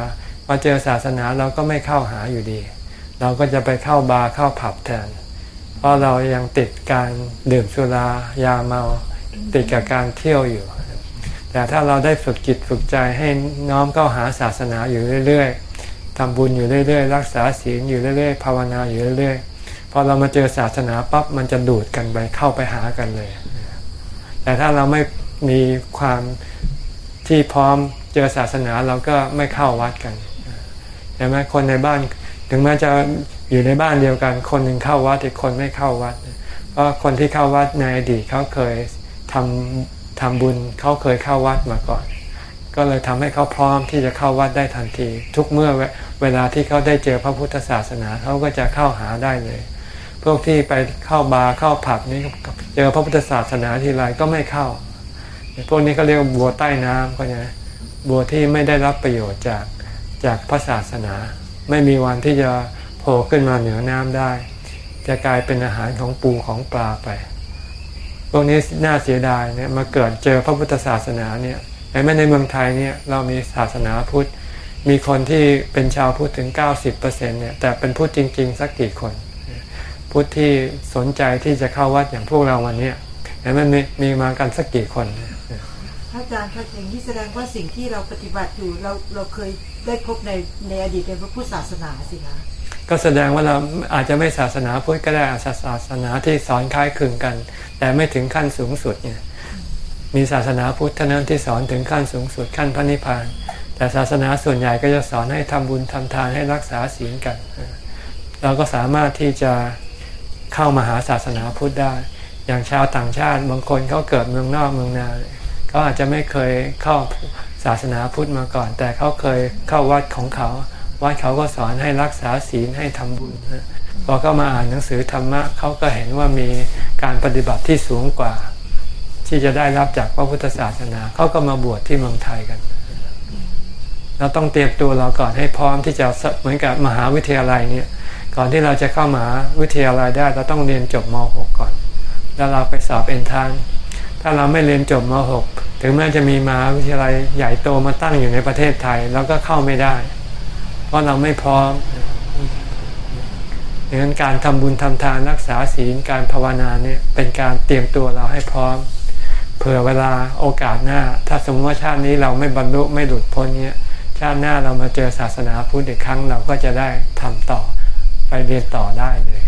มาเจอศาสนาเราก็ไม่เข้าหาอยู่ดี เราก็จะไปเข้าบาร์เข้าผับแทน เพราะเรายังติดการดื่มสุรายาเมาติดกับการเที่ยวอยู่ แต่ถ้าเราได้ฝึกจิตฝึกใจให้น้อมเข้าหาศาสนาอยู่เรื่อยๆทำบุญอยู่เรื่อยๆ รักษาศีลอยู่เรื่อยๆ ภาวนาอยู่เรื่อยๆ พอเรามาเจอศาสนาปั๊บมันจะดูดกันไปเข้าไปหากันเลย แต่ถ้าเราไม่มีความที่พร้อมเจอศาสนาเราก็ไม่เข้าวัดกันใช่ไหมคนในบ้าน ถึงแม้จะอยู่ในบ้านเดียวกัน คนหนึ่งเข้าวัดอีกคนไม่เข้าวัด เพราะคนที่เข้าวัดในอดีตเขาเคยทำทำบุญเขาเคยเข้าวัดมาก่อน ก็เลยทำให้เขาพร้อมที่จะเข้าวัดได้ทันที ทุกเมื่อเวลาที่เขาได้เจอพระพุทธศาสนาเขาก็จะเข้าหาได้เลย พวกที่ไปเข้าบาร์เข้าผับนี่เจอพระพุทธศาสนาทีไรก็ไม่เข้า พวกนี้ก็เรียกวัวใต้น้ำก็ไงบัวที่ไม่ได้รับประโยชน์จากจากพระศาสนา ไม่มีวันที่จะโผล่ขึ้นมาเหนือน้ำได้ จะกลายเป็นอาหารของปูของปลาไปพวกนี้น่าเสียดายเนี่ยมาเกิดเจอพระพุทธศาสนาเนี่ยแต่แม้ในเมืองไทยเนี่ยเรามีศาสนาพุทธ มีคนที่เป็นชาวพุทธถึง 90%เนี่ยแต่เป็นพุทธจริง ๆ สักกี่คน พุทธที่สนใจที่จะเข้าวัดอย่างพวกเราวันนี้แต่มันมีมีมากันสักกี่คน พระอาจารย์คะอย่างนี้แสดงว่าสิ่งที่เราปฏิบัติอยู่เราเราเคยได้พบในในอดีตในพระพุทธศาสนาสิคะก็แสดงว่าเราอาจจะไม่ศาสนาพุทธก็ได้อาจจะศาสนาที่สอนคล้ายคลึงกัน แต่ไม่ถึงขั้นสูงสุดเนี่ยมีศาสนาพุทธเท่านั้นที่สอนถึงขั้นสูงสุดขั้นพระนิพพาน แต่ศาสนาส่วนใหญ่ก็จะสอนให้ทำบุญทำทานให้รักษาศีลกัน เราก็สามารถที่จะเข้ามาหาศาสนาพุทธได้ อย่างชาวต่างชาติบางคนเขาเกิดเมืองนอกเมืองนาเลย ขาอาจจะไม่เคยเข้าศาสนาพุทธมาก่อน แต่เขาเคยเข้าวัดของเขา วัดเขาก็สอนให้รักษาศีลให้ทำบุญพอเขามาอ่านหนังสือธรรมะเขาก็เห็นว่ามีการปฏิบัติที่สูงกว่า ที่จะได้รับจากพระพุทธศาสนาเขาก็มาบวชที่เมืองไทยกันเราต้องเตรียมตัวเราก่อนให้พร้อมที่จะเหมือนกับมหาวิทยาลัยเนี่ย ก่อนที่เราจะเข้ามหาวิทยาลัยได้ เราต้องเรียนจบม .6 ก่อน แล้วเราไปสอบเอนทาน ถ้าเราไม่เรียนจบม .6 ถึงแม้จะมีมหาวิทยาลัยใหญ่โตมาตั้งอยู่ในประเทศไทยเราก็เข้าไม่ได้ เพราะเราไม่พร้อมดังนั้นการทำบุญทำทานรักษาศีลการภาวนาเนี่ยเป็นการเตรียมตัวเราให้พร้อม เผื่อเวลาโอกาสหน้า ถ้าสมมติว่าชาตินี้เราไม่บรรลุไม่หลุดพ้นเนี่ยชาติหน้าเรามาเจอศาสนาพุทธอีกครั้งเราก็จะได้ทำต่อไปเรียนต่อได้เลย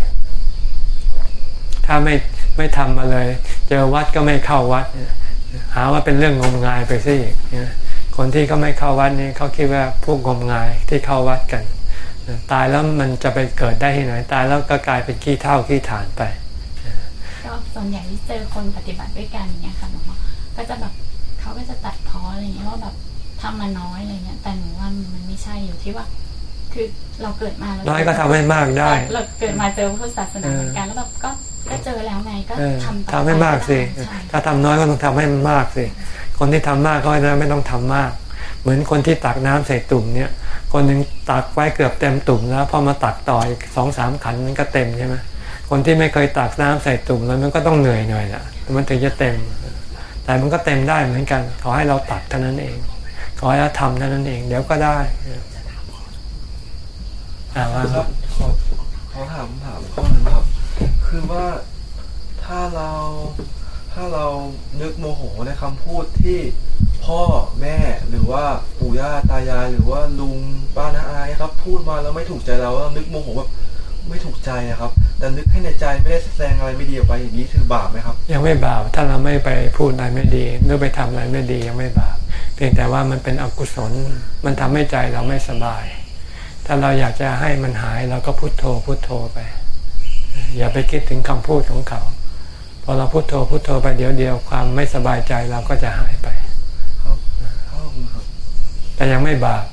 ถ้าไม่ไม่ทำมาเลย เจอวัดก็ไม่เข้าวัด หาว่าเป็นเรื่องงมงายไปซะอีกคนที่เขาไม่เข้าวัดนี่เขาคิดว่าพวกงมงายที่เข้าวัดกัน ตายแล้วมันจะไปเกิดได้ที่ไหนตายแล้วก็กลายเป็นขี้เท่าขี้ฐานไปก็ส่วนใหญ่ที่เจอคนปฏิบัติด้วยกันเนี่ยค่ะหลวงพ่อก็จะแบบเขาก็จะตัดพ้ออะไรอย่างเงี้ยว่าแบบทำมาน้อยอะไรเงี้ยแต่หนูว่ามันไม่ใช่อยู่ที่ว่า คือเราเกิดมาเราน้อยก็ทำให้มากได้ เราเกิดมาเจอพุทธศาสนาเหมือนกันแล้วแบบก็ ก็เจอแล้วไงก็เออทำต่อทำให้มากสิใช่ถ้าทำน้อยก็ต้องทำให้มันมากสิคนที่ทำมากก็จะไม่ต้องทำมาก เหมือนคนที่ตักน้ำใส่ตุ่มเนี่ย คนหนึ่งตักไว้เกือบเต็มตุ่มแล้วพอมาตักต่ออีกสองสามขันมันก็เต็มใช่ไหมคนที่ไม่เคยตักน้ำใส่ตุ่มแล้วมันก็ต้องเหนื่อยหน่อยละมันถึงจะเต็ม แต่มันก็เต็มได้เหมือนกัน ขอให้เราตักเท่านั้นเอง ขอให้เราทำเท่านั้นเอง เดี๋ยวก็ได้อ่าว่าครับขอขอถามถามข้อหนึ่งครับ คือว่าถ้าเราถ้าเรานึกโมโหในคำพูดที่พ่อแม่หรือว่าปู่ย่าตายายหรือว่าลุงป้าน้าอายครับ พูดมาแล้วไม่ถูกใจเราแล้วนึกโมโหแบบไม่ถูกใจอะครับ แต่นึกให้ในใจไม่ได้แสดงอะไรไม่ดีออกไปอย่างนี้ถือบาปไหมครับ ยังไม่บาปถ้าเราไม่ไปพูดอะไรไม่ดีหรือไปทำอะไรไม่ดียังไม่บาปเพียงแต่ว่ามันเป็นอกุศลมันทำให้ใจเราไม่สบาย ถ้าเราอยากจะให้มันหายเราก็พุโทโธพุโทโธไป อย่าไปคิดถึงคำพูดของเขา พอเราพุโทโธพุโทโธไปเดี๋ยวเดียวความไม่สบายใจเราก็จะหายไป แต่ยังไม่บาป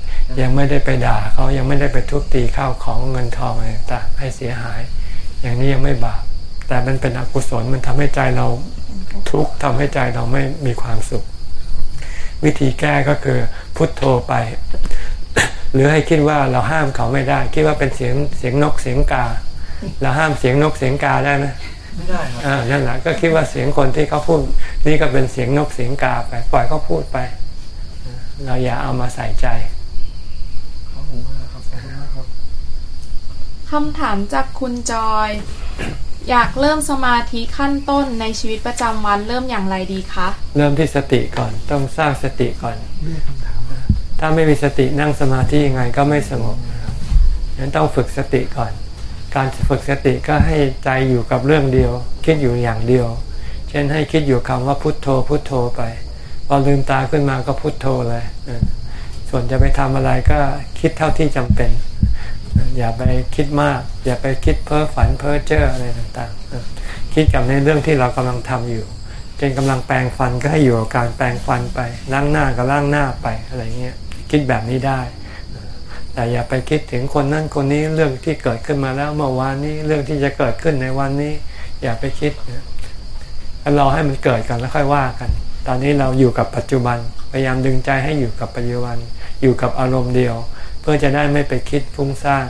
ยังไม่ได้ไปด่าเขายังไม่ได้ไปทุบตีข้าวของเงินทองอะไรต่างให้เสียหาย อย่างนี้ยังไม่บาปแต่มันเป็นอกุศลมันทำให้ใจเราทุกข์ทำให้ใจเราไม่มีความสุข วิธีแก้ก็คือพุทโธไป หรือให้คิดว่าเราห้ามเขาไม่ได้ คิดว่าเป็นเสียงเสียงนกเสียงกา เราห้ามเสียงนกเสียงกาได้ไหมไม่ได้ครับอ่านั่นแหละก็คิดว่าเสียงคนที่เขาพูดนี่ก็เป็นเสียงนกเสียงกาไป ปล่อยเขาพูดไป เราอย่าเอามาใส่ใจครับผมครับขอบคุณมากครับคำถามจากคุณจอย อยากเริ่มสมาธิขั้นต้นในชีวิตประจำวันเริ่มอย่างไรดีคะ เริ่มที่สติก่อนต้องสร้างสติก่อน ถ้าไม่มีสตินั่งสมาธิยังไงก็ไม่สงบฉะนั้นต้องฝึกสติก่อน การฝึกสติก็ให้ใจอยู่กับเรื่องเดียว คิดอยู่อย่างเดียว เช่นให้คิดอยู่คำว่าพุทโธพุทโธไป พอลืมตาขึ้นมาก็พุทโธเลย ส่วนจะไปทำอะไรก็คิดเท่าที่จำเป็น อย่าไปคิดมาก อย่าไปคิดเพ้อฝันเพ้อเจ้ออะไรต่างๆ คิดกับในเรื่องที่เรากำลังทำอยู่เช่นกำลังแปรงฟันก็ให้อยู่กับการแปรงฟันไปล้างหน้าก็ล้างหน้าไปอะไรเงี้ยคิดแบบนี้ได้ แต่อย่าไปคิดถึงคนนั้นคนนี้เรื่องที่เกิดขึ้นมาแล้วเมื่อวานนี้เรื่องที่จะเกิดขึ้นในวันนี้ อย่าไปคิดนะรอให้มันเกิดกันแล้วค่อยว่ากัน ตอนนี้เราอยู่กับปัจจุบัน พยายามดึงใจให้อยู่กับปัจจุบัน อยู่กับอารมณ์เดียว เพื่อจะได้ไม่ไปคิดฟุ้งซ่าน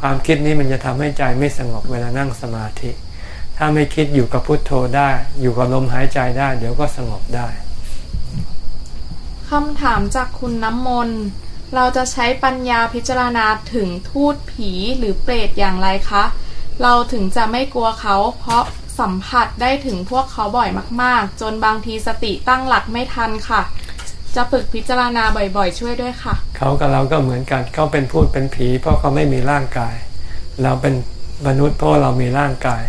ความคิดนี้มันจะทำให้ใจไม่สงบเวลานั่งสมาธิ ถ้าไม่คิดอยู่กับพุทโธได้ อยู่กับลมหายใจได้ เดี๋ยวก็สงบได้คำถามจากคุณน้ำมนต์ เราจะใช้ปัญญาพิจารณาถึงทูตผีหรือเปรตอย่างไรคะ เราถึงจะไม่กลัวเขาเพราะสัมผัสได้ถึงพวกเขาบ่อยมาก ๆ จนบางทีสติตั้งหลักไม่ทันค่ะ จะฝึกพิจารณาบ่อยๆ ช่วยด้วยค่ะ เขากับเราก็เหมือนกันเขาเป็นพูดเป็นผีเพราะเขาไม่มีร่างกาย เราเป็นมนุษย์เพราะเรามีร่างกาย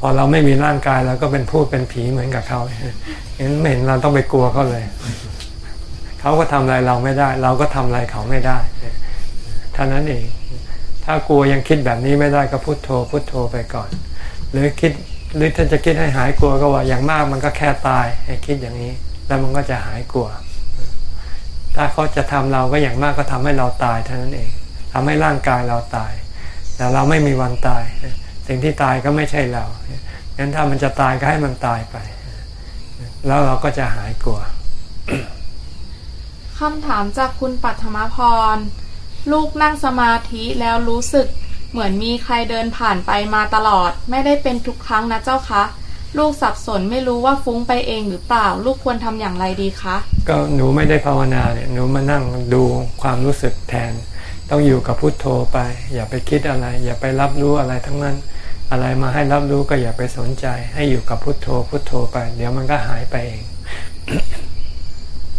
พอเราไม่มีร่างกายเราก็เป็นพูดเป็นผีเหมือนกับเขาเห็นไม่เห็นเราต้องไปกลัวเขาเลย เขาก็ทำอะไรเราไม่ได้ เราก็ทำอะไรเขาไม่ได้เท่านั้นเอง ถ้ากลัวยังคิดแบบนี้ไม่ได้ก็พุโทโธพุโทโธไปก่อน หรือคิดหรือถ้าจะคิดให้หายกลัวก็ว่าอย่างมากมันก็แค่ตายให้คิดอย่างนี้ แล้วมันก็จะหายกลัว ถ้าเขาจะทำเราก็อย่างมากก็ทำให้เราตายเท่านั้นเองทำให้ร่างกายเราตาย แต่เราไม่มีวันตาย สิ่งที่ตายก็ไม่ใช่เรางั้นถ้ามันจะตายก็ให้มันตายไป แล้วเราก็จะหายกลัว คำถามจากคุณปัทมพร ลูกนั่งสมาธิแล้วรู้สึก เหมือนมีใครเดินผ่านไปมาตลอด ไม่ได้เป็นทุกครั้งนะเจ้าคะ ลูกสับสนไม่รู้ว่าฟุ้งไปเองหรือเปล่า ลูกควรทำอย่างไรดีคะ ก็หนูไม่ได้ภาวนาเนี่ยหนูมานั่งดูความรู้สึกแทน ต้องอยู่กับพุทโธไป อย่าไปคิดอะไร อย่าไปรับรู้อะไรทั้งนั้นอะไรมาให้รับรู้ก็อย่าไปสนใจ ให้อยู่กับพุทโธพุทโธไป เดี๋ยวมันก็หายไปเอง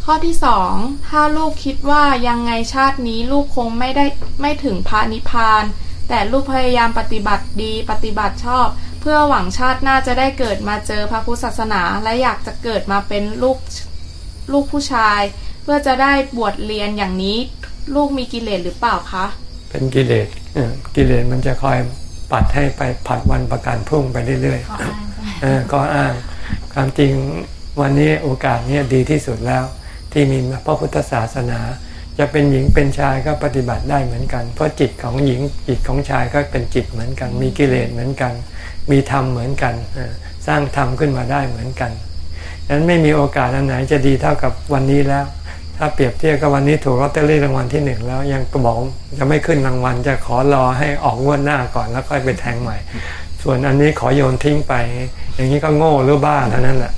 ข้อที่สองถ้าลูกคิดว่ายังไงชาตินี้ลูกคงไม่ได้ไม่ถึงพระนิพพาน แต่ลูกพยายามปฏิบัติดีปฏิบัติชอบ เพื่อหวังชาติหน้าจะได้เกิดมาเจอพระพุทธศาสนา และอยากจะเกิดมาเป็นลูกลูกผู้ชาย เพื่อจะได้บวชเรียนอย่างนี้ลูกมีกิเลสหรือเปล่าคะ เป็นกิเลสเออกิเลสมันจะคอยปัดให้ไปผัดวันประกันพรุ่งไปเรื่อยๆเออก็อ้างความจริงวันนี้โอกาสเนี้ดีที่สุดแล้ว ที่มีพระพุทธศาสนา จะเป็นหญิงเป็นชายก็ปฏิบัติได้เหมือนกัน เพราะจิตของหญิงจิตของชายก็เป็นจิตเหมือนกัน มีกิเลสเหมือนกัน มีธรรมเหมือนกัน สร้างธรรมขึ้นมาได้เหมือนกันดังนั้นไม่มีโอกาสอันไหนจะดีเท่ากับวันนี้แล้ว ถ้าเปรียบเทียบกับวันนี้ถูกลอตเตอรี่รางวัลที่หนึ่งแล้วยังก็บอกจะไม่ขึ้นรางวัลจะขอรอให้ออกงวดหน้าก่อนแล้วค่อยไปแทงใหม่ ส่วนอันนี้ขอโยนทิ้งไป อย่างนี้ก็โง่หรือบ้าเท่านั้นแหละ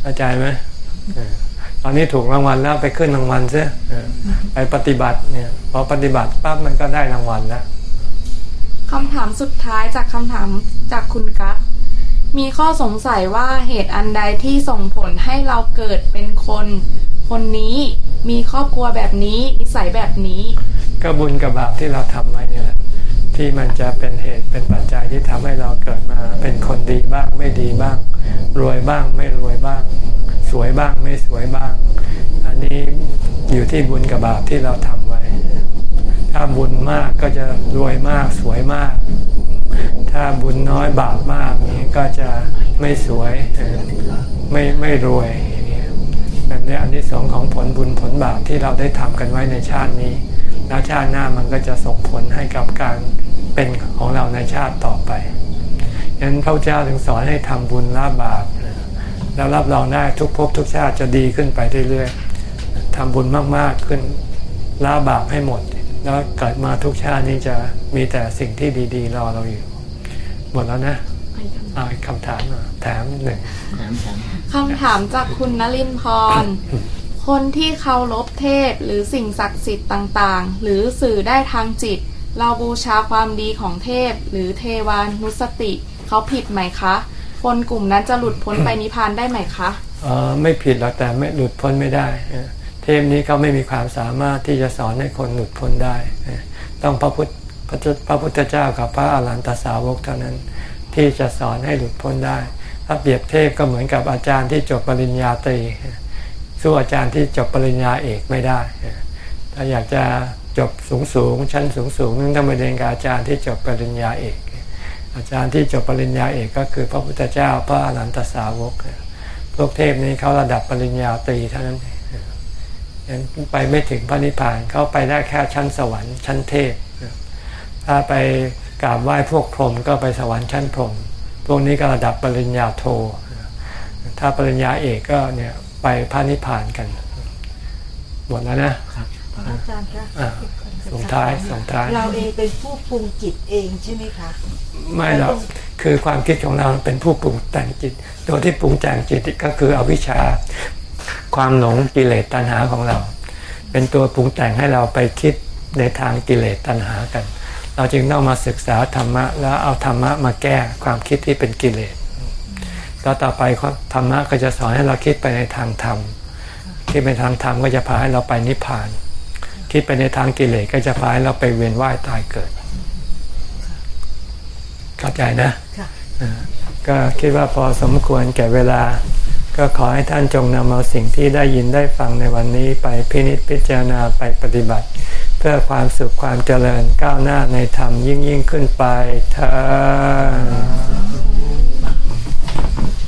เข้าใจไหม ออตอนนี้ถูกรางวัลแล้วไปขึ้นรางวัลซะเออไปปฏิบัติเนี่ยพอปฏิบัติปั๊บมันก็ได้รางวัลแล้วคำถามสุดท้ายจากคำถามจากคุณกัตมีข้อสงสัยว่าเหตุอันใดที่ส่งผลให้เราเกิดเป็นคน คนนี้มีครอบครัวแบบนี้นิสัยแบบนี้ก็บุญกับบาปที่เราทำไว้เนี่ยแหละที่มันจะเป็นเหตุเป็นปัจจัยที่ทำให้เราเกิดมาเป็นคนดีบ้างไม่ดีบ้าง รวยบ้างไม่รวยบ้างส วยบ้างไม่สวยบ้าง อันนี้อยู่ที่บุญกับบาปที่เราทำไว้ ถ้าบุญมากก็จะรวยมากสวยมาก ถ้าบุญน้อยบาปมากนี้ก็จะไม่สวยไม่ไม่รวยอย่างเงี้ยแบบนี้อันที่สองของผลบุญผลบาปที่เราได้ทำกันไว้ในชาตินี้แล้วชาติหน้ามันก็จะส่งผลให้กับการเป็นของเราในชาติต่อไปฉะนั้นพระเจ้าถึงสอนให้ทำบุญละบาป แล้วรับรองได้ทุกภพทุกชาติจะดีขึ้นไปเรื่อยๆทำบุญมากๆขึ้นละบาปให้หมด แล้วเกิดมาทุกชาตินี้จะมีแต่สิ่งที่ดีๆรอเราอยู่ หมดแล้วนะเอาอีกคำถามมาแถมหนึ่งคำถามจากคุณนลินพร คนที่เคารพเทพหรือสิ่งศักดิ์สิทธิ์ต่างๆ หรือสื่อได้ทางจิต เราบูชาความดีของเทพหรือเทวานุสติ เขาผิดไหมคะ คนกลุ่มนั้นจะหลุดพ้นไปนิพพานได้ไหมคะเออไม่ผิดหรอกแต่ไม่หลุดพ้นไม่ได้เออเทพนี้เขาไม่มีความสามารถที่จะสอนให้คนหลุดพ้นได้เออต้องพระพุทธพระเจ้าพระพุทธเจ้ากับพระอรหันตสาวกเท่านั้นที่จะสอนให้หลุดพ้นได้ ถ้าเปรียบเทพก็เหมือนกับอาจารย์ที่จบปริญญาตรีสู้อาจารย์ที่จบปริญญาเอกไม่ได้เออถ้าอยากจะจบสูงสูงๆชั้นสูงสูงๆนึงต้องไปเรียนกับอาจารย์ที่จบปริญญาเอก อาจารย์ที่จบปริญญาเอกก็คือพระพุทธเจ้าพระอรหันตสาวก พวกเทพนี้เขาระดับปริญญาตรีเท่านั้นเองงั้นไปไม่ถึงพระนิพพานเขาไปได้แค่ชั้นสวรรค์ชั้นเทพ ถ้าไปกราบไหว้พวกพรหมก็ไปสวรรค์ชั้นพรหมพวกนี้ก็ระดับปริญญาโท ถ้าปริญญาเอกก็เนี่ยไปพระนิพพานกัน หมดแล้วนะอาจารย์คะอ่า ส่งท้ายส่งท้าย เราเองเป็นผู้ปรุงจิตเองใช่ไหมคะ ไม่หรอกคือความคิดของเราเป็นผู้ปรุงแต่งจิต ตัวที่ปรุงแต่งจิตก็คืออวิชชา ความหลงกิเลสตัณหาของเรา เป็นตัวปรุงแต่งให้เราไปคิดในทางกิเลสตัณหากัน เราจึงต้องมาศึกษาธรรมะ แล้วเอาธรรมะมาแก้ความคิดที่เป็นกิเลสแล้วต่อไปธรรมะก็จะสอนให้เราคิดไปในทางธรรมคิดไปทางธรรมก็จะพาให้เราไปนิพพาน คิดไปในทางกิเลสก็จะพาให้เราไปเวียนว่ายตายเกิดเข้าใจนะค่ะอ่าก็คิดว่าพอสมควรแก่เวลา ก็ขอให้ท่านจงนำเอาสิ่งที่ได้ยินได้ฟังในวันนี้ไปพินิจพิจารณาไปปฏิบัติ เพื่อความสุขความเจริญก้าวหน้าในธรรมยิ่งยิ่งขึ้นไปเธอ